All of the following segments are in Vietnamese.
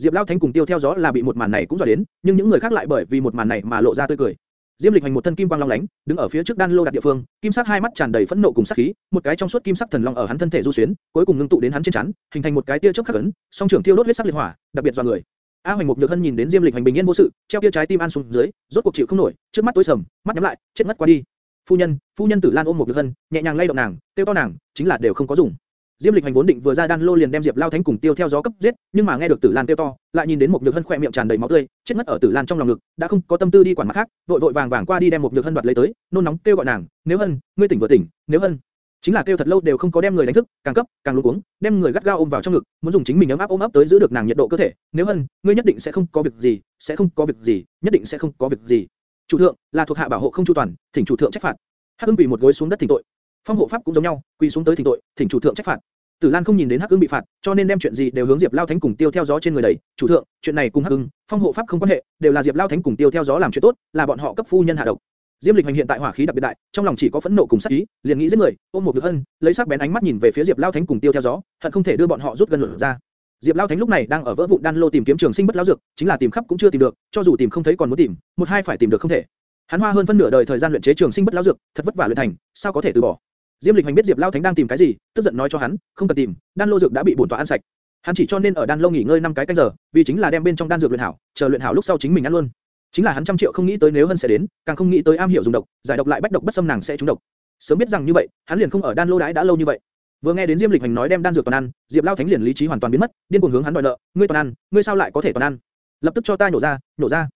Diệp Lao Thánh cùng Tiêu theo gió là bị một màn này cũng dọa đến, nhưng những người khác lại bởi vì một màn này mà lộ ra tươi cười. Diêm Lịch hành một thân kim quang long lánh, đứng ở phía trước đan lô đặt địa phương, kim sắc hai mắt tràn đầy phẫn nộ cùng sát khí, một cái trong suốt kim sắc thần long ở hắn thân thể du xuyến, cuối cùng ngưng tụ đến hắn trên chắn, hình thành một cái tia chớp khắc ấn, song trưởng thiêu đốt huyết sắc liệt hỏa, đặc biệt dọa người. A Hoành Mục Nhược Hân nhìn đến Diêm Lịch hành bình yên vô sự, treo kia trái tim an xuống dưới, rốt cuộc chịu không nổi, trước mắt tối sầm, mắt nhắm lại, chết ngất qua đi. Phu nhân, phu nhân Tử Lan ôm một Nhược Hân, nhẹ nhàng lay động nàng, tiêu to nàng, chính là đều không có dùng. Diêm Lịch Hành vốn định vừa ra đan lô liền đem Diệp Lao Thánh cùng Tiêu theo gió cấp giết, nhưng mà nghe được Tử Lan tiêu to, lại nhìn đến một Nhược Hân khỏe miệng tràn đầy máu tươi, chết ngất ở Tử Lan trong lòng ngực, đã không có tâm tư đi quản mặt khác, vội vội vàng vàng qua đi đem một Nhược Hân đoạt lấy tới, nôn nóng kêu gọi nàng, nếu Hân, ngươi tỉnh vừa tỉnh, nếu Hân, chính là kêu thật lâu đều không có đem người đánh thức, càng cấp, càng luống cuống, đem người gắt gao ôm vào trong ngực, muốn dùng chính mình ấm áp ôm ấp tới giữ được nàng nhiệt độ cơ thể. Nếu Hân, ngươi nhất định sẽ không có việc gì, sẽ không có việc gì, nhất định sẽ không có việc gì. Chủ thượng, là thuộc hạ bảo hộ không chu toàn, thỉnh chủ thượng trách phạt. Hắc Ưng quỳ một gối xuống đất thỉnh tội. Phong hộ pháp cũng giống nhau, quỳ xuống tới thỉnh tội, thỉnh chủ thượng trách phạt. Tử Lan không nhìn đến Hắc Ưng bị phạt, cho nên đem chuyện gì đều hướng Diệp Lao Thánh cùng Tiêu theo gió trên người đẩy. Chủ thượng, chuyện này cùng Hắc Ưng, Phong hộ pháp không quan hệ, đều là Diệp Lao Thánh cùng Tiêu theo gió làm chuyện tốt, là bọn họ cấp phu nhân hạ độc. Diêm Lịch Hành hiện tại hỏa khí đặc biệt đại, trong lòng chỉ có phẫn nộ cùng sát ý, liền nghĩ giết người, ôm một được hân, lấy sắc bén ánh mắt nhìn về phía Diệp Lao Thánh cùng Tiêu theo gió, hận không thể đưa bọn họ rút gần lửa ra. Diệp Lao Thánh lúc này đang ở vỡ vụn đan lô tìm kiếm trường sinh bất lão dược, chính là tìm khắp cũng chưa tìm được, cho dù tìm không thấy còn muốn tìm, một hai phải tìm được không thể. Hắn hoa hơn phân nửa đời thời gian luyện chế trường sinh bất lão dược, thật vất vả luyện thành, sao có thể từ bỏ? Diêm Lịch Hành biết Diệp Lao Thánh đang tìm cái gì, tức giận nói cho hắn, không cần tìm, đan lô dược đã bị bổn tọa ăn sạch. Hắn chỉ cho nên ở đan lô nghỉ ngơi năm cái canh giờ, vì chính là đem bên trong đan dược luyện hảo, chờ luyện hảo lúc sau chính mình ăn luôn. Chính là hắn trăm triệu không nghĩ tới nếu Hân sẽ đến, càng không nghĩ tới am hiểu dùng độc, giải độc lại bách độc bất xâm nàng sẽ trúng độc. Sớm biết rằng như vậy, hắn liền không ở đan lô đái đã lâu như vậy. Vừa nghe đến Diêm Lịch Hành nói đem đan dược toàn ăn, Diệp Lao Thánh liền lý trí hoàn toàn biến mất, điên cuồng hướng hắn đòi nợ, ngươi toàn ăn, ngươi sao lại có thể toàn ăn? Lập tức cho ta nhổ ra, nhổ ra.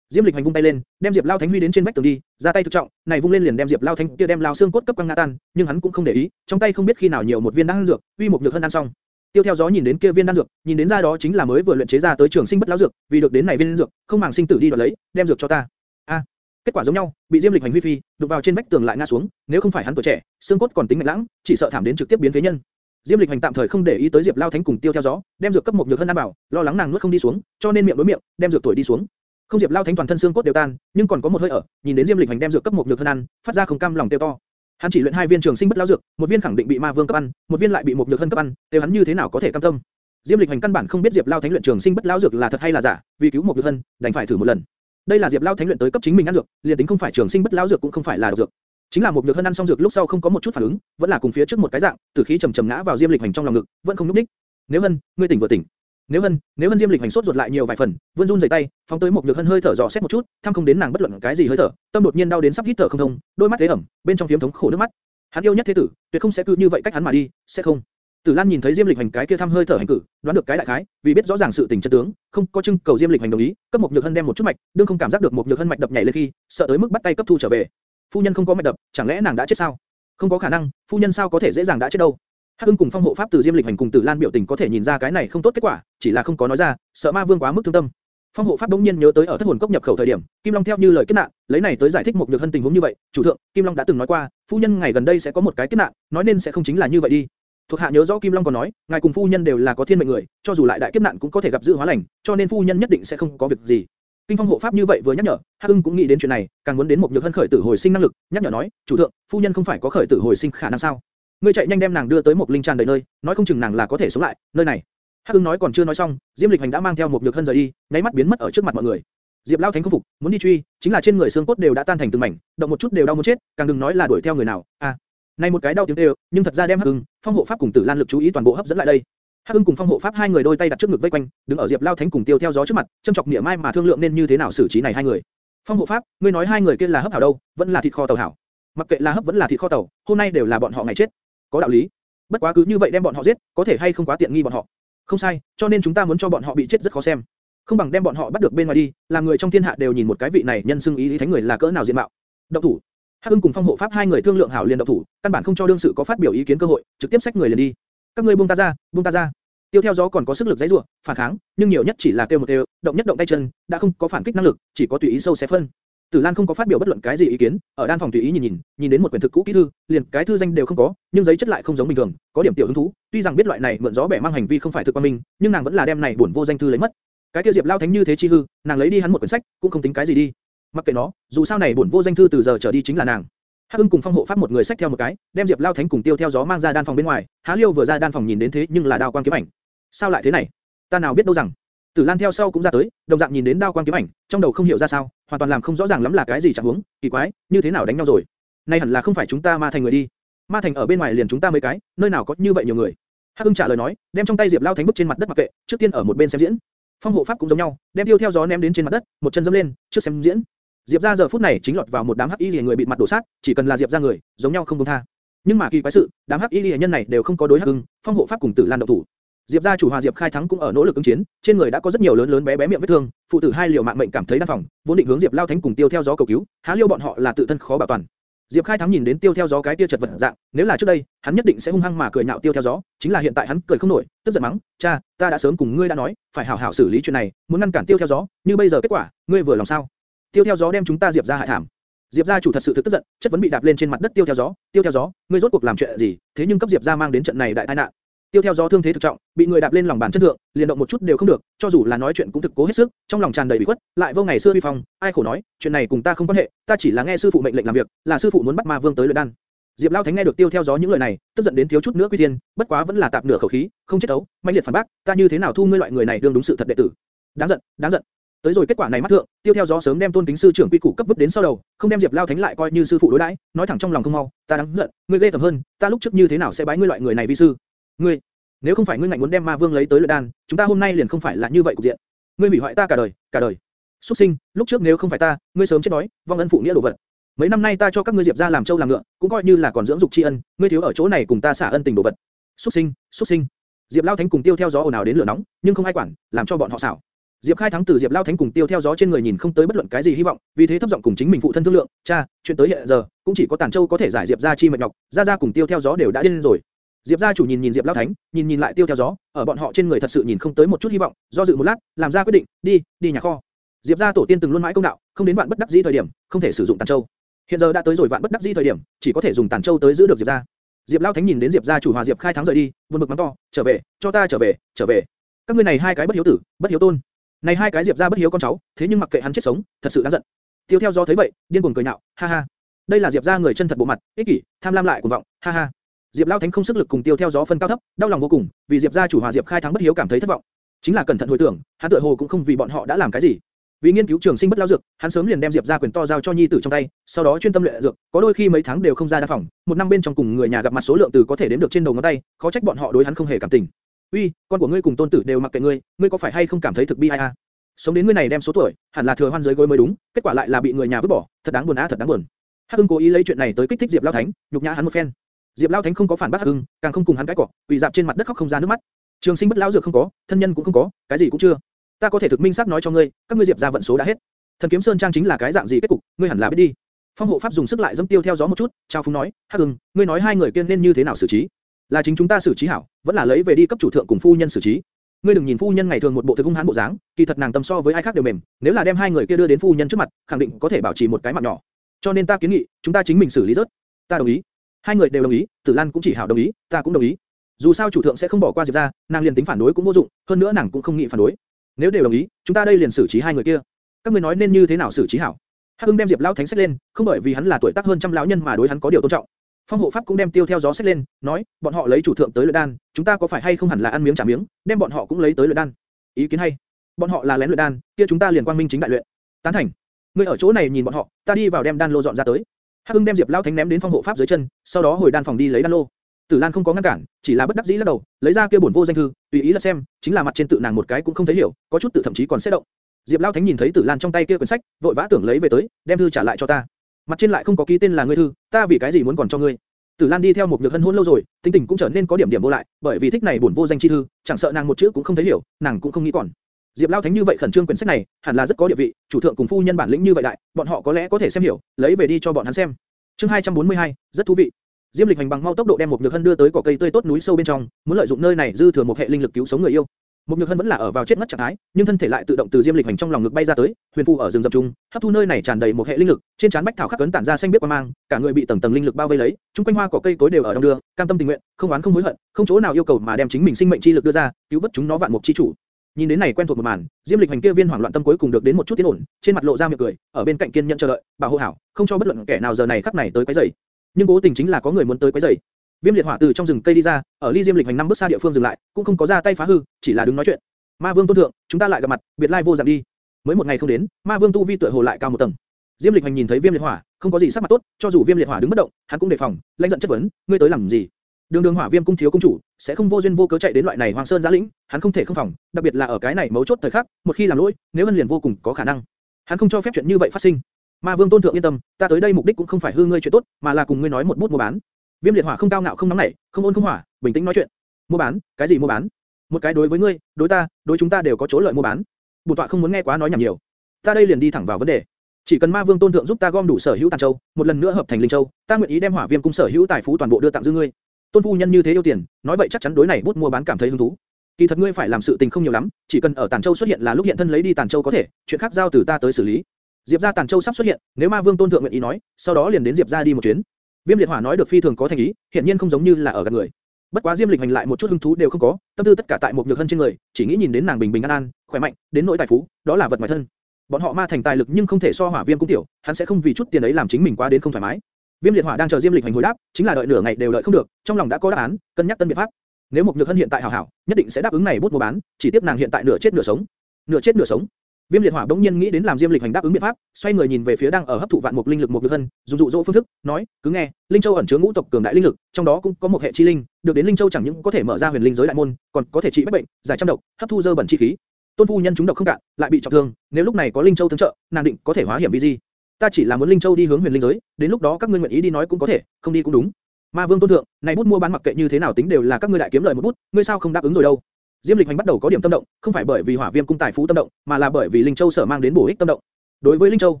Diêm Lịch Hành vung tay lên, đem Diệp Lao Thánh huy đến trên vách tường đi, ra tay thực trọng, này vung lên liền đem Diệp Lao Thánh kia đem lao xương cốt cấp quăng ngã tan, nhưng hắn cũng không để ý, trong tay không biết khi nào nhiều một viên đan dược, uy một nhược hơn ăn xong. Tiêu theo gió nhìn đến kia viên đan dược, nhìn đến ra đó chính là mới vừa luyện chế ra tới trường sinh bất lão dược, vì được đến này viên dược, không màng sinh tử đi đoạt lấy, đem dược cho ta. A, kết quả giống nhau, bị Diêm Lịch hành huy phi, đục vào trên vách tường lại ngã xuống, nếu không phải hắn tuổi trẻ, xương cốt còn tính mạnh lãng, chỉ sợ thảm đến trực tiếp biến phế nhân. Diêm Lịch hành tạm thời không để ý tới Diệp Lao Thánh cùng Tiêu theo gió, đem dược cấp một nhược hơn ăn bảo, lo lắng nàng nuốt không đi xuống, cho nên miệng đối miệng, đem dược tuổi đi xuống. Không Diệp Lao Thánh toàn thân xương cốt đều tan, nhưng còn có một hơi ở, nhìn đến Diêm Lịch hành đem dược cấp một nhược thân ăn, phát ra không cam lòng tiêu to. Hắn chỉ luyện hai viên trường sinh bất lão dược, một viên khẳng định bị ma vương cấp ăn, một viên lại bị một nhược thân cấp ăn, tiêu hắn như thế nào có thể cam tâm? Diêm Lịch Hành căn bản không biết Diệp Lao Thánh luyện trường sinh bất lão dược là thật hay là giả, vì cứu một nhược thân, đành phải thử một lần. Đây là Diệp Lao Thánh luyện tới cấp chính mình ăn dược, liền tính không phải trường sinh bất lão dược cũng không phải là độc dược. Chính là một nhược thân ăn xong dược lúc sau không có một chút phản ứng, vẫn là cùng phía trước một cái dạng, tử khí trầm trầm ngã vào Diêm Lịch Hành trong lòng ngực, vẫn không nhúc nhích. Nếu hân, ngươi tỉnh vừa tỉnh. Nếu hân, nếu hân Diêm Lịch Hành sốt ruột lại nhiều vài phần, vươn run rẩy tay, phóng tới một nhược hân hơi thở dò xét một chút, thăm không đến nàng bất luận cái gì hơi thở, tâm đột nhiên đau đến sắp hít thở không thông, đôi mắt thế ẩm, bên trong phiếm thống khổ nước mắt. Hắn yêu nhất thế tử, tuyệt không sẽ cứ như vậy cách hắn mà đi, sẽ không. Tử Lan nhìn thấy Diêm Lịch Hành cái kia thăm hơi thở hành cử, đoán được cái đại khái, vì biết rõ ràng sự tình chân tướng, không có trưng cầu Diêm Lịch Hành đồng ý, cấp một nhược hân đem một chút mạch, đương không cảm giác được một nhược hân mạch đập nhảy lên khi, sợ tới mức bắt tay cấp thu trở về. Phu nhân không có mạch đập, chẳng lẽ nàng đã chết sao? Không có khả năng, phu nhân sao có thể dễ dàng đã chết đâu? Hắc Hưng cùng Phong hộ pháp từ Diêm Lịch Hành cùng Tử Lan biểu tình có thể nhìn ra cái này không tốt kết quả, chỉ là không có nói ra, sợ Ma Vương quá mức thương tâm. Phong hộ pháp đống nhiên nhớ tới ở thất hồn cốc nhập khẩu thời điểm, Kim Long theo như lời kết nạn, lấy này tới giải thích một nhược thân tình huống như vậy. Chủ thượng, Kim Long đã từng nói qua, phu nhân ngày gần đây sẽ có một cái kết nạn, nói nên sẽ không chính là như vậy đi. Thuộc hạ nhớ rõ Kim Long còn nói, ngài cùng phu nhân đều là có thiên mệnh người, cho dù lại đại kiếp nạn cũng có thể gặp dự hóa lành, cho nên phu nhân nhất định sẽ không có việc gì. Kinh Phong hộ pháp như vậy vừa nhắc nhở, Hắc Ưng cũng nghĩ đến chuyện này, càng muốn đến một nhược thân khởi tử hồi sinh năng lực, nhắc nhở nói, chủ thượng, phu nhân không phải có khởi tử hồi sinh khả năng sao? Ngươi chạy nhanh đem nàng đưa tới một linh tràn đầy nơi, nói không chừng nàng là có thể sống lại, nơi này. Hắc Ưng nói còn chưa nói xong, Diêm Lịch Hành đã mang theo một nhược hân rời đi, nháy mắt biến mất ở trước mặt mọi người. Diệp Lão Thánh không phục, muốn đi truy, chính là trên người xương cốt đều đã tan thành từng mảnh, động một chút đều đau muốn chết, càng đừng nói là đuổi theo người nào. À, này một cái đau tiếng kêu, nhưng thật ra đem Hắc Ưng, Phong hộ pháp cùng Tử Lan lực chú ý toàn bộ hấp dẫn lại đây. Hắc Ưng cùng Phong hộ pháp hai người đôi tay đặt trước ngực vây quanh, đứng ở Diệp Lão Thánh cùng Tiêu theo gió trước mặt, châm chọc niệm mai mà thương lượng nên như thế nào xử trí này hai người. Phong hộ pháp, ngươi nói hai người kia là hấp hảo đâu, vẫn là thịt kho tàu hảo. Mặc kệ là hấp vẫn là thịt kho tàu, hôm nay đều là bọn họ ngày chết. Có đạo lý. Bất quá cứ như vậy đem bọn họ giết, có thể hay không quá tiện nghi bọn họ. Không sai, cho nên chúng ta muốn cho bọn họ bị chết rất khó xem. Không bằng đem bọn họ bắt được bên ngoài đi, làm người trong thiên hạ đều nhìn một cái vị này nhân xưng ý lý thánh người là cỡ nào diện mạo. Động thủ. Hắc Ưng cùng Phong hộ pháp hai người thương lượng hảo liền động thủ, căn bản không cho đương sự có phát biểu ý kiến cơ hội, trực tiếp xách người liền đi. Các ngươi buông ta ra, buông ta ra. Tiêu theo gió còn có sức lực dãy rủa, phản kháng, nhưng nhiều nhất chỉ là kêu một kêu, động nhất động tay chân, đã không có phản kích năng lực, chỉ có tùy ý sâu xé phân. Tử Lan không có phát biểu bất luận cái gì ý kiến, ở đan phòng tùy ý nhìn nhìn, nhìn đến một quyển thực cũ kỹ thư, liền cái thư danh đều không có, nhưng giấy chất lại không giống bình thường, có điểm tiểu hứng thú. Tuy rằng biết loại này mượn gió bẻ mang hành vi không phải thực quan minh, nhưng nàng vẫn là đem này buồn vô danh thư lấy mất. Cái kia Diệp Lao Thánh như thế chi hư, nàng lấy đi hắn một quyển sách, cũng không tính cái gì đi. Mặc kệ nó, dù sao này buồn vô danh thư từ giờ trở đi chính là nàng. Hắc Hưng cùng Phong hộ pháp một người sách theo một cái, đem Diệp Lao Thánh cùng Tiêu theo gió mang ra đan phòng bên ngoài. Há Liêu vừa ra đan phòng nhìn đến thế nhưng là đao quang kiếm ảnh. Sao lại thế này? Ta nào biết đâu rằng. Tử Lan theo sau cũng ra tới, đồng dạng nhìn đến đao quang kiếm ảnh, trong đầu không hiểu ra sao, hoàn toàn làm không rõ ràng lắm là cái gì chẳng huống, kỳ quái, như thế nào đánh nhau rồi? Nay hẳn là không phải chúng ta ma thành người đi. Ma thành ở bên ngoài liền chúng ta mấy cái, nơi nào có như vậy nhiều người? Hắc Ưng trả lời nói, đem trong tay Diệp Lao Thánh bức trên mặt đất mặc kệ, trước tiên ở một bên xem diễn. Phong hộ pháp cũng giống nhau, đem tiêu theo gió ném đến trên mặt đất, một chân dẫm lên, trước xem diễn. Diệp gia giờ phút này chính lọt vào một đám hắc y liễu người bị mặt đổ sát, chỉ cần là Diệp gia người, giống nhau không buông tha. Nhưng mà kỳ quái sự, đám hắc y liễu nhân này đều không có đối hắc ưng, phong hộ pháp cùng tử lan động thủ. Diệp gia chủ hòa Diệp Khai Thắng cũng ở nỗ lực ứng chiến, trên người đã có rất nhiều lớn lớn bé bé miệng vết thương, phụ tử hai liều mạng mệnh cảm thấy đau phòng, vốn định hướng Diệp Lao Thánh cùng tiêu theo gió cầu cứu, há liêu bọn họ là tự thân khó bảo toàn. Diệp Khai Thắng nhìn đến tiêu theo gió cái kia chật vật dạng, nếu là trước đây, hắn nhất định sẽ hung hăng mà cười nhạo tiêu theo gió, chính là hiện tại hắn cười không nổi, tức giận mắng, cha, ta đã sớm cùng ngươi đã nói, phải hảo hảo xử lý chuyện này, muốn ngăn cản tiêu theo gió, như bây giờ kết quả, ngươi vừa lòng sao? Tiêu theo gió đem chúng ta Diệp gia hại thảm. Diệp gia chủ thật sự thực tức giận, chất vấn bị đạp lên trên mặt đất tiêu theo gió, tiêu theo gió, ngươi rốt cuộc làm chuyện gì? Thế nhưng cấp Diệp gia mang đến trận này đại tai nạn. Tiêu theo gió thương thế thực trọng, bị người đạp lên lòng bàn chân thượng, liền động một chút đều không được, cho dù là nói chuyện cũng thực cố hết sức, trong lòng tràn đầy bị khuất, lại vô ngày xưa vi phong, ai khổ nói, chuyện này cùng ta không quan hệ, ta chỉ là nghe sư phụ mệnh lệnh làm việc, là sư phụ muốn bắt ma vương tới luyện đan. Diệp Lão Thánh nghe được Tiêu theo gió những lời này, tức giận đến thiếu chút nữa quy thiên, bất quá vẫn là tạm nửa khẩu khí, không chết đấu, mạnh liệt phản bác, ta như thế nào thu ngươi loại người này đương đúng sự thật đệ tử. Đáng giận, đáng giận. Tới rồi kết quả này mắt thượng, Tiêu theo gió sớm đem tôn kính sư trưởng quy củ cấp vứt đến sau đầu, không đem Diệp Lão Thánh lại coi như sư phụ đối đãi, nói thẳng trong lòng không mau, ta đáng giận, ngươi ghê tởm hơn, ta lúc trước như thế nào sẽ bái ngươi loại người này vi sư? Ngươi, nếu không phải ngươi ngạnh muốn đem ma vương lấy tới luyện đan, chúng ta hôm nay liền không phải là như vậy cục diện. Ngươi hủy hoại ta cả đời, cả đời. Xuất sinh, lúc trước nếu không phải ta, ngươi sớm chết đói, vong ân phụ nghĩa đồ vật. Mấy năm nay ta cho các ngươi diệp gia làm trâu làm ngựa, cũng coi như là còn dưỡng dục tri ân, ngươi thiếu ở chỗ này cùng ta xả ân tình đồ vật. Xuất sinh, xuất sinh. Diệp Lao Thánh cùng Tiêu theo gió ồn ào đến lửa nóng, nhưng không ai quản, làm cho bọn họ xảo. Diệp Khai thắng từ Diệp Lao Thánh cùng Tiêu theo gió trên người nhìn không tới bất luận cái gì hy vọng, vì thế thấp giọng cùng chính mình phụ thân thương lượng, cha, chuyện tới hiện giờ, cũng chỉ có Tản Châu có thể giải Diệp gia chi mệt nhọc, gia gia cùng Tiêu theo gió đều đã điên rồi. Diệp gia chủ nhìn nhìn Diệp Lão Thánh, nhìn nhìn lại Tiêu theo gió, ở bọn họ trên người thật sự nhìn không tới một chút hy vọng, do dự một lát, làm ra quyết định, đi, đi nhà kho. Diệp gia tổ tiên từng luôn mãi công đạo, không đến vạn bất đắc dĩ thời điểm, không thể sử dụng tàn châu. Hiện giờ đã tới rồi vạn bất đắc dĩ thời điểm, chỉ có thể dùng tàn châu tới giữ được Diệp gia. Diệp Lão Thánh nhìn đến Diệp gia chủ hòa Diệp Khai thắng rời đi, buồn bực mắng to, trở về, cho ta trở về, trở về. Các ngươi này hai cái bất hiếu tử, bất hiếu tôn. Này hai cái Diệp gia bất hiếu con cháu, thế nhưng mặc kệ hắn chết sống, thật sự đáng giận. Tiêu theo gió thấy vậy, điên cuồng cười nhạo, ha ha. Đây là Diệp gia người chân thật bộ mặt, ích kỷ, tham lam lại cuồng vọng, ha ha. Diệp Lão Thánh không sức lực cùng Tiêu theo gió phân cao thấp, đau lòng vô cùng, vì Diệp gia chủ hòa Diệp Khai thắng bất hiếu cảm thấy thất vọng. Chính là cẩn thận hồi tưởng, hắn tựa hồ cũng không vì bọn họ đã làm cái gì. Vì nghiên cứu trường sinh bất lao dược, hắn sớm liền đem Diệp gia quyền to giao cho nhi tử trong tay, sau đó chuyên tâm luyện dược, có đôi khi mấy tháng đều không ra đa phòng, một năm bên trong cùng người nhà gặp mặt số lượng từ có thể đếm được trên đầu ngón tay, khó trách bọn họ đối hắn không hề cảm tình. Uy, con của ngươi cùng tôn tử đều mặc kệ ngươi, ngươi có phải hay không cảm thấy thực bi ai a? Sống đến ngươi này đem số tuổi, hẳn là thừa hoan giới gối mới đúng, kết quả lại là bị người nhà vứt bỏ, thật đáng buồn á, thật đáng buồn. Hắc Ưng cố ý lấy chuyện này tới kích thích Diệp Lão Thánh, nhục nhã hắn một phen. Diệp Lão Thánh không có phản bác Hắc càng không cùng hắn cãi cọ, quỳ dạp trên mặt đất khóc không ra nước mắt. Trường sinh bất lão dược không có, thân nhân cũng không có, cái gì cũng chưa. Ta có thể thực minh xác nói cho ngươi, các ngươi Diệp gia vận số đã hết. Thần kiếm sơn trang chính là cái dạng gì kết cục, ngươi hẳn là biết đi. Phong hộ pháp dùng sức lại dẫm tiêu theo gió một chút, trao phúng nói, Hắc ngươi nói hai người kia nên như thế nào xử trí? Là chính chúng ta xử trí hảo, vẫn là lấy về đi cấp chủ thượng cùng phu nhân xử trí? Ngươi đừng nhìn phu nhân ngày thường một bộ thực hung hãn bộ dáng, kỳ thật nàng tâm so với ai khác đều mềm, nếu là đem hai người kia đưa đến phu nhân trước mặt, khẳng định có thể bảo trì một cái mạng nhỏ. Cho nên ta kiến nghị, chúng ta chính mình xử lý rớt. Ta đồng ý. Hai người đều đồng ý, Tử Lan cũng chỉ hảo đồng ý, ta cũng đồng ý. Dù sao chủ thượng sẽ không bỏ qua Diệp gia, nàng liền tính phản đối cũng vô dụng, hơn nữa nàng cũng không nghĩ phản đối. Nếu đều đồng ý, chúng ta đây liền xử trí hai người kia. Các ngươi nói nên như thế nào xử trí hảo? Hắc Hưng đem Diệp lão thánh xét lên, không bởi vì hắn là tuổi tác hơn trăm lão nhân mà đối hắn có điều tôn trọng. Phong hộ pháp cũng đem tiêu theo gió xét lên, nói, bọn họ lấy chủ thượng tới luyện đan, chúng ta có phải hay không hẳn là ăn miếng trả miếng, đem bọn họ cũng lấy tới luyện đan. Ý kiến hay. Bọn họ là lén luyện đan, kia chúng ta liền quang minh chính đại luyện. Tán thành. Ngươi ở chỗ này nhìn bọn họ, ta đi vào đem đan lô dọn ra tới. Hắc Hưng đem Diệp Lão Thánh ném đến phong hộ pháp dưới chân, sau đó hồi đan phòng đi lấy đan lô. Tử Lan không có ngăn cản, chỉ là bất đắc dĩ lắc đầu, lấy ra kia bổn vô danh thư, tùy ý là xem, chính là mặt trên tự nàng một cái cũng không thấy hiểu, có chút tự thậm chí còn sẽ động. Diệp Lão Thánh nhìn thấy Tử Lan trong tay kia quyển sách, vội vã tưởng lấy về tới, đem thư trả lại cho ta. Mặt trên lại không có ký tên là ngươi thư, ta vì cái gì muốn còn cho ngươi? Tử Lan đi theo một nhược hân hôn lâu rồi, tính tình cũng trở nên có điểm điểm vô lại, bởi vì thích này bổn vô danh chi thư, chẳng sợ nàng một chữ cũng không thấy hiểu, nàng cũng không nghĩ còn. Diệp Lão Thánh như vậy khẩn trương quyển sách này, hẳn là rất có địa vị, chủ thượng cùng phu nhân bản lĩnh như vậy đại, bọn họ có lẽ có thể xem hiểu, lấy về đi cho bọn hắn xem. Chương 242, rất thú vị. Diêm Lịch hành bằng mau tốc độ đem một nhược hân đưa tới cỏ cây tươi tốt núi sâu bên trong, muốn lợi dụng nơi này dư thừa một hệ linh lực cứu sống người yêu. Một nhược hân vẫn là ở vào chết ngất trạng thái, nhưng thân thể lại tự động từ Diêm Lịch hành trong lòng ngực bay ra tới, huyền phù ở rừng rậm trung, hấp thu nơi này tràn đầy một hệ linh lực, trên trán bách thảo khắc cấn tản ra xanh biết qua mang, cả người bị tầng tầng linh lực bao vây lấy, trung quanh hoa cỏ cây cối đều ở đông đưa, cam tâm tình nguyện, không oán không hối hận, không chỗ nào yêu cầu mà đem chính mình sinh mệnh chi lực đưa ra, cứu vớt chúng nó vạn mục chi chủ. Nhìn đến này quen thuộc một màn, Diêm Lịch hành kia viên hoảng loạn tâm cuối cùng được đến một chút tiến ổn, trên mặt lộ ra miệng cười, ở bên cạnh kiên nhẫn chờ đợi, bảo hộ hảo, không cho bất luận kẻ nào giờ này khắc này tới quấy rầy. Nhưng cố tình chính là có người muốn tới quấy rầy. Viêm liệt hỏa từ trong rừng cây đi ra, ở ly Diêm Lịch hành năm bước xa địa phương dừng lại, cũng không có ra tay phá hư, chỉ là đứng nói chuyện. Ma Vương tôn thượng, chúng ta lại gặp mặt, biệt lai vô dạng đi. Mới một ngày không đến, Ma Vương tu vi tựa hồ lại cao một tầng. Diêm Lịch Hành nhìn thấy Viêm Liệt Hỏa, không có gì sắc mặt tốt, cho dù Viêm Liệt Hỏa đứng bất động, hắn cũng đề phòng, lãnh giận chất vấn, ngươi tới làm gì? Đường Đường Hỏa Viêm cung thiếu công chủ, sẽ không vô duyên vô cớ chạy đến loại này Hoàng Sơn giá lĩnh, hắn không thể không phòng, đặc biệt là ở cái này mấu chốt thời khắc, một khi làm lỗi, nếu ân liền vô cùng có khả năng. Hắn không cho phép chuyện như vậy phát sinh. Ma Vương tôn thượng yên tâm, ta tới đây mục đích cũng không phải hư ngươi chuyện tốt, mà là cùng ngươi nói một bút mua bán. Viêm liệt hỏa không cao ngạo không nóng nảy, không ôn không hỏa, bình tĩnh nói chuyện. Mua bán, cái gì mua bán? Một cái đối với ngươi, đối ta, đối chúng ta đều có chỗ lợi mua bán. Bổn tọa không muốn nghe quá nói nhảm nhiều. Ta đây liền đi thẳng vào vấn đề. Chỉ cần Ma Vương tôn thượng giúp ta gom đủ sở hữu Tàn Châu, một lần nữa hợp thành Linh Châu, ta nguyện ý đem Hỏa Viêm cung sở hữu tài phú toàn bộ đưa tặng dư ngươi. Tôn phu nhân như thế yêu tiền, nói vậy chắc chắn đối này bút mua bán cảm thấy hứng thú. Kỳ thật ngươi phải làm sự tình không nhiều lắm, chỉ cần ở Tàn Châu xuất hiện là lúc hiện thân lấy đi Tàn Châu có thể, chuyện khác giao từ ta tới xử lý. Diệp gia Tàn Châu sắp xuất hiện, nếu Ma Vương tôn thượng nguyện ý nói, sau đó liền đến Diệp gia đi một chuyến. Viêm liệt hỏa nói được phi thường có thành ý, hiện nhiên không giống như là ở gần người. Bất quá Diêm Lịch hành lại một chút hứng thú đều không có, tâm tư tất cả tại một nhược hân trên người, chỉ nghĩ nhìn đến nàng bình bình an an, khỏe mạnh, đến nỗi tài phú, đó là vật ngoài thân. Bọn họ ma thành tài lực nhưng không thể so hỏa viêm cung tiểu, hắn sẽ không vì chút tiền ấy làm chính mình quá đến không thoải mái. Viêm liệt hỏa đang chờ Diêm Lịch hành hồi đáp, chính là đợi nửa ngày đều đợi không được, trong lòng đã có đáp án, cân nhắc tân biện pháp. Nếu mục nhược hân hiện tại hảo hảo, nhất định sẽ đáp ứng này bút mua bán, chỉ tiếc nàng hiện tại nửa chết nửa sống, nửa chết nửa sống. Viêm liệt hỏa bỗng nhiên nghĩ đến làm Diêm Lịch hành đáp ứng biện pháp, xoay người nhìn về phía đang ở hấp thụ vạn mục linh lực một nhược hân, dùng dụ dỗ phương thức, nói, cứ nghe, linh châu ẩn chứa ngũ tộc cường đại linh lực, trong đó cũng có một hệ chi linh, được đến linh châu chẳng những có thể mở ra huyền linh giới đại môn, còn có thể trị bách bệnh, giải trăm độc, hấp thu dơ bẩn chi khí. Tôn phu nhân chúng độc không cạn, lại bị trọng thương, nếu lúc này có linh châu tương trợ, nàng định có thể hóa hiểm vi di. Ta chỉ là muốn linh châu đi hướng huyền linh giới, đến lúc đó các ngươi nguyện ý đi nói cũng có thể, không đi cũng đúng. Ma Vương tôn thượng, này bút mua bán mặc kệ như thế nào tính đều là các ngươi đại kiếm lời một bút, ngươi sao không đáp ứng rồi đâu? Diêm Lịch Hành bắt đầu có điểm tâm động, không phải bởi vì Hỏa Viêm cung tài phú tâm động, mà là bởi vì Linh Châu sở mang đến bổ ích tâm động. Đối với Linh Châu,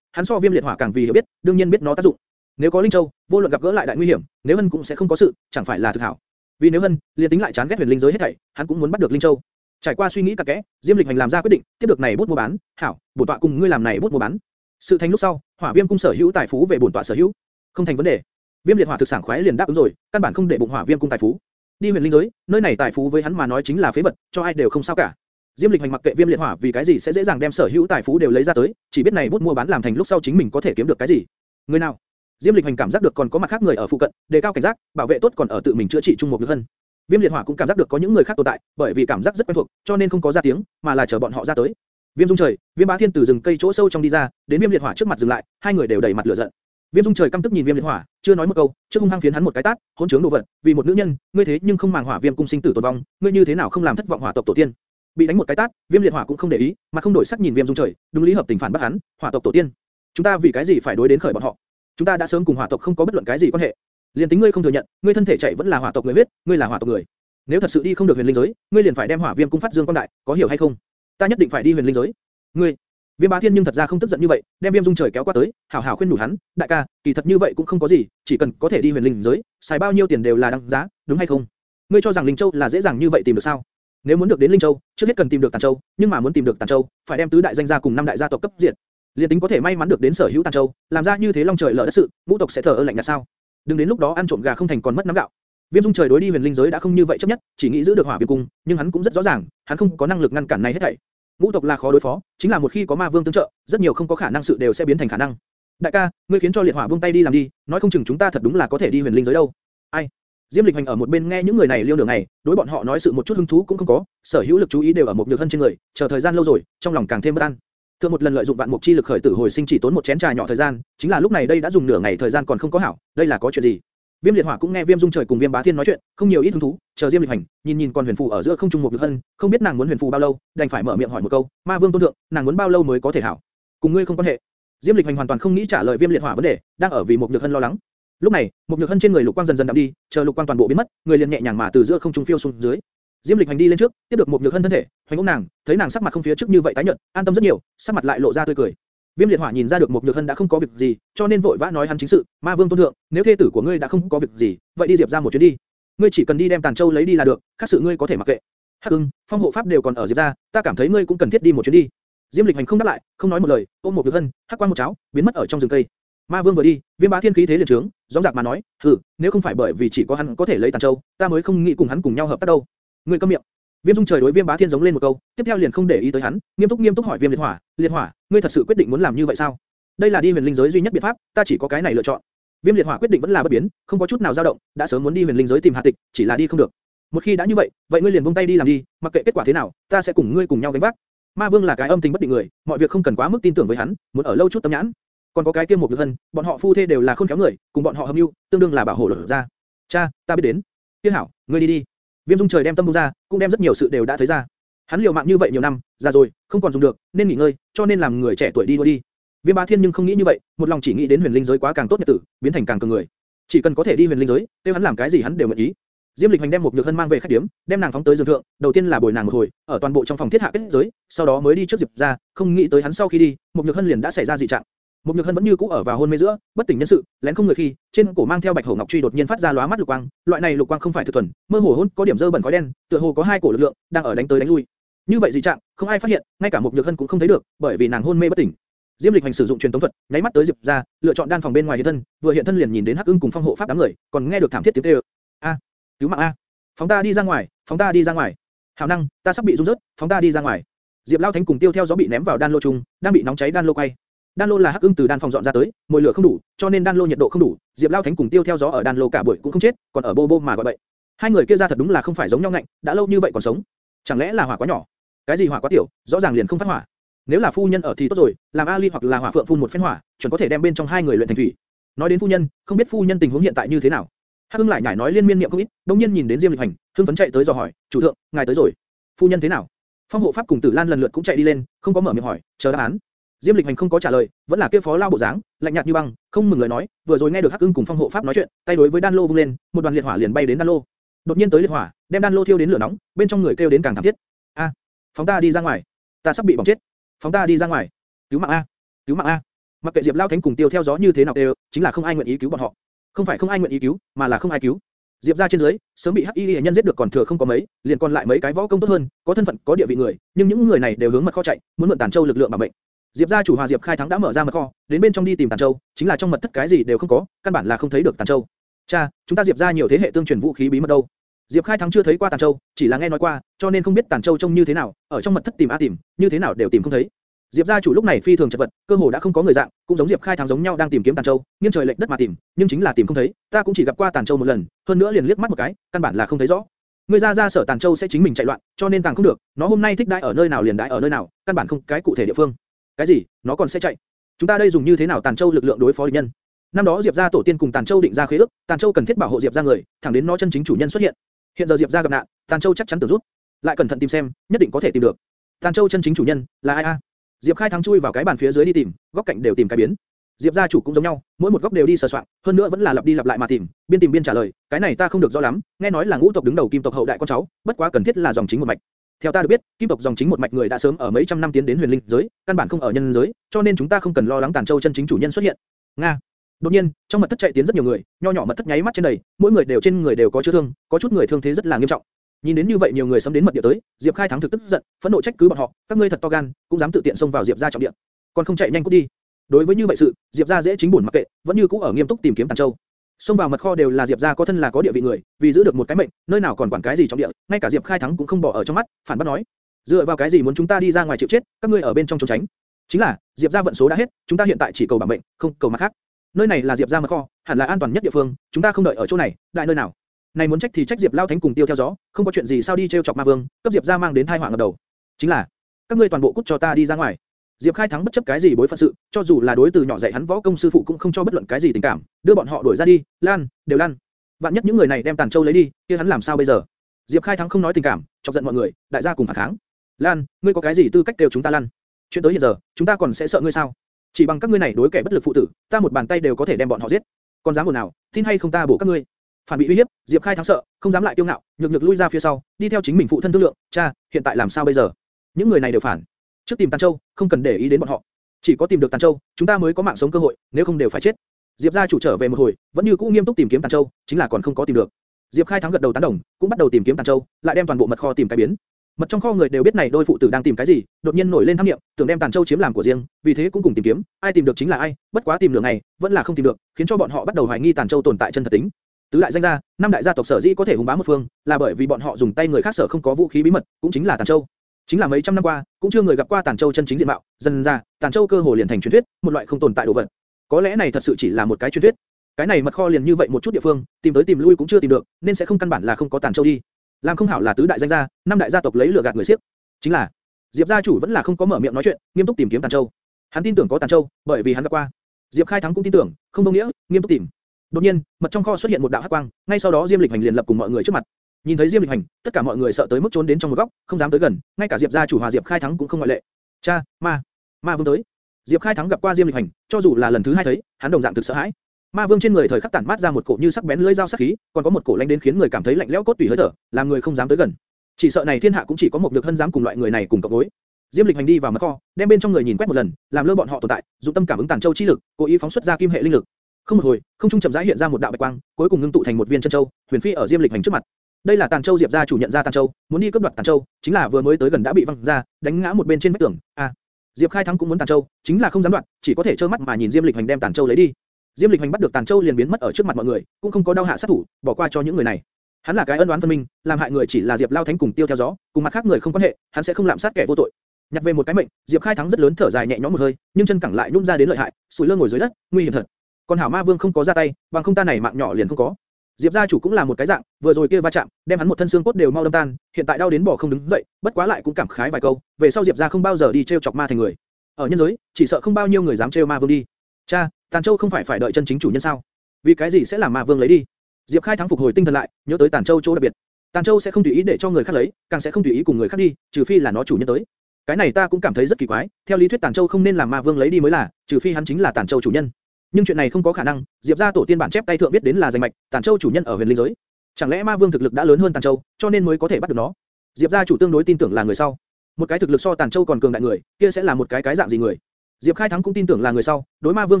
hắn so Viêm Liệt Hỏa càng vì hiểu biết, đương nhiên biết nó tác dụng. Nếu có Linh Châu, vô luận gặp gỡ lại đại nguy hiểm, nếu Hân cũng sẽ không có sự, chẳng phải là thực hảo. Vì nếu Hân, liền tính lại chán ghét huyền linh giới hết thảy, hắn cũng muốn bắt được Linh Châu. Trải qua suy nghĩ cặn kẽ, Diêm Lịch Hành làm ra quyết định, tiếp được này bút mua bán, hảo, bổ tọa cùng ngươi làm này bút mua bán. Sự thành lúc sau, Hỏa Viêm cung sở hữu tài phú về bổn tọa sở hữu, không thành vấn đề. Viêm Liệt Hỏa thực sản khoái liền đáp ứng rồi, căn bản không để bụng Hỏa Viêm cung tài phú. Đi huyền linh giới, nơi này tài phú với hắn mà nói chính là phế vật, cho ai đều không sao cả. Diêm Lịch Hành mặc kệ Viêm Liệt Hỏa vì cái gì sẽ dễ dàng đem sở hữu tài phú đều lấy ra tới, chỉ biết này bút mua bán làm thành lúc sau chính mình có thể kiếm được cái gì. Người nào? Diêm Lịch Hành cảm giác được còn có mặt khác người ở phụ cận, đề cao cảnh giác, bảo vệ tốt còn ở tự mình chữa trị chung một lực hân. Viêm Liệt Hỏa cũng cảm giác được có những người khác tồn tại, bởi vì cảm giác rất quen thuộc, cho nên không có ra tiếng, mà là chờ bọn họ ra tới. Viêm Dung Trời, Viêm Bá Thiên từ rừng cây chỗ sâu trong đi ra, đến Viêm Liệt Hỏa trước mặt dừng lại, hai người đều đầy mặt lửa giận. Viêm Dung Trời căm tức nhìn Viêm Liệt Hỏa, chưa nói một câu, trước hung hăng phiến hắn một cái tát, hỗn trướng đồ vật, vì một nữ nhân, ngươi thế nhưng không màng Hỏa Viêm cung sinh tử tồn vong, ngươi như thế nào không làm thất vọng Hỏa tộc tổ tiên? Bị đánh một cái tát, Viêm Liệt Hỏa cũng không để ý, mà không đổi sắc nhìn Viêm Dung Trời, đúng lý hợp tình phản bác hắn, Hỏa tộc tổ tiên, chúng ta vì cái gì phải đối đến khởi bọn họ? Chúng ta đã sớm cùng Hỏa tộc không có bất luận cái gì quan hệ. Liên tính ngươi không thừa nhận, ngươi thân thể chạy vẫn là Hỏa tộc người huyết, ngươi là Hỏa tộc người. Nếu thật sự đi không được huyền linh giới, ngươi liền phải đem Hỏa Viêm cung phát dương quan đại, có hiểu hay không? Ta nhất định phải đi huyền linh giới. Ngươi, Viêm Bá Thiên nhưng thật ra không tức giận như vậy, đem Viêm Dung Trời kéo qua tới, hảo hảo khuyên nhủ hắn, đại ca, kỳ thật như vậy cũng không có gì, chỉ cần có thể đi huyền linh giới, xài bao nhiêu tiền đều là đáng giá, đúng hay không? Ngươi cho rằng Linh Châu là dễ dàng như vậy tìm được sao? Nếu muốn được đến Linh Châu, trước hết cần tìm được Tàn Châu, nhưng mà muốn tìm được Tàn Châu, phải đem tứ đại danh gia cùng năm đại gia tộc cấp diệt. Liên tính có thể may mắn được đến sở hữu Tàn Châu, làm ra như thế long trời lở đất sự, ngũ tộc sẽ thờ ơ lạnh nhạt sao? Đừng đến lúc đó ăn trộm gà không thành còn mất nắm gạo. Viêm Dung Trời đối đi huyền linh giới đã không như vậy chấp nhất, chỉ nghĩ giữ được hỏa viêm cung, nhưng hắn cũng rất rõ ràng, hắn không có năng lực ngăn cản này hết thảy. Ngũ tộc là khó đối phó, chính là một khi có ma vương tương trợ, rất nhiều không có khả năng sự đều sẽ biến thành khả năng. Đại ca, ngươi khiến cho liệt hỏa buông tay đi làm đi, nói không chừng chúng ta thật đúng là có thể đi huyền linh giới đâu. Ai? Diêm Lịch Hành ở một bên nghe những người này liêu nửa ngày, đối bọn họ nói sự một chút hứng thú cũng không có, sở hữu lực chú ý đều ở một nhược hân trên người, chờ thời gian lâu rồi, trong lòng càng thêm bất an. Thượng một lần lợi dụng vạn mục chi lực khởi tử hồi sinh chỉ tốn một chén trà nhỏ thời gian, chính là lúc này đây đã dùng nửa ngày thời gian còn không có hảo, đây là có chuyện gì? Viêm liệt hỏa cũng nghe Viêm Dung Trời cùng Viêm Bá Thiên nói chuyện, không nhiều ít hứng thú, chờ Diêm Lịch Hành, nhìn nhìn con huyền phù ở giữa không trung một nhược hân, không biết nàng muốn huyền phù bao lâu, đành phải mở miệng hỏi một câu, Ma Vương tôn thượng, nàng muốn bao lâu mới có thể hảo? Cùng ngươi không quan hệ. Diêm Lịch Hành hoàn toàn không nghĩ trả lời Viêm liệt hỏa vấn đề, đang ở vì một nhược hân lo lắng. Lúc này, một nhược hân trên người lục quang dần dần đậm đi, chờ lục quang toàn bộ biến mất, người liền nhẹ nhàng mà từ giữa không trung phiêu xuống dưới. Diêm Lịch Hành đi lên trước, tiếp được một nhược hân thân thể, hoành ôm nàng, thấy nàng sắc mặt không phía trước như vậy tái nhợt, an tâm rất nhiều, sắc mặt lại lộ ra tươi cười. Viêm liệt hỏa nhìn ra được một nhược hân đã không có việc gì, cho nên vội vã nói hắn chính sự, Ma Vương tôn thượng, nếu thê tử của ngươi đã không có việc gì, vậy đi diệp ra một chuyến đi. Ngươi chỉ cần đi đem tàn châu lấy đi là được, khác sự ngươi có thể mặc kệ. Hắc Ưng, phong hộ pháp đều còn ở diệp ra, ta cảm thấy ngươi cũng cần thiết đi một chuyến đi. Diêm Lịch Hành không đáp lại, không nói một lời, ôm một nhược hân, hắc quang một cháo, biến mất ở trong rừng cây. Ma Vương vừa đi, Viêm Bá Thiên khí thế liền trướng, rõ ràng mà nói, hừ, nếu không phải bởi vì chỉ có hắn có thể lấy tàn châu, ta mới không nghĩ cùng hắn cùng nhau hợp tác đâu. Ngươi câm miệng. Viêm Dung Trời đối Viêm Bá Thiên giống lên một câu, tiếp theo liền không để ý tới hắn, nghiêm túc nghiêm túc hỏi Viêm Liệt Hỏa, Liệt Hỏa, ngươi thật sự quyết định muốn làm như vậy sao? Đây là đi huyền linh giới duy nhất biện pháp, ta chỉ có cái này lựa chọn. Viêm liệt hỏa quyết định vẫn là bất biến, không có chút nào dao động, đã sớm muốn đi huyền linh giới tìm Hà Tịch, chỉ là đi không được. Một khi đã như vậy, vậy ngươi liền buông tay đi làm đi, mặc kệ kết quả thế nào, ta sẽ cùng ngươi cùng nhau gánh vác. Ma Vương là cái âm tình bất định người, mọi việc không cần quá mức tin tưởng với hắn, muốn ở lâu chút tâm nhãn. Còn có cái kia một nhược hân, bọn họ phu thê đều là khôn khéo người, cùng bọn họ hợp mưu, tương đương là bảo hộ lột ra. Cha, ta biết đến. Tiên hảo, ngươi đi đi. Viêm Dung trời đem tâm bung ra, cũng đem rất nhiều sự đều đã thấy ra. Hắn liều mạng như vậy nhiều năm, già rồi, không còn dùng được, nên nghỉ ngơi, cho nên làm người trẻ tuổi đi đua đi. Viêm Bá Thiên nhưng không nghĩ như vậy, một lòng chỉ nghĩ đến huyền linh giới quá càng tốt nhật tử, biến thành càng cường người. Chỉ cần có thể đi huyền linh giới, tiêu hắn làm cái gì hắn đều nguyện ý. Diêm Lịch Hành đem một nhược hân mang về khách điểm, đem nàng phóng tới giường thượng, đầu tiên là bồi nàng một hồi, ở toàn bộ trong phòng thiết hạ kết giới, sau đó mới đi trước Diệp ra, không nghĩ tới hắn sau khi đi, một nhược hân liền đã xảy ra dị trạng. Một nhược hân vẫn như cũ ở vào hôn mê giữa, bất tỉnh nhân sự, lén không người khi, trên cổ mang theo bạch hổ ngọc truy đột nhiên phát ra lóa mắt lục quang, loại này lục quang không phải thực thuần, mơ hồ hôn có điểm dơ bẩn khói đen, tựa hồ có hai cổ lực lượng đang ở đánh tới đánh lui. Như vậy dị trạng, không ai phát hiện, ngay cả một nhược hân cũng không thấy được, bởi vì nàng hôn mê bất tỉnh. Diêm Lịch Hành sử dụng truyền tống thuật, nháy mắt tới Diệp ra, lựa chọn đan phòng bên ngoài hiện thân, vừa hiện thân liền nhìn đến Hắc Ưng cùng Phong Hộ Pháp đám người, còn nghe được thảm thiết tiếng kêu. A, cứu mạng a, phóng ta đi ra ngoài, phóng ta đi ra ngoài. Hảo năng, ta sắp bị rung rớt, phóng ta đi ra ngoài. Diệp Lao Thánh cùng Tiêu theo gió bị ném vào đan lô trùng, đang bị nóng cháy đan lô quay. Đan lô là Hắc Ưng từ đan phòng dọn ra tới, mùi lửa không đủ, cho nên đan lô nhiệt độ không đủ. Diệp Lao Thánh cùng Tiêu theo gió ở đan lô cả buổi cũng không chết, còn ở bô bô mà gọi bậy. Hai người kia ra thật đúng là không phải giống nhau ngạnh, đã lâu như vậy còn sống. Chẳng lẽ là hỏa quá nhỏ? Cái gì hỏa quá tiểu, rõ ràng liền không phát hỏa. Nếu là phu nhân ở thì tốt rồi, làm Ali hoặc là hỏa phượng phun một phen hỏa, chuẩn có thể đem bên trong hai người luyện thành thủy. Nói đến phu nhân, không biết phu nhân tình huống hiện tại như thế nào. Hắc Hưng lại nhảy nói liên miên niệm không ít, đống nhiên nhìn đến Diêm Lịch Hành, hưng phấn chạy tới dò hỏi, chủ thượng, ngài tới rồi. Phu nhân thế nào? Phong hộ pháp cùng Tử Lan lần lượt cũng chạy đi lên, không có mở miệng hỏi, chờ đáp án. Diêm Lịch Hành không có trả lời, vẫn là kia phó lao bộ dáng, lạnh nhạt như băng, không mừng lời nói, vừa rồi nghe được Hắc Ưng cùng Phong hộ pháp nói chuyện, tay đối với đan lô vung lên, một đoàn liệt hỏa liền bay đến đan lô. Đột nhiên tới liệt hỏa, đem đan lô thiêu đến lửa nóng, bên trong người kêu đến càng thảm thiết. A, phóng ta đi ra ngoài, ta sắp bị bỏng chết. Phóng ta đi ra ngoài cứu mạng a, cứu mạng a. Mặc kệ Diệp Lao Thánh cùng Tiêu theo gió như thế nào đều, chính là không ai nguyện ý cứu bọn họ. Không phải không ai nguyện ý cứu, mà là không ai cứu. Diệp gia trên dưới, sớm bị Hắc Y nhân giết được còn thừa không có mấy, liền còn lại mấy cái võ công tốt hơn, có thân phận, có địa vị người, nhưng những người này đều hướng mật kho chạy, muốn mượn Tản Châu lực lượng bảo mệnh. Diệp gia chủ Hòa Diệp Khai Thắng đã mở ra mật kho, đến bên trong đi tìm Tản Châu, chính là trong mật thất cái gì đều không có, căn bản là không thấy được Tản Châu. Cha, chúng ta Diệp gia nhiều thế hệ tương truyền vũ khí bí mật đâu? Diệp Khai Thắng chưa thấy qua Tản Châu, chỉ là nghe nói qua, cho nên không biết Tản Châu trông như thế nào, ở trong mật thất tìm a tìm, như thế nào đều tìm không thấy. Diệp gia chủ lúc này phi thường chật vật, cơ hồ đã không có người dạng, cũng giống Diệp Khai Thắng giống nhau đang tìm kiếm Tàn Châu, nghiêng trời lệch đất mà tìm, nhưng chính là tìm không thấy. Ta cũng chỉ gặp qua Tàn Châu một lần, hơn nữa liền liếc mắt một cái, căn bản là không thấy rõ. Người ra ra sở Tàn Châu sẽ chính mình chạy loạn, cho nên tàng không được. Nó hôm nay thích đãi ở nơi nào liền đãi ở nơi nào, căn bản không cái cụ thể địa phương. Cái gì? Nó còn sẽ chạy? Chúng ta đây dùng như thế nào Tàn Châu lực lượng đối phó địch nhân? Năm đó Diệp gia tổ tiên cùng Tàn Châu định ra khế ước, Tàn Châu cần thiết bảo hộ Diệp gia người, thẳng đến nó chân chính chủ nhân xuất hiện. Hiện giờ Diệp gia gặp nạn, Tàn Châu chắc chắn tự rút. Lại cẩn thận tìm xem, nhất định có thể tìm được. Tàn Châu chân chính chủ nhân là ai a? Diệp Khai Thắng chui vào cái bàn phía dưới đi tìm, góc cạnh đều tìm cái biến. Diệp gia chủ cũng giống nhau, mỗi một góc đều đi sờ soạn, hơn nữa vẫn là lặp đi lặp lại mà tìm, biên tìm biên trả lời, cái này ta không được rõ lắm, nghe nói là ngũ tộc đứng đầu kim tộc hậu đại con cháu, bất quá cần thiết là dòng chính một mạch. Theo ta được biết, kim tộc dòng chính một mạch người đã sớm ở mấy trăm năm tiến đến huyền linh giới, căn bản không ở nhân giới, cho nên chúng ta không cần lo lắng tàn châu chân chính chủ nhân xuất hiện. Nga. Đột nhiên, trong mật thất chạy tiến rất nhiều người, nho nhỏ mật thất nháy mắt trên đầy, mỗi người đều trên người đều có chữa thương, có chút người thương thế rất là nghiêm trọng. Nhìn đến như vậy nhiều người xâm đến mật địa tới, Diệp Khai thắng thực tức giận, phẫn nộ trách cứ bọn họ, các ngươi thật to gan, cũng dám tự tiện xông vào Diệp gia trọng địa, còn không chạy nhanh cút đi. Đối với như vậy sự, Diệp gia dễ chính buồn mặc kệ, vẫn như cũ ở nghiêm túc tìm kiếm Tàn Châu. Xông vào mật kho đều là Diệp gia có thân là có địa vị người, vì giữ được một cái mệnh, nơi nào còn quản cái gì trong địa, ngay cả Diệp Khai thắng cũng không bỏ ở trong mắt, phản bác nói, dựa vào cái gì muốn chúng ta đi ra ngoài chịu chết, các ngươi ở bên trong trốn tránh. Chính là, Diệp gia vận số đã hết, chúng ta hiện tại chỉ cầu bảo mệnh, không cầu mặt khác. Nơi này là Diệp gia mật kho, hẳn là an toàn nhất địa phương, chúng ta không đợi ở chỗ này, đại nơi nào? Này muốn trách thì trách Diệp Lao Thánh cùng Tiêu theo gió, không có chuyện gì sao đi treo chọc Ma Vương, cấp Diệp gia mang đến tai họa ngập đầu. Chính là, các ngươi toàn bộ cút cho ta đi ra ngoài. Diệp Khai Thắng bất chấp cái gì bối phận sự, cho dù là đối từ nhỏ dạy hắn võ công sư phụ cũng không cho bất luận cái gì tình cảm, đưa bọn họ đuổi ra đi, lan, đều lan. Vạn nhất những người này đem Tàn Châu lấy đi, kia hắn làm sao bây giờ? Diệp Khai Thắng không nói tình cảm, chọc giận mọi người, đại gia cùng phản kháng. Lan, ngươi có cái gì tư cách kêu chúng ta Lan? Chuyện tới hiện giờ, chúng ta còn sẽ sợ ngươi sao? Chỉ bằng các ngươi này đối kẻ bất lực phụ tử, ta một bàn tay đều có thể đem bọn họ giết. Còn dám buồn nào, tin hay không ta bổ các ngươi? phản bị uy hiếp, Diệp Khai thắng sợ, không dám lại kiêu ngạo, nhược nhược lui ra phía sau, đi theo chính mình phụ thân thương lượng, cha, hiện tại làm sao bây giờ? Những người này đều phản, trước tìm Tàn Châu, không cần để ý đến bọn họ, chỉ có tìm được Tàn Châu, chúng ta mới có mạng sống cơ hội, nếu không đều phải chết. Diệp gia chủ trở về một hồi, vẫn như cũ nghiêm túc tìm kiếm Tàn Châu, chính là còn không có tìm được. Diệp Khai thắng gật đầu tán đồng, cũng bắt đầu tìm kiếm Tàn Châu, lại đem toàn bộ mật kho tìm cái biến. Mật trong kho người đều biết này đôi phụ tử đang tìm cái gì, đột nhiên nổi lên tham niệm, tưởng đem Tàn Châu chiếm làm của riêng, vì thế cũng cùng tìm kiếm, ai tìm được chính là ai, bất quá tìm nửa ngày, vẫn là không tìm được, khiến cho bọn họ bắt đầu hoài nghi Tàn Châu tồn tại chân thật tính. Tứ đại danh gia, năm đại gia tộc sở dĩ có thể hùng bá một phương, là bởi vì bọn họ dùng tay người khác sở không có vũ khí bí mật, cũng chính là Tàn Châu. Chính là mấy trăm năm qua, cũng chưa người gặp qua Tàn Châu chân chính diện mạo, dần ra, Tàn Châu cơ hồ liền thành truyền thuyết, một loại không tồn tại đồ vật. Có lẽ này thật sự chỉ là một cái truyền thuyết. Cái này mật kho liền như vậy một chút địa phương, tìm tới tìm lui cũng chưa tìm được, nên sẽ không căn bản là không có Tàn Châu đi. làm không hảo là tứ đại danh gia, năm đại gia tộc lấy lừa gạt người xiếc. Chính là, Diệp gia chủ vẫn là không có mở miệng nói chuyện, nghiêm túc tìm kiếm Tàn Châu. Hắn tin tưởng có Tàn Châu, bởi vì hắn gặp qua. Diệp Khai Thắng cũng tin tưởng, không đồng nghĩa, nghiêm túc tìm. Đột nhiên, mật trong kho xuất hiện một đạo hắc quang, ngay sau đó Diêm Lịch Hành liền lập cùng mọi người trước mặt. Nhìn thấy Diêm Lịch Hành, tất cả mọi người sợ tới mức trốn đến trong một góc, không dám tới gần, ngay cả Diệp gia chủ Hòa Diệp Khai Thắng cũng không ngoại lệ. Cha, ma, ma vương tới. Diệp Khai Thắng gặp qua Diêm Lịch Hành, cho dù là lần thứ hai thấy, hắn đồng dạng thực sợ hãi. Ma vương trên người thời khắc tản mát ra một cổ như sắc bén lưỡi dao sắc khí, còn có một cổ lạnh đến khiến người cảm thấy lạnh lẽo cốt tủy hơi thở, làm người không dám tới gần. Chỉ sợ này thiên hạ cũng chỉ có một được hân dám cùng loại người này cùng cộng gối. Diêm Lịch hành đi vào mật kho, đem bên trong người nhìn quét một lần, làm lơ bọn họ tồn tại, dụng tâm cảm ứng tàn châu chi lực, cố ý phóng xuất ra kim hệ linh lực. Không một hồi, không trung chậm rãi hiện ra một đạo bạch quang, cuối cùng ngưng tụ thành một viên chân châu, huyền phi ở Diêm Lịch hành trước mặt. Đây là tàn châu Diệp gia chủ nhận ra tàn châu, muốn đi cướp đoạt tàn châu, chính là vừa mới tới gần đã bị văng ra, đánh ngã một bên trên vách tường. À, Diệp Khai Thắng cũng muốn tàn châu, chính là không dám đoạt, chỉ có thể trơ mắt mà nhìn Diêm Lịch hành đem tàn châu lấy đi. Diêm Lịch hành bắt được tàn châu liền biến mất ở trước mặt mọi người, cũng không có đau hạ sát thủ, bỏ qua cho những người này. Hắn là cái ân oán phân minh, làm hại người chỉ là Diệp Lao Thánh cùng Tiêu theo gió, cùng mặt khác người không quan hệ, hắn sẽ không lạm sát kẻ vô tội. Nhặt về một cái mệnh, Diệp Khai thắng rất lớn thở dài nhẹ nhõm một hơi, nhưng chân cẳng lại nhún ra đến lợi hại, sủi lơ ngồi dưới đất, nguy hiểm thật. Còn Hảo Ma Vương không có ra tay, bằng không ta này mạng nhỏ liền không có. Diệp gia chủ cũng là một cái dạng, vừa rồi kia va chạm, đem hắn một thân xương cốt đều mau đâm tan, hiện tại đau đến bỏ không đứng dậy, bất quá lại cũng cảm khái vài câu, về sau Diệp gia không bao giờ đi treo chọc ma thành người. Ở nhân giới, chỉ sợ không bao nhiêu người dám treo ma vương đi. Cha, Tàn Châu không phải phải đợi chân chính chủ nhân sao? Vì cái gì sẽ làm ma vương lấy đi? Diệp Khai thắng phục hồi tinh thần lại, nhớ tới Tàn Châu chỗ đặc biệt. Tàn Châu sẽ không tùy ý để cho người khác lấy, càng sẽ không tùy ý cùng người khác đi, trừ phi là nó chủ nhân tới. Cái này ta cũng cảm thấy rất kỳ quái, theo lý thuyết Tàn Châu không nên làm ma vương lấy đi mới là, trừ phi hắn chính là Tàn Châu chủ nhân. Nhưng chuyện này không có khả năng, Diệp gia tổ tiên bản chép tay thượng viết đến là danh mạch, tản Châu chủ nhân ở huyền linh giới. Chẳng lẽ ma vương thực lực đã lớn hơn tản Châu, cho nên mới có thể bắt được nó? Diệp gia chủ tương đối tin tưởng là người sau. Một cái thực lực so tản Châu còn cường đại người, kia sẽ là một cái cái dạng gì người? Diệp Khai Thắng cũng tin tưởng là người sau, đối ma vương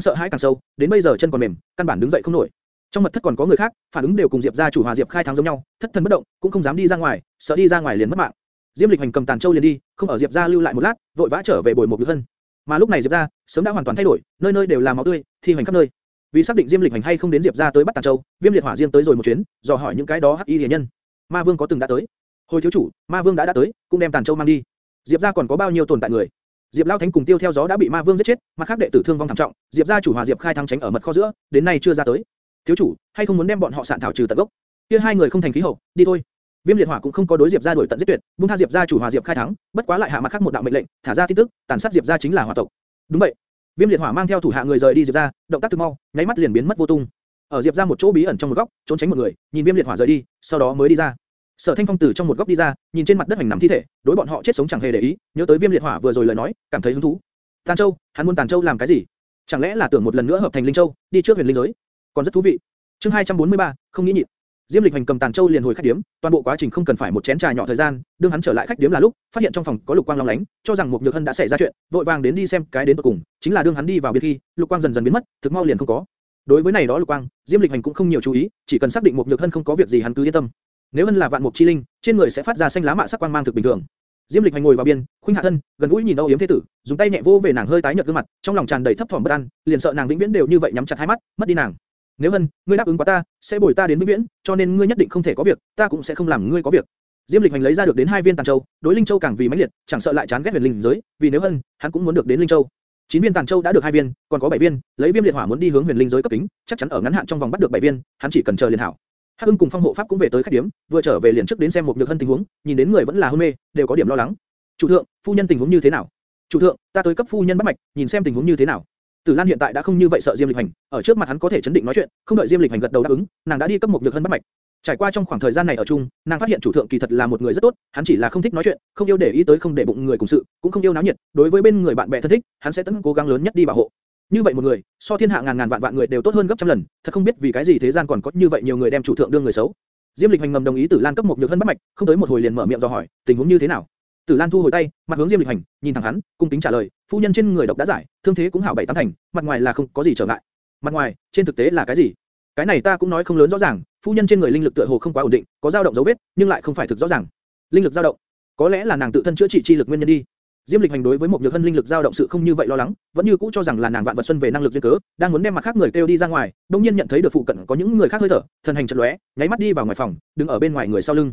sợ hãi càng sâu, đến bây giờ chân còn mềm, căn bản đứng dậy không nổi. Trong mật thất còn có người khác, phản ứng đều cùng Diệp gia chủ Hòa Diệp Khai Thắng giống nhau, thất thần bất động, cũng không dám đi ra ngoài, sợ đi ra ngoài liền mất mạng. Diêm Lịch Hành cầm tàn châu liền đi, không ở Diệp gia lưu lại một lát, vội vã trở về bồi một nhược hân. Mà lúc này Diệp gia sớm đã hoàn toàn thay đổi, nơi nơi đều là máu tươi, thi hành khắp nơi. Vì xác định Diêm Lịch Hành hay không đến Diệp gia tới bắt tàn châu, Viêm Liệt Hỏa riêng tới rồi một chuyến, dò hỏi những cái đó hắc y liệt nhân. Ma Vương có từng đã tới. Hồi thiếu chủ, Ma Vương đã đã tới, cũng đem tàn châu mang đi. Diệp gia còn có bao nhiêu tồn tại người? Diệp Lão Thánh cùng Tiêu theo gió đã bị Ma Vương giết chết, mặt khác đệ tử thương vong thảm trọng, Diệp gia chủ Hòa Diệp Khai thắng tránh ở mật kho giữa, đến nay chưa ra tới. Thiếu chủ, hay không muốn đem bọn họ sạn thảo trừ tận gốc? Kia hai người không thành khí hậu, đi thôi. Viêm liệt hỏa cũng không có đối Diệp gia đuổi tận giết tuyệt, buông tha Diệp gia chủ Hòa Diệp Khai thắng, bất quá lại hạ mặt khác một đạo mệnh lệnh, thả ra tin tức, tàn sát Diệp gia chính là hỏa tộc. Đúng vậy. Viêm liệt hỏa mang theo thủ hạ người rời đi Diệp gia, động tác thực mau, nháy mắt liền biến mất vô tung. Ở Diệp gia một chỗ bí ẩn trong một góc, trốn tránh một người, nhìn Viêm liệt hỏa rời đi, sau đó mới đi ra. Sở Thanh Phong từ trong một góc đi ra, nhìn trên mặt đất hành nằm thi thể, đối bọn họ chết sống chẳng hề để ý, nhớ tới Viêm liệt hỏa vừa rồi lời nói, cảm thấy hứng thú. Tàn Châu, hắn muốn Tàn Châu làm cái gì? Chẳng lẽ là tưởng một lần nữa hợp thành Linh Châu, đi trước huyền linh giới? Còn rất thú vị. Chương 243, không nghĩ nhịn. Diêm Lịch Hành cầm Tàn Châu liền hồi khách điếm, toàn bộ quá trình không cần phải một chén trà nhỏ thời gian, đương hắn trở lại khách điếm là lúc, phát hiện trong phòng có lục quang long lánh, cho rằng một nhược hân đã xảy ra chuyện, vội vàng đến đi xem cái đến cuối cùng, chính là đương hắn đi vào biệt khi, lục quang dần dần biến mất, thực mau liền không có. Đối với này đó lục quang, Diêm Lịch Hành cũng không nhiều chú ý, chỉ cần xác định một nhược hân không có việc gì hắn cứ yên tâm. Nếu hân là vạn mục chi linh, trên người sẽ phát ra xanh lá mạ sắc quang mang thực bình thường. Diêm Lịch Hành ngồi vào biên, khuynh hạ thân, gần gũi nhìn Âu Yếm thế tử, dùng tay nhẹ vô về nàng hơi tái nhợt gương mặt, trong lòng tràn đầy thấp thỏm bất an, liền sợ nàng vĩnh viễn đều như vậy nhắm chặt hai mắt, mất đi nàng. Nếu hân, ngươi đáp ứng quá ta, sẽ bồi ta đến vĩnh viễn, cho nên ngươi nhất định không thể có việc, ta cũng sẽ không làm ngươi có việc. Diêm Lịch Hành lấy ra được đến hai viên tàn châu, đối Linh Châu càng vì mãnh liệt, chẳng sợ lại chán ghét huyền linh giới, vì nếu hân, hắn cũng muốn được đến Linh Châu. Chín viên tàn châu đã được hai viên, còn có bảy viên, lấy viêm liệt hỏa muốn đi hướng huyền linh giới cấp tính, chắc chắn ở ngắn hạn trong vòng bắt được bảy viên, hắn chỉ cần chờ liền hảo. Hắc Ưng cùng Phong Hộ Pháp cũng về tới khách điểm, vừa trở về liền trước đến xem một nhược hân tình huống, nhìn đến người vẫn là hôn mê, đều có điểm lo lắng. Chủ thượng, phu nhân tình huống như thế nào? Chủ thượng, ta tới cấp phu nhân bắt mạch, nhìn xem tình huống như thế nào. Tử Lan hiện tại đã không như vậy sợ Diêm Lịch Hành, ở trước mặt hắn có thể chấn định nói chuyện, không đợi Diêm Lịch Hành gật đầu đáp ứng, nàng đã đi cấp một nhược hân bắt mạch. Trải qua trong khoảng thời gian này ở chung, nàng phát hiện chủ thượng kỳ thật là một người rất tốt, hắn chỉ là không thích nói chuyện, không yêu để ý tới không để bụng người cùng sự, cũng không yêu náo nhiệt, đối với bên người bạn bè thân thích, hắn sẽ tận cố gắng lớn nhất đi bảo hộ. Như vậy một người, so thiên hạ ngàn ngàn vạn vạn người đều tốt hơn gấp trăm lần, thật không biết vì cái gì thế gian còn có như vậy nhiều người đem chủ thượng đương người xấu. Diêm Lịch Hành ngầm đồng ý Tử Lan cấp một nhược hân bắt mạch, không tới một hồi liền mở miệng dò hỏi, tình huống như thế nào? Tử Lan thu hồi tay, mặt hướng Diêm Lịch Hành, nhìn thẳng hắn, cung kính trả lời, phu nhân trên người độc đã giải, thương thế cũng hảo bảy tám thành, mặt ngoài là không có gì trở ngại. Mặt ngoài, trên thực tế là cái gì? Cái này ta cũng nói không lớn rõ ràng, phu nhân trên người linh lực tựa hồ không quá ổn định, có dao động dấu vết, nhưng lại không phải thực rõ ràng. Linh lực dao động, có lẽ là nàng tự thân chữa trị chi lực nguyên nhân đi. Diêm Lịch Hành đối với một nhược hân linh lực dao động sự không như vậy lo lắng, vẫn như cũ cho rằng là nàng vạn vật xuân về năng lực duyên cớ, đang muốn đem mặt khác người kêu đi ra ngoài, đột nhiên nhận thấy được phụ cận có những người khác hơi thở, thần hành chợt lóe, nháy mắt đi vào ngoài phòng, đứng ở bên ngoài người sau lưng.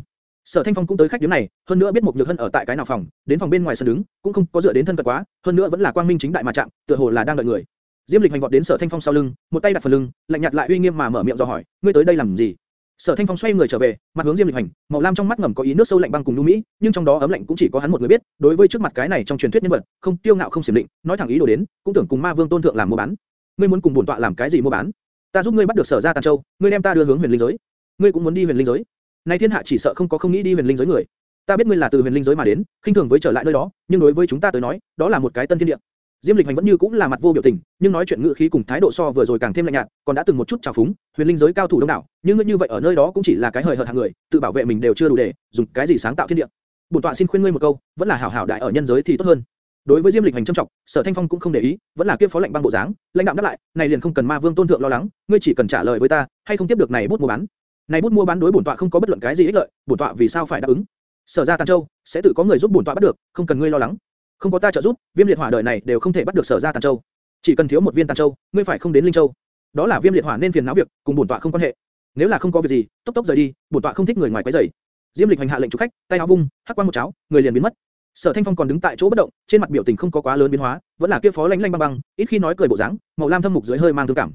Sở Thanh Phong cũng tới khách điểm này, hơn nữa biết mục nhược hân ở tại cái nào phòng, đến phòng bên ngoài sân đứng, cũng không có dựa đến thân cận quá, hơn nữa vẫn là quang minh chính đại mà chạm, tựa hồ là đang đợi người. Diêm Lịch hành vọt đến Sở Thanh Phong sau lưng, một tay đặt phần lưng, lạnh nhạt lại uy nghiêm mà mở miệng do hỏi, ngươi tới đây làm gì? Sở Thanh Phong xoay người trở về, mặt hướng Diêm Lịch Hành, màu lam trong mắt ngầm có ý nước sâu lạnh băng cùng nhu mỹ, nhưng trong đó ấm lạnh cũng chỉ có hắn một người biết. Đối với trước mặt cái này trong truyền thuyết nhân vật, không tiêu ngạo không xiểm định, nói thẳng ý đồ đến, cũng tưởng cùng Ma Vương tôn thượng làm mua bán. Ngươi muốn cùng bổn tọa làm cái gì mua bán? Ta giúp ngươi bắt được Sở gia Tàn Châu, ngươi đem ta đưa hướng Huyền Linh giới. Ngươi cũng muốn đi Huyền Linh giới? Nay thiên hạ chỉ sợ không có không nghĩ đi Huyền Linh giới người. Ta biết ngươi là từ Huyền Linh giới mà đến, khinh thường với trở lại nơi đó, nhưng đối với chúng ta tới nói, đó là một cái tân thiên địa. Diêm Lịch Hành vẫn như cũng là mặt vô biểu tình, nhưng nói chuyện ngữ khí cùng thái độ so vừa rồi càng thêm lạnh nhạt, còn đã từng một chút trào phúng, huyền linh giới cao thủ đông đảo, nhưng ngươi như vậy ở nơi đó cũng chỉ là cái hời hợt hạng người, tự bảo vệ mình đều chưa đủ để, dùng cái gì sáng tạo thiên địa. Bổn tọa xin khuyên ngươi một câu, vẫn là hảo hảo đại ở nhân giới thì tốt hơn. Đối với Diêm Lịch Hành trầm trọng, Sở Thanh Phong cũng không để ý, vẫn là kiếp phó lệnh băng bộ dáng, lãnh đạm đáp lại, này liền không cần Ma Vương tôn thượng lo lắng, ngươi chỉ cần trả lời với ta, hay không tiếp được này bút mua bán. Này bút mua bán đối bổn tọa không có bất luận cái gì ích lợi, bổn tọa vì sao phải đáp ứng? Sở gia Tàn Châu sẽ tự có người giúp bổn tọa bắt được, không cần ngươi lo lắng. Không có ta trợ giúp, Viêm Liệt Hỏa đời này đều không thể bắt được Sở gia Tàn Châu. Chỉ cần thiếu một viên Tàn Châu, ngươi phải không đến Linh Châu. Đó là Viêm Liệt Hỏa nên phiền não việc, cùng bổn tọa không quan hệ. Nếu là không có việc gì, tốc tốc rời đi, bổn tọa không thích người ngoài quấy rầy. Diêm Lịch hành hạ lệnh chủ khách, tay áo vung, hắc quang một cháo, người liền biến mất. Sở Thanh Phong còn đứng tại chỗ bất động, trên mặt biểu tình không có quá lớn biến hóa, vẫn là kia phó lanh lanh băng băng, ít khi nói cười bộ dáng, màu lam thâm mục dưới hơi mang thương cảm.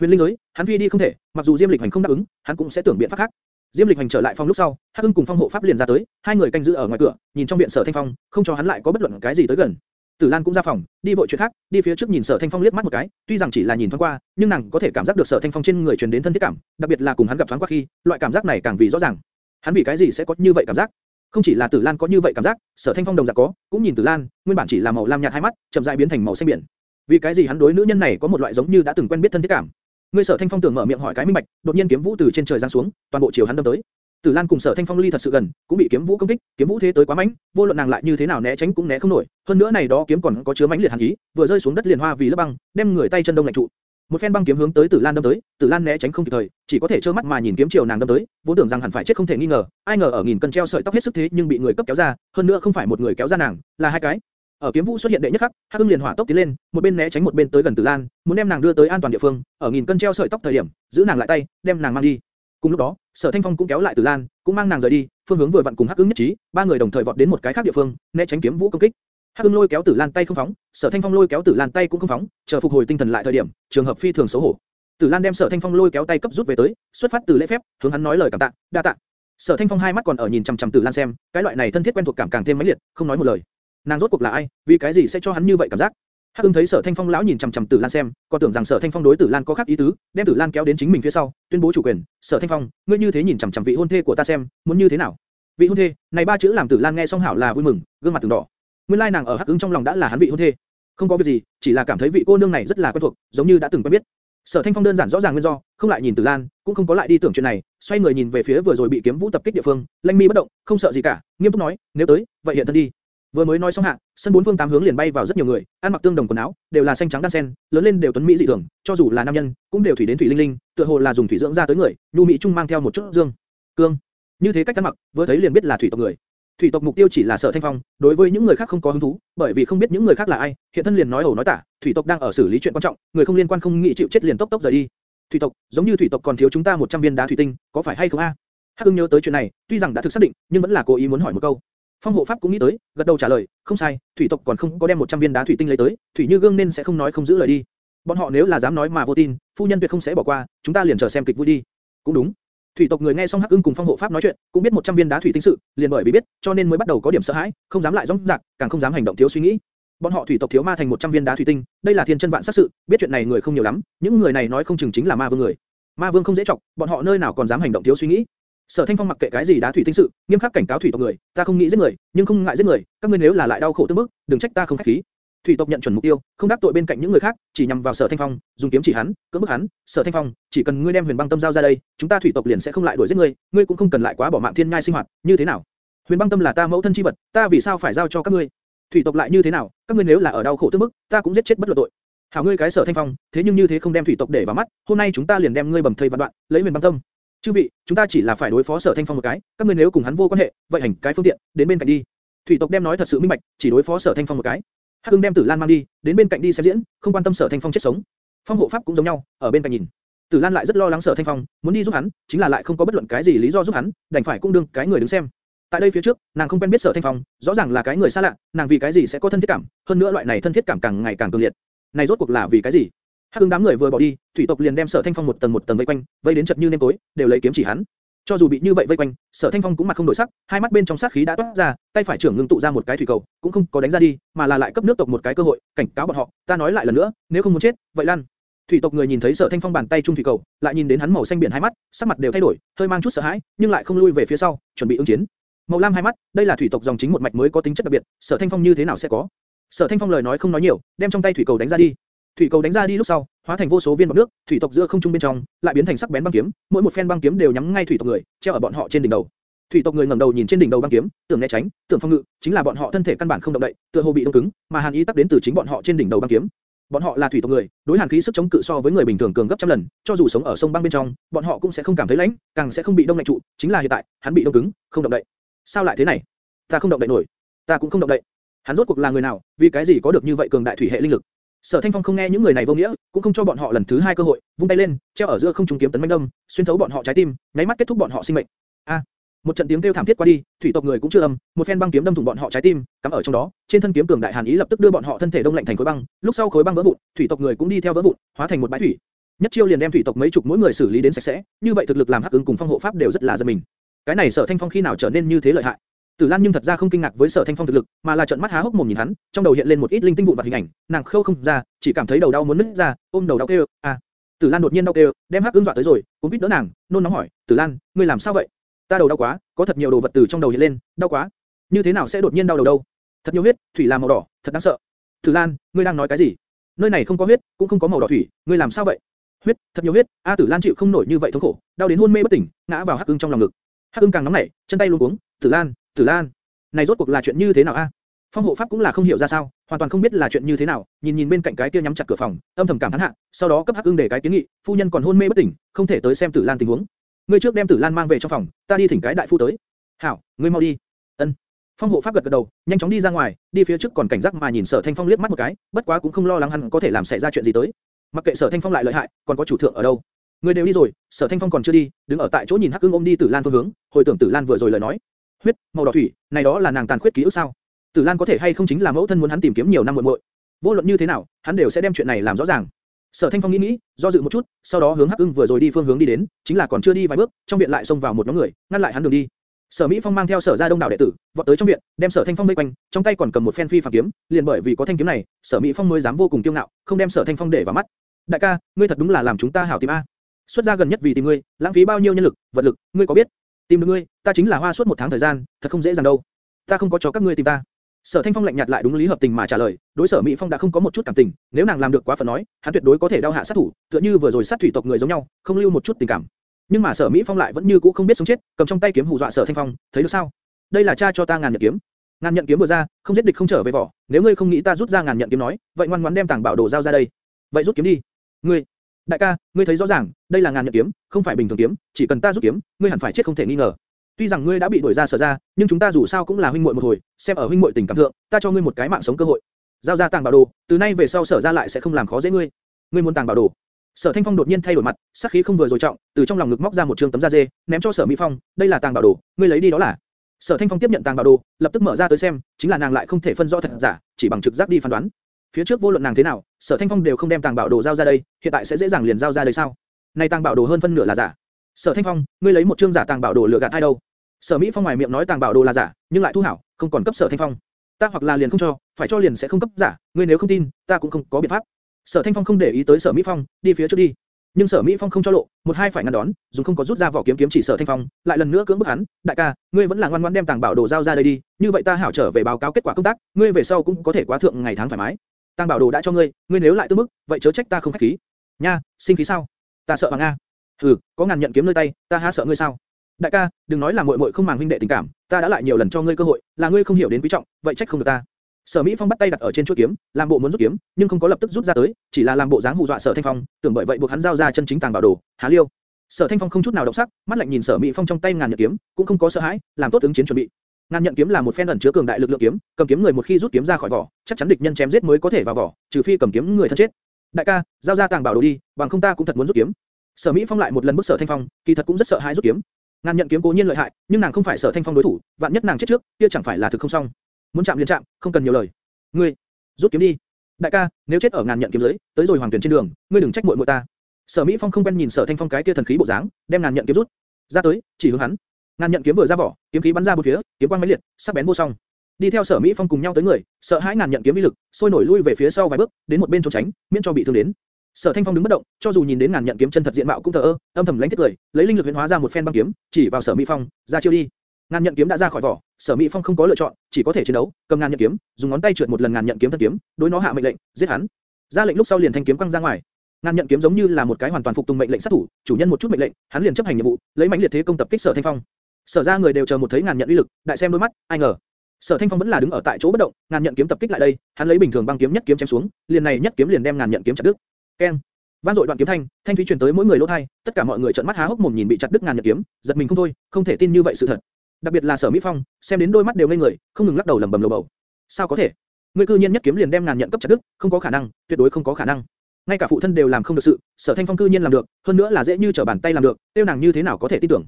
Huyền linh giới, hắn phi đi không thể, mặc dù Diêm Lịch hành không đáp ứng, hắn cũng sẽ tưởng biện pháp khác. Diêm Lịch hành trở lại phòng lúc sau, Hắc Hưng cùng Phong hộ pháp liền ra tới, hai người canh giữ ở ngoài cửa, nhìn trong viện Sở Thanh Phong, không cho hắn lại có bất luận cái gì tới gần. Tử Lan cũng ra phòng, đi vội chuyện khác, đi phía trước nhìn Sở Thanh Phong liếc mắt một cái, tuy rằng chỉ là nhìn thoáng qua, nhưng nàng có thể cảm giác được Sở Thanh Phong trên người truyền đến thân thiết cảm, đặc biệt là cùng hắn gặp thoáng qua khi, loại cảm giác này càng vì rõ ràng. Hắn vì cái gì sẽ có như vậy cảm giác? Không chỉ là Tử Lan có như vậy cảm giác, Sở Thanh Phong đồng dạng có, cũng nhìn Tử Lan, nguyên bản chỉ là màu lam nhạt hai mắt, chậm rãi biến thành màu xanh biển. Vì cái gì hắn đối nữ nhân này có một loại giống như đã từng quen biết thân thiết cảm? Ngươi Sở Thanh Phong tưởng mở miệng hỏi cái minh bạch, đột nhiên kiếm vũ từ trên trời giáng xuống, toàn bộ chiều hắn đâm tới. Tử Lan cùng Sở Thanh Phong ly thật sự gần, cũng bị kiếm vũ công kích, kiếm vũ thế tới quá mạnh, vô luận nàng lại như thế nào né tránh cũng né không nổi. Hơn nữa này đó kiếm còn có chứa mãnh liệt hàn ý, vừa rơi xuống đất liền hoa vì lớp băng, đem người tay chân đông lạnh trụ. Một phen băng kiếm hướng tới Tử Lan đâm tới, Tử Lan né tránh không kịp thời, chỉ có thể trơ mắt mà nhìn kiếm chiều nàng đâm tới, vốn tưởng rằng hẳn phải chết không thể nghi ngờ, ai ngờ ở nghìn cân treo sợi tóc hết sức thế nhưng bị người cấp kéo ra, hơn nữa không phải một người kéo ra nàng, là hai cái. Ở kiếm vũ xuất hiện đệ nhất khắc, Hắc Ưng liền hỏa tốc tiến lên, một bên né tránh một bên tới gần Tử Lan, muốn đem nàng đưa tới an toàn địa phương, ở nghìn cân treo sợi tóc thời điểm, giữ nàng lại tay, đem nàng mang đi. Cùng lúc đó, Sở Thanh Phong cũng kéo lại Tử Lan, cũng mang nàng rời đi, phương hướng vừa vặn cùng Hắc Ưng nhất trí, ba người đồng thời vọt đến một cái khác địa phương, né tránh kiếm vũ công kích. Hắc Ưng lôi kéo Tử Lan tay không phóng, Sở Thanh Phong lôi kéo Tử Lan tay cũng không phóng, chờ phục hồi tinh thần lại thời điểm, trường hợp phi thường xấu hổ. Tử Lan đem Sở Thanh Phong lôi kéo tay cấp rút về tới, xuất phát từ lễ phép, hướng hắn nói lời cảm tạ, đa tạ. Sở Thanh Phong hai mắt còn ở nhìn chằm chằm Tử Lan xem, cái loại này thân thiết quen thuộc cảm càng thêm mãnh liệt, không nói một lời. Nàng rốt cuộc là ai, vì cái gì sẽ cho hắn như vậy cảm giác? Hắc Ưng thấy Sở Thanh Phong lão nhìn chằm chằm Tử Lan xem, còn tưởng rằng Sở Thanh Phong đối Tử Lan có khác ý tứ, đem Tử Lan kéo đến chính mình phía sau, tuyên bố chủ quyền. Sở Thanh Phong, ngươi như thế nhìn chằm chằm vị hôn thê của ta xem, muốn như thế nào? Vị hôn thê, này ba chữ làm Tử Lan nghe xong hảo là vui mừng, gương mặt từng đỏ. Nguyên lai nàng ở Hắc Ưng trong lòng đã là hắn vị hôn thê. Không có việc gì, chỉ là cảm thấy vị cô nương này rất là quen thuộc, giống như đã từng quen biết. Sở Thanh Phong đơn giản rõ ràng nguyên do, không lại nhìn Tử Lan, cũng không có lại đi tưởng chuyện này, xoay người nhìn về phía vừa rồi bị kiếm vũ tập kích địa phương, Lanh Mi bất động, không sợ gì cả, nghiêm túc nói, nếu tới, vậy hiện thân đi. Vừa mới nói xong hạ, sân bốn phương tám hướng liền bay vào rất nhiều người, ăn mặc tương đồng quần áo, đều là xanh trắng đan sen, lớn lên đều tuấn mỹ dị thường, cho dù là nam nhân, cũng đều thủy đến thủy linh linh, tựa hồ là dùng thủy dưỡng ra tới người, nhu mỹ trung mang theo một chút dương, cương. Như thế cách ăn mặc, vừa thấy liền biết là thủy tộc người. Thủy tộc mục tiêu chỉ là Sở Thanh Phong, đối với những người khác không có hứng thú, bởi vì không biết những người khác là ai, hiện thân liền nói ẩu nói tả, thủy tộc đang ở xử lý chuyện quan trọng, người không liên quan không nghĩ chịu chết liền tốc tốc rời đi. Thủy tộc, giống như thủy tộc còn thiếu chúng ta 100 viên đá thủy tinh, có phải hay không a? Hắc Ưng nhớ tới chuyện này, tuy rằng đã thực xác định, nhưng vẫn là cố ý muốn hỏi một câu. Phong hộ pháp cũng nghĩ tới, gật đầu trả lời, không sai, thủy tộc còn không có đem 100 viên đá thủy tinh lấy tới, thủy như gương nên sẽ không nói không giữ lời đi. Bọn họ nếu là dám nói mà vô tin, phu nhân tuyệt không sẽ bỏ qua, chúng ta liền chờ xem kịch vui đi. Cũng đúng. Thủy tộc người nghe xong Hắc Ưng cùng Phong hộ pháp nói chuyện, cũng biết 100 viên đá thủy tinh sự, liền bởi vì biết, cho nên mới bắt đầu có điểm sợ hãi, không dám lại rong dạc, càng không dám hành động thiếu suy nghĩ. Bọn họ thủy tộc thiếu ma thành 100 viên đá thủy tinh, đây là thiên chân vạn sắc sự, biết chuyện này người không nhiều lắm, những người này nói không chừng chính là ma vương người. Ma vương không dễ trọng, bọn họ nơi nào còn dám hành động thiếu suy nghĩ. Sở Thanh Phong mặc kệ cái gì đá thủy tinh sự, nghiêm khắc cảnh cáo thủy tộc người, ta không nghĩ giết người, nhưng không ngại giết người, các ngươi nếu là lại đau khổ tương bức, đừng trách ta không khách khí. Thủy tộc nhận chuẩn mục tiêu, không đắc tội bên cạnh những người khác, chỉ nhằm vào Sở Thanh Phong, dùng kiếm chỉ hắn, cưỡng bức hắn. Sở Thanh Phong, chỉ cần ngươi đem Huyền Băng Tâm giao ra đây, chúng ta thủy tộc liền sẽ không lại đuổi giết ngươi, ngươi cũng không cần lại quá bỏ mạng thiên nhai sinh hoạt, như thế nào? Huyền Băng Tâm là ta mẫu thân chi vật, ta vì sao phải giao cho các ngươi? Thủy tộc lại như thế nào? Các ngươi nếu là ở đau khổ tương bức, ta cũng giết chết bất luận tội. Hảo ngươi cái Sở Thanh Phong, thế nhưng như thế không đem thủy tộc để vào mắt, hôm nay chúng ta liền đem ngươi bầm thây vạn đoạn, lấy Huyền Băng Tâm. Chư vị, chúng ta chỉ là phải đối phó Sở Thanh Phong một cái, các ngươi nếu cùng hắn vô quan hệ, vậy hành cái phương tiện, đến bên cạnh đi. Thủy tộc đem nói thật sự minh bạch, chỉ đối phó Sở Thanh Phong một cái. Hắc Hưng đem Tử Lan mang đi, đến bên cạnh đi xem diễn, không quan tâm Sở Thanh Phong chết sống. Phong hộ pháp cũng giống nhau, ở bên cạnh nhìn. Tử Lan lại rất lo lắng Sở Thanh Phong, muốn đi giúp hắn, chính là lại không có bất luận cái gì lý do giúp hắn, đành phải cũng đương cái người đứng xem. Tại đây phía trước, nàng không quen biết Sở Thanh Phong, rõ ràng là cái người xa lạ, nàng vì cái gì sẽ có thân thiết cảm, hơn nữa loại này thân thiết cảm càng ngày càng cường liệt. Này rốt cuộc là vì cái gì? Hắc đám người vừa bỏ đi, thủy tộc liền đem Sở Thanh Phong một tầng một tầng vây quanh, vây đến chật như nêm tối, đều lấy kiếm chỉ hắn. Cho dù bị như vậy vây quanh, Sở Thanh Phong cũng mặt không đổi sắc, hai mắt bên trong sát khí đã toát ra, tay phải trưởng ngưng tụ ra một cái thủy cầu, cũng không có đánh ra đi, mà là lại cấp nước tộc một cái cơ hội, cảnh cáo bọn họ, ta nói lại lần nữa, nếu không muốn chết, vậy lăn. Thủy tộc người nhìn thấy Sở Thanh Phong bàn tay trung thủy cầu, lại nhìn đến hắn màu xanh biển hai mắt, sắc mặt đều thay đổi, hơi mang chút sợ hãi, nhưng lại không lui về phía sau, chuẩn bị ứng chiến. Màu lam hai mắt, đây là thủy tộc dòng chính một mạch mới có tính chất đặc biệt, Sở Thanh Phong như thế nào sẽ có? Sở Thanh Phong lời nói không nói nhiều, đem trong tay thủy cầu đánh ra đi. Thủy cầu đánh ra đi lúc sau, hóa thành vô số viên bọt nước, thủy tộc giữa không trung bên trong, lại biến thành sắc bén băng kiếm, mỗi một phen băng kiếm đều nhắm ngay thủy tộc người, treo ở bọn họ trên đỉnh đầu. Thủy tộc người ngẩng đầu nhìn trên đỉnh đầu băng kiếm, tưởng né tránh, tưởng phong ngự, chính là bọn họ thân thể căn bản không động đậy, tựa hồ bị đông cứng, mà hàn ý tác đến từ chính bọn họ trên đỉnh đầu băng kiếm. Bọn họ là thủy tộc người, đối hàn khí sức chống cự so với người bình thường cường gấp trăm lần, cho dù sống ở sông băng bên trong, bọn họ cũng sẽ không cảm thấy lạnh, càng sẽ không bị đông lạnh trụ, chính là hiện tại, hắn bị đông cứng, không động đậy. Sao lại thế này? Ta không động đậy nổi, ta cũng không động đậy. Hắn rốt cuộc là người nào, vì cái gì có được như vậy cường đại thủy hệ linh lực? Sở Thanh Phong không nghe những người này vô nghĩa, cũng không cho bọn họ lần thứ hai cơ hội, vung tay lên, treo ở giữa không trung kiếm tấn mãnh đâm, xuyên thấu bọn họ trái tim, nháy mắt kết thúc bọn họ sinh mệnh. A! một trận tiếng kêu thảm thiết qua đi, thủy tộc người cũng chưa âm, một phen băng kiếm đâm thủng bọn họ trái tim, cắm ở trong đó, trên thân kiếm cường đại hàn ý lập tức đưa bọn họ thân thể đông lạnh thành khối băng, lúc sau khối băng vỡ vụn, thủy tộc người cũng đi theo vỡ vụn, hóa thành một bãi thủy. Nhất chiêu liền đem thủy tộc mấy chục mỗi người xử lý đến sạch sẽ, như vậy thực lực làm hắc ứng cùng phong hộ pháp đều rất là giật mình. Cái này Sở Thanh Phong khi nào trở nên như thế lợi hại? Tử Lan nhưng thật ra không kinh ngạc với Sở Thanh Phong thực lực, mà là trợn mắt há hốc mồm nhìn hắn, trong đầu hiện lên một ít linh tinh vụn vật hình ảnh, nàng khâu không ra, chỉ cảm thấy đầu đau muốn nứt ra, ôm đầu đau kêu, à. Tử Lan đột nhiên đau kêu, đem Hắc Ưng dọa tới rồi, cũng biết đỡ nàng, nôn nóng hỏi, Tử Lan, ngươi làm sao vậy? Ta đầu đau quá, có thật nhiều đồ vật từ trong đầu hiện lên, đau quá. Như thế nào sẽ đột nhiên đau đầu đâu? Thật nhiều huyết, thủy là màu đỏ, thật đáng sợ. Tử Lan, ngươi đang nói cái gì? Nơi này không có huyết, cũng không có màu đỏ thủy, ngươi làm sao vậy? Huyết, thật nhiều huyết. A Tử Lan chịu không nổi như vậy thống khổ, đau đến hôn mê bất tỉnh, ngã vào Hắc Ưng trong lòng ngực. Hắc Ưng càng nóng nảy, chân tay luống cuống, Tử Lan, Tử Lan, này rốt cuộc là chuyện như thế nào a? Phong hộ pháp cũng là không hiểu ra sao, hoàn toàn không biết là chuyện như thế nào, nhìn nhìn bên cạnh cái kia nhắm chặt cửa phòng, âm thầm cảm thán hạ, sau đó cấp Hắc Ưng để cái kiến nghị, phu nhân còn hôn mê bất tỉnh, không thể tới xem Tử Lan tình huống. Ngươi trước đem Tử Lan mang về trong phòng, ta đi thỉnh cái đại phu tới. Hảo, ngươi mau đi. Ân. Phong hộ pháp gật gật đầu, nhanh chóng đi ra ngoài, đi phía trước còn cảnh giác mà nhìn Sở Thanh Phong liếc mắt một cái, bất quá cũng không lo lắng hắn có thể làm xảy ra chuyện gì tới. Mặc kệ Sở Thanh Phong lại lợi hại, còn có chủ thượng ở đâu. Người đều đi rồi, Sở Thanh Phong còn chưa đi, đứng ở tại chỗ nhìn Hắc Ưng ôm đi Tử Lan phương hướng, hồi tưởng Tử Lan vừa rồi lời nói, huyết, màu đỏ thủy, này đó là nàng tàn khuyết ký ức sao? Tử Lan có thể hay không chính là mẫu thân muốn hắn tìm kiếm nhiều năm muội muội. Vô luận như thế nào, hắn đều sẽ đem chuyện này làm rõ ràng. Sở Thanh Phong nghĩ nghĩ, do dự một chút, sau đó hướng Hắc Ưng vừa rồi đi phương hướng đi đến, chính là còn chưa đi vài bước, trong viện lại xông vào một nhóm người, ngăn lại hắn đường đi. Sở Mỹ Phong mang theo Sở gia đông đảo đệ tử, vọt tới trong viện, đem Sở Thanh Phong vây quanh, trong tay còn cầm một phen phi phàm kiếm, liền bởi vì có thanh kiếm này, Sở Mỹ Phong mới dám vô cùng kiêu ngạo, không đem Sở Thanh Phong để vào mắt. Đại ca, ngươi thật đúng là làm chúng ta hảo tìm a. Xuất gia gần nhất vì tìm ngươi, lãng phí bao nhiêu nhân lực, vật lực, ngươi có biết? Tìm được ngươi, ta chính là hoa suốt một tháng thời gian, thật không dễ dàng đâu. Ta không có cho các ngươi tìm ta. Sở Thanh Phong lạnh nhạt lại đúng lý hợp tình mà trả lời, đối Sở Mỹ Phong đã không có một chút cảm tình, nếu nàng làm được quá phần nói, hắn tuyệt đối có thể đau hạ sát thủ, tựa như vừa rồi sát thủy tộc người giống nhau, không lưu một chút tình cảm. Nhưng mà Sở Mỹ Phong lại vẫn như cũ không biết sống chết, cầm trong tay kiếm hù dọa Sở Thanh Phong, thấy được sao? Đây là cha cho ta ngàn nhận kiếm. Ngàn nhận kiếm vừa ra, không giết địch không trở về vỏ, nếu ngươi không nghĩ ta rút ra ngàn nhận kiếm nói, vậy ngoan ngoãn đem tàng bảo đồ giao ra đây. Vậy rút kiếm đi. Ngươi, đại ca, ngươi thấy rõ ràng, đây là ngàn nhật kiếm, không phải bình thường kiếm, chỉ cần ta rút kiếm, ngươi hẳn phải chết không thể nghi ngờ. Tuy rằng ngươi đã bị đuổi ra sở ra, nhưng chúng ta dù sao cũng là huynh muội một hồi, xem ở huynh muội tình cảm thượng, ta cho ngươi một cái mạng sống cơ hội. Giao ra tàng bảo đồ, từ nay về sau sở ra lại sẽ không làm khó dễ ngươi. Ngươi muốn tàng bảo đồ? Sở Thanh Phong đột nhiên thay đổi mặt, sát khí không vừa rồi trọng, từ trong lòng ngực móc ra một trương tấm da dê, ném cho Sở Mỹ Phong, đây là tàng bảo đồ, ngươi lấy đi đó là. Sở Thanh Phong tiếp nhận tàng bảo đồ, lập tức mở ra tới xem, chính là nàng lại không thể phân rõ thật giả, chỉ bằng trực giác đi phán đoán. Phía trước vô luận nàng thế nào, Sở Thanh Phong đều không đem tàng bảo đồ giao ra đây, hiện tại sẽ dễ dàng liền giao ra đây sao? Này tàng bảo đồ hơn phân nửa là giả. Sở Thanh Phong, ngươi lấy một trương giả tàng bảo đồ lừa gạt ai đâu? Sở Mỹ Phong ngoài miệng nói tàng bảo đồ là giả, nhưng lại thu hảo, không còn cấp Sở Thanh Phong. Ta hoặc là liền không cho, phải cho liền sẽ không cấp giả, ngươi nếu không tin, ta cũng không có biện pháp. Sở Thanh Phong không để ý tới Sở Mỹ Phong, đi phía trước đi. Nhưng Sở Mỹ Phong không cho lộ, một hai phải ngăn đón, dùng không có rút ra vỏ kiếm kiếm chỉ Sở Thanh Phong, lại lần nữa cưỡng bức hắn, đại ca, ngươi vẫn là ngoan ngoãn đem tàng bảo đồ giao ra đây đi, như vậy ta hảo trở về báo cáo kết quả công tác, ngươi về sau cũng có thể quá thượng ngày tháng thoải mái. Tang bảo đồ đã cho ngươi, ngươi nếu lại tư mức, vậy chớ trách ta không khách khí. Nha, sinh khí sao? Ta sợ hoàng a. Hừ, có ngàn nhận kiếm nơi tay, ta há sợ ngươi sao? Đại ca, đừng nói là muội muội không màng huynh đệ tình cảm, ta đã lại nhiều lần cho ngươi cơ hội, là ngươi không hiểu đến quý trọng, vậy trách không được ta. Sở Mỹ Phong bắt tay đặt ở trên chuôi kiếm, làm bộ muốn rút kiếm, nhưng không có lập tức rút ra tới, chỉ là làm bộ dáng hù dọa Sở Thanh Phong, tưởng bởi vậy buộc hắn giao ra chân chính tàng bảo đồ, há liêu. Sở Thanh Phong không chút nào động sắc, mắt lạnh nhìn Sở Mỹ Phong trong tay ngàn nhật kiếm, cũng không có sợ hãi, làm tốt ứng chiến chuẩn bị. Ngàn nhận kiếm là một phen ẩn chứa cường đại lực lượng kiếm, cầm kiếm người một khi rút kiếm ra khỏi vỏ, chắc chắn địch nhân chém giết mới có thể vào vỏ, trừ phi cầm kiếm người thân chết. Đại ca, giao ra tàng bảo đồ đi, bằng không ta cũng thật muốn rút kiếm. Sở Mỹ Phong lại một lần bức Sở Thanh Phong, kỳ thật cũng rất sợ hãi rút kiếm. Ngàn nhận kiếm cố nhiên lợi hại, nhưng nàng không phải Sở Thanh Phong đối thủ, vạn nhất nàng chết trước, kia chẳng phải là thực không xong. Muốn chạm liền chạm, không cần nhiều lời. Ngươi, rút kiếm đi. Đại ca, nếu chết ở ngàn nhận kiếm dưới, tới rồi hoàng tuyển trên đường, ngươi đừng trách muội muội ta. Sở Mỹ Phong không quen nhìn Sở Thanh Phong cái kia thần khí bộ dáng, đem ngàn nhận kiếm rút. ra tới, chỉ hướng hắn. Ngàn nhận kiếm vừa ra vỏ, kiếm khí bắn ra bốn phía, kiếm quang mãnh liệt, sắc bén vô song. Đi theo Sở Mỹ Phong cùng nhau tới người, sợ hãi ngàn nhận kiếm uy lực, sôi nổi lui về phía sau vài bước, đến một bên trốn tránh, miễn cho bị thương đến. Sở Thanh Phong đứng bất động, cho dù nhìn đến ngàn nhận kiếm chân thật diện mạo cũng thờ ơ, âm thầm lãnh thiết cười, lấy linh lực huyễn hóa ra một phen băng kiếm, chỉ vào Sở Mỹ Phong, ra chiêu đi. Ngàn nhận kiếm đã ra khỏi vỏ, Sở Mỹ Phong không có lựa chọn, chỉ có thể chiến đấu, cầm ngàn nhận kiếm, dùng ngón tay trượt một lần ngàn nhận kiếm thân kiếm, đối nó hạ mệnh lệnh, giết hắn. Ra lệnh lúc sau liền thanh kiếm quăng ra ngoài. Ngàn nhận kiếm giống như là một cái hoàn toàn phục tùng mệnh lệnh sát thủ, chủ nhân một chút mệnh lệnh, hắn liền chấp hành nhiệm vụ, lấy mãnh liệt thế công tập kích Sở Thanh Phong. Sở ra người đều chờ một thấy ngàn nhận uy lực, đại xem đôi mắt, ai ngờ. Sở Thanh Phong vẫn là đứng ở tại chỗ bất động, ngàn nhận kiếm tập kích lại đây, hắn lấy bình thường băng kiếm nhất kiếm chém xuống, liền này nhất kiếm liền đem ngàn nhận kiếm chặt đứt. Keng. Vang dội đoạn kiếm thanh, thanh thúy truyền tới mỗi người lỗ tai, tất cả mọi người trợn mắt há hốc mồm nhìn bị chặt đứt ngàn nhận kiếm, giật mình không thôi, không thể tin như vậy sự thật. Đặc biệt là Sở Mỹ Phong, xem đến đôi mắt đều ngây người, không ngừng lắc đầu lẩm bẩm lầu bầu. Sao có thể? Ngươi cư nhiên nhất kiếm liền đem ngàn nhận cấp chặt đứt, không có khả năng, tuyệt đối không có khả năng. Ngay cả phụ thân đều làm không được sự, Sở Thanh Phong cư nhiên làm được, hơn nữa là dễ như trở bàn tay làm được, tiêu nàng như thế nào có thể tin tưởng?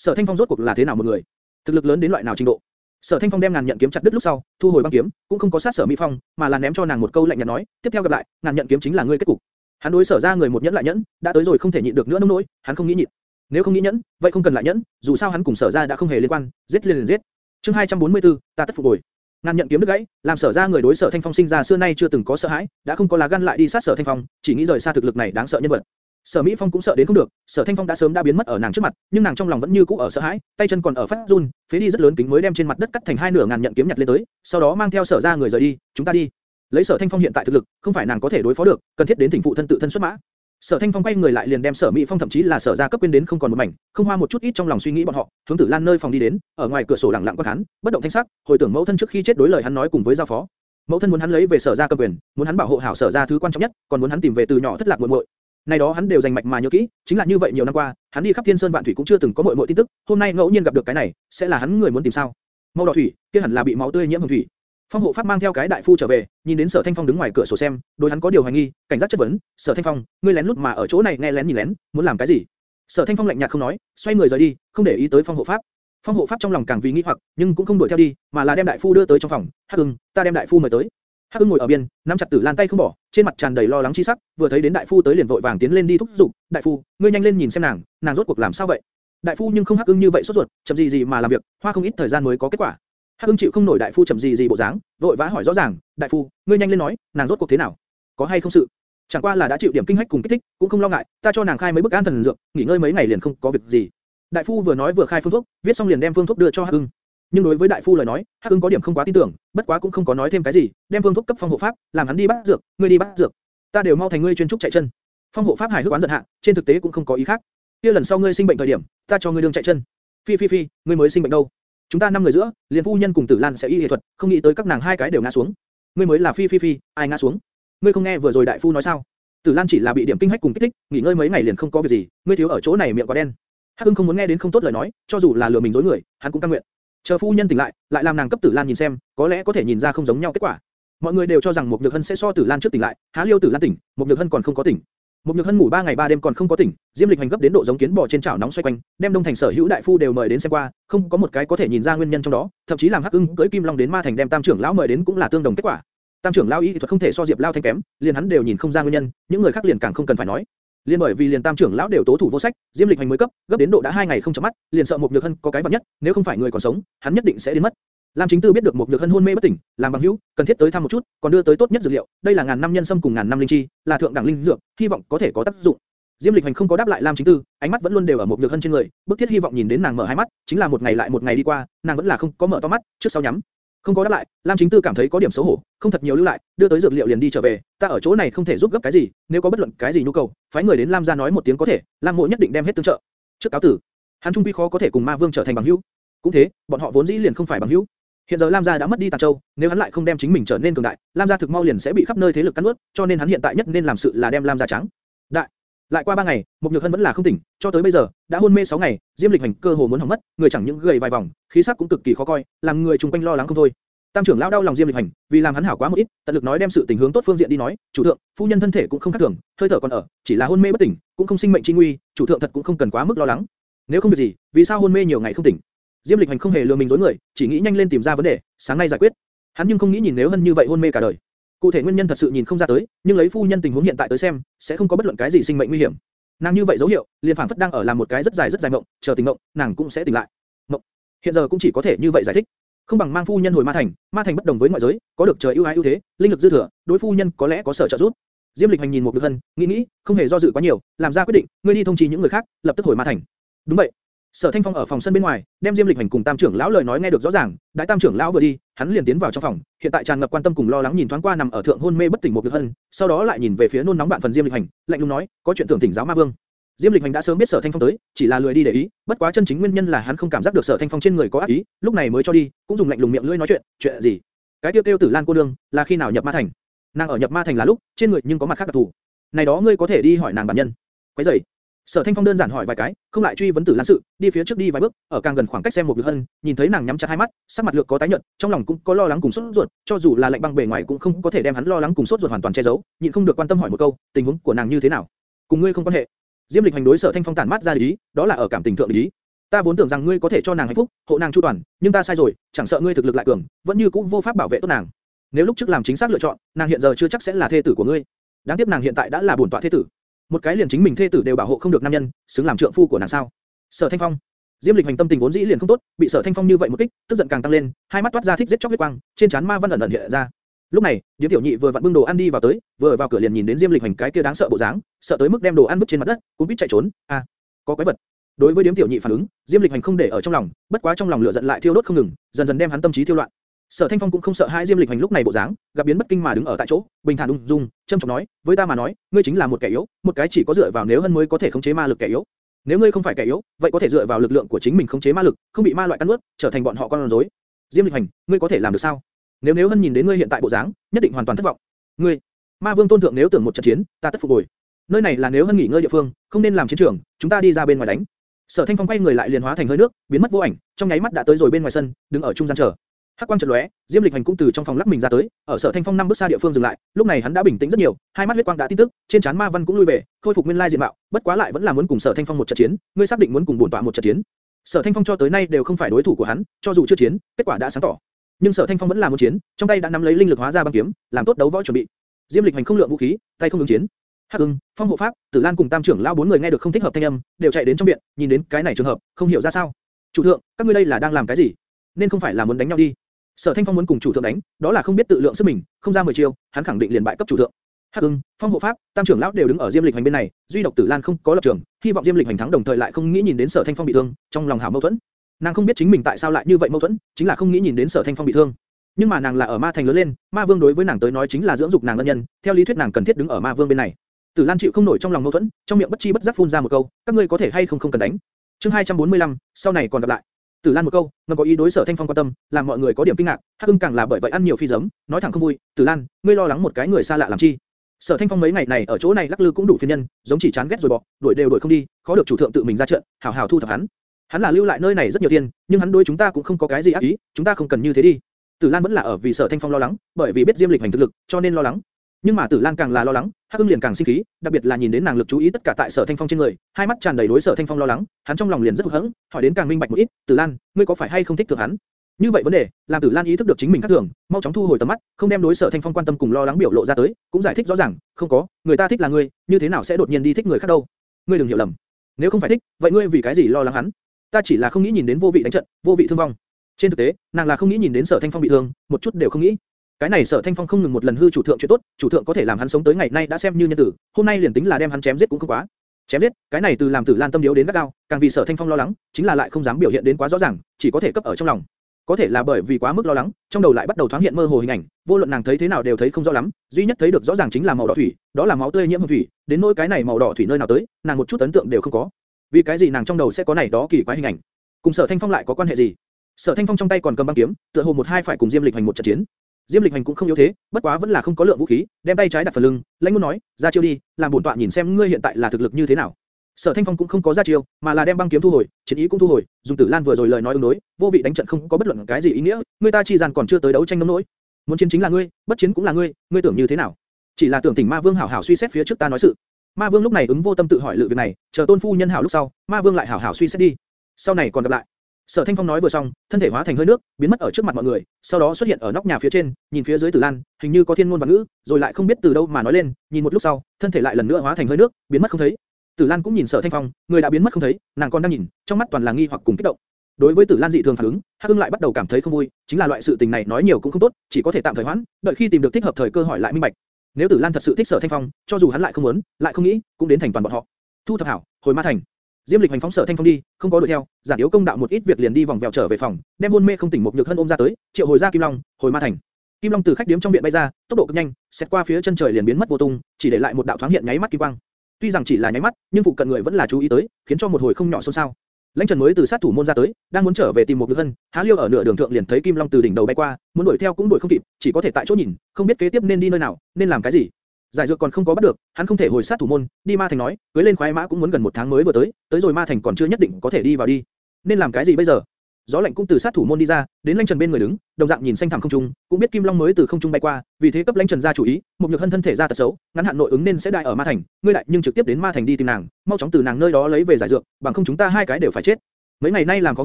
Sở Thanh Phong rốt cuộc là thế nào một người? Thực lực lớn đến loại nào trình độ? Sở Thanh Phong đem ngàn nhận kiếm chặt đứt lúc sau, thu hồi băng kiếm, cũng không có sát Sở Mỹ Phong, mà là ném cho nàng một câu lạnh nhạt nói, tiếp theo gặp lại, ngàn nhận kiếm chính là ngươi kết cục. Hắn đối Sở ra người một nhẫn lại nhẫn, đã tới rồi không thể nhịn được nữa nông nỗi, hắn không nghĩ nhịn. Nếu không nghĩ nhẫn, vậy không cần lại nhẫn, dù sao hắn cùng Sở ra đã không hề liên quan, giết liền liền giết. Chương 244, ta tất phục bồi. Ngàn nhận kiếm đứt gãy, làm Sở ra người đối Sở Thanh Phong sinh ra xưa nay chưa từng có sợ hãi, đã không có lá gan lại đi sát Sở Thanh Phong, chỉ nghĩ rời xa thực lực này đáng sợ nhân vật. Sở Mỹ Phong cũng sợ đến không được, Sở Thanh Phong đã sớm đã biến mất ở nàng trước mặt, nhưng nàng trong lòng vẫn như cũ ở sợ hãi, tay chân còn ở phát run, phế đi rất lớn kính mới đem trên mặt đất cắt thành hai nửa ngàn nhận kiếm nhặt lên tới, sau đó mang theo Sở ra người rời đi, chúng ta đi. Lấy Sở Thanh Phong hiện tại thực lực, không phải nàng có thể đối phó được, cần thiết đến thỉnh phụ thân tự thân xuất mã. Sở Thanh Phong quay người lại liền đem Sở Mỹ Phong thậm chí là Sở gia cấp quên đến không còn một mảnh, không hoa một chút ít trong lòng suy nghĩ bọn họ, hướng Tử Lan nơi phòng đi đến, ở ngoài cửa sổ lặng lặng quan khán, bất động thanh sắc, hồi tưởng mẫu thân trước khi chết đối lời hắn nói cùng với gia phó. Mẫu thân muốn hắn lấy về Sở gia cầm quyền, muốn hắn bảo hộ hảo Sở gia thứ quan trọng nhất, còn muốn hắn tìm về từ nhỏ thất lạc muội muội. Này đó hắn đều dành mạch mà nhớ kỹ, chính là như vậy nhiều năm qua, hắn đi khắp thiên sơn vạn thủy cũng chưa từng có muội muội tin tức, hôm nay ngẫu nhiên gặp được cái này, sẽ là hắn người muốn tìm sao? Màu đỏ thủy, kia hẳn là bị máu tươi nhiễm hồng thủy. Phong hộ pháp mang theo cái đại phu trở về, nhìn đến Sở Thanh Phong đứng ngoài cửa sổ xem, đối hắn có điều hoài nghi, cảnh giác chất vấn, "Sở Thanh Phong, ngươi lén lút mà ở chỗ này nghe lén nhìn lén, muốn làm cái gì?" Sở Thanh Phong lạnh nhạt không nói, xoay người rời đi, không để ý tới Phong hộ pháp. Phong hộ pháp trong lòng càng vì nghi hoặc, nhưng cũng không đuổi theo đi, mà là đem đại phu đưa tới trong phòng, "Hắc Ưng, ta đem đại phu mời tới." Hắc Ưng ngồi ở biên, nắm chặt Tử Lan tay không bỏ, trên mặt tràn đầy lo lắng chi sắc, vừa thấy đến đại phu tới liền vội vàng tiến lên đi thúc giục, "Đại phu, ngươi nhanh lên nhìn xem nàng, nàng rốt cuộc làm sao vậy?" Đại phu nhưng không Hắc Ưng như vậy sốt ruột, chậm gì gì mà làm việc, hoa không ít thời gian mới có kết quả. Hắc Ưng chịu không nổi đại phu chậm gì gì bộ dáng, vội vã hỏi rõ ràng, "Đại phu, ngươi nhanh lên nói, nàng rốt cuộc thế nào? Có hay không sự?" Chẳng qua là đã chịu điểm kinh hách cùng kích thích, cũng không lo ngại, ta cho nàng khai mấy bức an thần dược, nghỉ ngơi mấy ngày liền không có việc gì. Đại phu vừa nói vừa khai phương thuốc, viết xong liền đem phương thuốc đưa cho Hắc Ưng. Nhưng đối với đại phu lời nói, Hắc Ưng có điểm không quá tin tưởng, bất quá cũng không có nói thêm cái gì, đem phương thuốc cấp phong hộ pháp, làm hắn đi bắt dược, ngươi đi bắt dược. Ta đều mau thành ngươi chuyên trúc chạy chân. Phong hộ pháp hài hước oán giận hạ, trên thực tế cũng không có ý khác. Kia lần sau ngươi sinh bệnh thời điểm, ta cho ngươi đường chạy chân. Phi phi phi, ngươi mới sinh bệnh đâu? Chúng ta năm người giữa, liền phu nhân cùng Tử Lan sẽ y y thuật, không nghĩ tới các nàng hai cái đều ngã xuống. Ngươi mới là phi phi phi, ai ngã xuống? Ngươi không nghe vừa rồi đại phu nói sao? Tử Lan chỉ là bị điểm kinh hách cùng kích thích, nghỉ ngơi mấy ngày liền không có việc gì, ngươi thiếu ở chỗ này miệng quá đen. Hắc Ưng không muốn nghe đến không tốt lời nói, cho dù là lừa mình dối người, hắn cũng cam nguyện. Chờ phu nhân tỉnh lại, lại làm nàng cấp Tử Lan nhìn xem, có lẽ có thể nhìn ra không giống nhau kết quả. Mọi người đều cho rằng một Nhược Hân sẽ so Tử Lan trước tỉnh lại, há liêu Tử Lan tỉnh, một Nhược Hân còn không có tỉnh. Một Nhược Hân ngủ 3 ngày 3 đêm còn không có tỉnh, Diêm Lịch hành gấp đến độ giống kiến bò trên chảo nóng xoay quanh, đem Đông Thành sở hữu đại phu đều mời đến xem qua, không có một cái có thể nhìn ra nguyên nhân trong đó, thậm chí làm Hắc Ưng cưỡi Kim Long đến Ma Thành đem Tam trưởng lão mời đến cũng là tương đồng kết quả. Tam trưởng lão y thuật không thể so Diệp Lao thanh kém, liền hắn đều nhìn không ra nguyên nhân, những người khác liền càng không cần phải nói. Liên bởi vì liền Tam trưởng lão đều tố thủ vô sách, Diêm Lịch hành mới cấp, gấp đến độ đã hai ngày không chớp mắt, liền sợ một Nhược Hân có cái vật nhất, nếu không phải người còn sống, hắn nhất định sẽ đến mất. Lam Chính Tư biết được một Nhược Hân hôn mê bất tỉnh, làm bằng hữu, cần thiết tới thăm một chút, còn đưa tới tốt nhất dược liệu, đây là ngàn năm nhân sâm cùng ngàn năm linh chi, là thượng đẳng linh dược, hy vọng có thể có tác dụng. Diêm Lịch Hành không có đáp lại Lam Chính Tư, ánh mắt vẫn luôn đều ở một Nhược Hân trên người, bức thiết hy vọng nhìn đến nàng mở hai mắt, chính là một ngày lại một ngày đi qua, nàng vẫn là không có mở to mắt, trước sau nhắm. Không có đáp lại, Lam Chính Tư cảm thấy có điểm xấu hổ, không thật nhiều lưu lại, đưa tới dược liệu liền đi trở về, ta ở chỗ này không thể giúp gấp cái gì, nếu có bất luận cái gì nhu cầu, phái người đến Lam gia nói một tiếng có thể, Lam Mộ nhất định đem hết tương trợ. Trước cáo tử, hắn trung quy khó có thể cùng Ma Vương trở thành bằng hữu. Cũng thế, bọn họ vốn dĩ liền không phải bằng hữu. Hiện giờ Lam gia đã mất đi Tàn Châu, nếu hắn lại không đem chính mình trở nên cường đại, Lam gia thực mau liền sẽ bị khắp nơi thế lực cắn nuốt, cho nên hắn hiện tại nhất nên làm sự là đem Lam gia trắng. Đại. Lại qua ba ngày, Mục Nhược Hân vẫn là không tỉnh, cho tới bây giờ đã hôn mê 6 ngày, Diêm Lịch Hành cơ hồ muốn hỏng mất, người chẳng những gầy vài vòng, khí sắc cũng cực kỳ khó coi, làm người chung quanh lo lắng không thôi. Tam trưởng lão đau lòng Diêm Lịch Hành, vì làm hắn hảo quá một ít, tận lực nói đem sự tình hướng tốt phương diện đi nói, chủ thượng, phu nhân thân thể cũng không khác thường, hơi thở còn ở, chỉ là hôn mê bất tỉnh, cũng không sinh mệnh chi nguy, chủ thượng thật cũng không cần quá mức lo lắng. Nếu không việc gì, vì sao hôn mê nhiều ngày không tỉnh? Diêm Lịch Hành không hề lừa mình dối người, chỉ nghĩ nhanh lên tìm ra vấn đề, sáng nay giải quyết. Hắn nhưng không nghĩ nhìn nếu Hân như vậy hôn mê cả đời. Cụ thể nguyên nhân thật sự nhìn không ra tới, nhưng lấy phu nhân tình huống hiện tại tới xem, sẽ không có bất luận cái gì sinh mệnh nguy hiểm. Nàng như vậy dấu hiệu, liền phảng phất đang ở làm một cái rất dài rất dài mộng, chờ tỉnh mộng, nàng cũng sẽ tỉnh lại. Mộng. Hiện giờ cũng chỉ có thể như vậy giải thích. Không bằng mang phu nhân hồi ma thành, ma thành bất đồng với ngoại giới, có được trời ưu ái ưu thế, linh lực dư thừa, đối phu nhân có lẽ có sở trợ giúp. Diêm Lịch Hành nhìn một Lực Hân, nghĩ nghĩ, không hề do dự quá nhiều, làm ra quyết định, ngươi đi thông trì những người khác, lập tức hồi ma thành. Đúng vậy. Sở Thanh Phong ở phòng sân bên ngoài, đem Diêm Lịch Hành cùng Tam trưởng lão lời nói nghe được rõ ràng, đại Tam trưởng lão vừa đi, hắn liền tiến vào trong phòng, hiện tại tràn ngập quan tâm cùng lo lắng nhìn thoáng qua nằm ở thượng hôn mê bất tỉnh một Lực Hân, sau đó lại nhìn về phía nôn nóng bạn phần Diêm Lịch Hành, lạnh lùng nói, có chuyện tưởng tỉnh giáo ma vương. Diêm Lịch Hành đã sớm biết Sở Thanh Phong tới, chỉ là lười đi để ý, bất quá chân chính nguyên nhân là hắn không cảm giác được Sở Thanh Phong trên người có ác ý, lúc này mới cho đi, cũng dùng lạnh lùng miệng lưỡi nói chuyện, chuyện gì? Cái tiêu tiêu Tử Lan cô đương, là khi nào nhập ma thành? Nàng ở nhập ma thành là lúc, trên người nhưng có mặt khác đặc thù. Này đó ngươi có thể đi hỏi nàng bản nhân. Quấy rầy. Sở Thanh Phong đơn giản hỏi vài cái, không lại truy vấn Tử Lan sự, đi phía trước đi vài bước, ở càng gần khoảng cách xem một Lực Hân, nhìn thấy nàng nhắm chặt hai mắt, sắc mặt lược có tái nhợt, trong lòng cũng có lo lắng cùng sốt ruột, cho dù là lạnh băng bề ngoài cũng không có thể đem hắn lo lắng cùng sốt ruột hoàn toàn che giấu, nhịn không được quan tâm hỏi một câu, tình huống của nàng như thế nào? Cùng ngươi không quan hệ. Diêm Lịch hành đối Sở Thanh Phong tản mát ra lý, đó là ở cảm tình thượng lý, Ta vốn tưởng rằng ngươi có thể cho nàng hạnh phúc, hộ nàng chu toàn, nhưng ta sai rồi, chẳng sợ ngươi thực lực lại cường, vẫn như cũ vô pháp bảo vệ tốt nàng. Nếu lúc trước làm chính xác lựa chọn, nàng hiện giờ chưa chắc sẽ là thê tử của ngươi. Đáng tiếc nàng hiện tại đã là bổn tọa thê tử. Một cái liền chính mình thê tử đều bảo hộ không được nam nhân, xứng làm trượng phu của nàng sao? Sở Thanh Phong, Diêm Lịch hành tâm tình vốn dĩ liền không tốt, bị Sở Thanh Phong như vậy một kích, tức giận càng tăng lên, hai mắt toát ra thích giết chóc huyết quang, trên trán ma văn ẩn ẩn hiện ra. Lúc này, Điếm Tiểu Nhị vừa vặn bưng đồ ăn đi vào tới, vừa vào cửa liền nhìn đến Diêm Lịch hành cái kia đáng sợ bộ dáng, sợ tới mức đem đồ ăn vứt trên mặt đất, cuốn quýt chạy trốn. À, có quái vật. Đối với Điếm Tiểu Nhị phản ứng, Diêm Lịch hành không để ở trong lòng, bất quá trong lòng lửa giận lại thiêu đốt không ngừng, dần dần đem hắn tâm trí thiêu loạn. Sở Thanh Phong cũng không sợ hai Diêm Lịch Hành lúc này bộ dáng, gặp biến bất kinh mà đứng ở tại chỗ, bình thản ung dung, trầm trọng nói, với ta mà nói, ngươi chính là một kẻ yếu, một cái chỉ có dựa vào nếu hơn mới có thể khống chế ma lực kẻ yếu. Nếu ngươi không phải kẻ yếu, vậy có thể dựa vào lực lượng của chính mình khống chế ma lực, không bị ma loại cắn nuốt, trở thành bọn họ con rối. Diêm Lịch Hành, ngươi có thể làm được sao? Nếu nếu hân nhìn đến ngươi hiện tại bộ dáng, nhất định hoàn toàn thất vọng. Ngươi, Ma Vương tôn thượng nếu tưởng một trận chiến, ta tất phục bồi. Nơi này là nếu hân nghỉ ngơi địa phương, không nên làm chiến trường, chúng ta đi ra bên ngoài đánh. Sở Thanh Phong quay người lại liền hóa thành hơi nước, biến mất vô ảnh, trong nháy mắt đã tới rồi bên ngoài sân, đứng ở trung gian chờ. Hắc quang chợt lóe, Diêm Lịch Hành cũng từ trong phòng lắc mình ra tới, ở Sở Thanh Phong năm bước xa địa phương dừng lại, lúc này hắn đã bình tĩnh rất nhiều, hai mắt huyết quang đã tin tức, trên trán ma văn cũng lui về, khôi phục nguyên lai diện mạo, bất quá lại vẫn là muốn cùng Sở Thanh Phong một trận chiến, ngươi xác định muốn cùng bổn tọa một trận chiến. Sở Thanh Phong cho tới nay đều không phải đối thủ của hắn, cho dù chưa chiến, kết quả đã sáng tỏ. Nhưng Sở Thanh Phong vẫn là muốn chiến, trong tay đã nắm lấy linh lực hóa ra băng kiếm, làm tốt đấu võ chuẩn bị. Diêm Lịch Hành không lượng vũ khí, tay không ứng chiến. Hắc Ưng, Phong Hộ Pháp, Tử Lan cùng Tam trưởng lão bốn người nghe được không thích hợp thanh âm, đều chạy đến trong viện, nhìn đến cái này trường hợp, không hiểu ra sao. Chủ thượng, các ngươi đây là đang làm cái gì? Nên không phải là muốn đánh nhau đi? Sở Thanh Phong muốn cùng chủ thượng đánh, đó là không biết tự lượng sức mình, không ra 10 chiêu, hắn khẳng định liền bại cấp chủ thượng. Hắc Ưng, Phong Hộ Pháp, Tam trưởng lão đều đứng ở Diêm Lịch Hành bên này, duy độc Tử Lan không có lập trường, hy vọng Diêm Lịch Hành thắng đồng thời lại không nghĩ nhìn đến Sở Thanh Phong bị thương, trong lòng hảo mâu thuẫn. Nàng không biết chính mình tại sao lại như vậy mâu thuẫn, chính là không nghĩ nhìn đến Sở Thanh Phong bị thương. Nhưng mà nàng là ở Ma Thành lớn lên, Ma Vương đối với nàng tới nói chính là dưỡng dục nàng ân nhân, theo lý thuyết nàng cần thiết đứng ở Ma Vương bên này. Tử Lan chịu không nổi trong lòng mâu thuẫn, trong miệng bất chi bất giác phun ra một câu, các ngươi có thể hay không không cần đánh. Chương 245, sau này còn gặp lại. Tử Lan một câu, ngầm có ý đối Sở Thanh Phong quan tâm, làm mọi người có điểm kinh ngạc, Hắc Hưng càng là bởi vậy ăn nhiều phi giấm, nói thẳng không vui, Tử Lan, ngươi lo lắng một cái người xa lạ làm chi? Sở Thanh Phong mấy ngày này ở chỗ này lắc lư cũng đủ phiền nhân, giống chỉ chán ghét rồi bỏ, đuổi đều đuổi không đi, khó được chủ thượng tự mình ra trận, hảo hảo thu thập hắn. Hắn là lưu lại nơi này rất nhiều tiền, nhưng hắn đối chúng ta cũng không có cái gì ác ý, chúng ta không cần như thế đi. Tử Lan vẫn là ở vì Sở Thanh Phong lo lắng, bởi vì biết Diêm Lịch hành thực lực, cho nên lo lắng. Nhưng mà Tử Lan càng là lo lắng, Hắc Ưng liền càng sinh khí, đặc biệt là nhìn đến nàng lực chú ý tất cả tại Sở Thanh Phong trên người, hai mắt tràn đầy đối Sở Thanh Phong lo lắng, hắn trong lòng liền rất hững, hỏi đến càng minh bạch một ít, Tử Lan, ngươi có phải hay không thích thượng hắn? Như vậy vấn đề, làm Tử Lan ý thức được chính mình khác thường, mau chóng thu hồi tầm mắt, không đem đối Sở Thanh Phong quan tâm cùng lo lắng biểu lộ ra tới, cũng giải thích rõ ràng, không có, người ta thích là ngươi, như thế nào sẽ đột nhiên đi thích người khác đâu? Ngươi đừng hiểu lầm. Nếu không phải thích, vậy ngươi vì cái gì lo lắng hắn? Ta chỉ là không nghĩ nhìn đến vô vị đánh trận, vô vị thương vong. Trên thực tế, nàng là không nghĩ nhìn đến Sở Thanh Phong bị thương, một chút đều không nghĩ. Cái này Sở Thanh Phong không ngừng một lần hư chủ thượng chuyện tốt, chủ thượng có thể làm hắn sống tới ngày nay đã xem như nhân tử, hôm nay liền tính là đem hắn chém giết cũng không quá. Chém giết, cái này từ làm Tử Lan tâm điếu đến gắt gao, càng vì Sở Thanh Phong lo lắng, chính là lại không dám biểu hiện đến quá rõ ràng, chỉ có thể cấp ở trong lòng. Có thể là bởi vì quá mức lo lắng, trong đầu lại bắt đầu thoáng hiện mơ hồ hình ảnh, vô luận nàng thấy thế nào đều thấy không rõ lắm, duy nhất thấy được rõ ràng chính là màu đỏ thủy, đó là máu tươi nhiễm hồng thủy, đến nỗi cái này màu đỏ thủy nơi nào tới, nàng một chút ấn tượng đều không có. Vì cái gì nàng trong đầu sẽ có này đó kỳ quái hình ảnh? Cùng Sở Thanh Phong lại có quan hệ gì? Sở Thanh Phong trong tay còn cầm băng kiếm, tựa hồ một hai phải cùng Diêm Lịch Hành một trận chiến. Diêm Lịch Hành cũng không yếu thế, bất quá vẫn là không có lượng vũ khí, đem tay trái đặt phần lưng, lãnh muốn nói, ra chiêu đi, làm bổn tọa nhìn xem ngươi hiện tại là thực lực như thế nào. Sở Thanh Phong cũng không có ra chiêu, mà là đem băng kiếm thu hồi, chiến ý cũng thu hồi, dùng Tử Lan vừa rồi lời nói ứng đối, vô vị đánh trận không có bất luận cái gì ý nghĩa, người ta chi dàn còn chưa tới đấu tranh nóng nỗi. Muốn chiến chính là ngươi, bất chiến cũng là ngươi, ngươi tưởng như thế nào? Chỉ là tưởng tỉnh Ma Vương hảo hảo suy xét phía trước ta nói sự. Ma Vương lúc này ứng vô tâm tự hỏi lựa việc này, chờ Tôn phu nhân hảo lúc sau, Ma Vương lại hảo hảo suy xét đi. Sau này còn gặp lại. Sở Thanh Phong nói vừa xong, thân thể hóa thành hơi nước, biến mất ở trước mặt mọi người, sau đó xuất hiện ở nóc nhà phía trên, nhìn phía dưới Tử Lan, hình như có thiên ngôn và ngữ, rồi lại không biết từ đâu mà nói lên, nhìn một lúc sau, thân thể lại lần nữa hóa thành hơi nước, biến mất không thấy. Tử Lan cũng nhìn Sở Thanh Phong, người đã biến mất không thấy, nàng còn đang nhìn, trong mắt toàn là nghi hoặc cùng kích động. Đối với Tử Lan dị thường phản ứng, Hắc Hưng lại bắt đầu cảm thấy không vui, chính là loại sự tình này nói nhiều cũng không tốt, chỉ có thể tạm thời hoãn, đợi khi tìm được thích hợp thời cơ hỏi lại minh bạch. Nếu Tử Lan thật sự thích Sở Thanh Phong, cho dù hắn lại không muốn, lại không nghĩ, cũng đến thành toàn bọn họ. Thu thập hảo, hồi Ma Thành. Diêm Lịch hành phóng Sở Thanh Phong đi, không có đuổi theo, giản yếu công đạo một ít việc liền đi vòng vèo trở về phòng, đem hôn mê không tỉnh một nhược thân ôm ra tới, triệu hồi ra Kim Long, hồi Ma Thành. Kim Long từ khách điếm trong viện bay ra, tốc độ cực nhanh, xét qua phía chân trời liền biến mất vô tung, chỉ để lại một đạo thoáng hiện nháy mắt kim quang. Tuy rằng chỉ là nháy mắt, nhưng phụ cận người vẫn là chú ý tới, khiến cho một hồi không nhỏ xôn xao. Lãnh Trần mới từ sát thủ môn ra tới, đang muốn trở về tìm một nhược thân, há liêu ở nửa đường thượng liền thấy Kim Long từ đỉnh đầu bay qua, muốn đuổi theo cũng đuổi không kịp, chỉ có thể tại chỗ nhìn, không biết kế tiếp nên đi nơi nào, nên làm cái gì. Giải dược còn không có bắt được, hắn không thể hồi sát thủ môn, đi ma thành nói, cưới lên khoái mã cũng muốn gần một tháng mới vừa tới, tới rồi ma thành còn chưa nhất định có thể đi vào đi. Nên làm cái gì bây giờ? Gió lạnh cũng từ sát thủ môn đi ra, đến Lãnh Trần bên người đứng, đồng dạng nhìn xanh thẳm không trung, cũng biết Kim Long mới từ không trung bay qua, vì thế cấp Lãnh Trần ra chủ ý, một nhược hân thân thể ra tật xấu, ngắn hạn nội ứng nên sẽ đại ở ma thành, ngươi lại nhưng trực tiếp đến ma thành đi tìm nàng, mau chóng từ nàng nơi đó lấy về giải dược, bằng không chúng ta hai cái đều phải chết. Mấy ngày nay làm có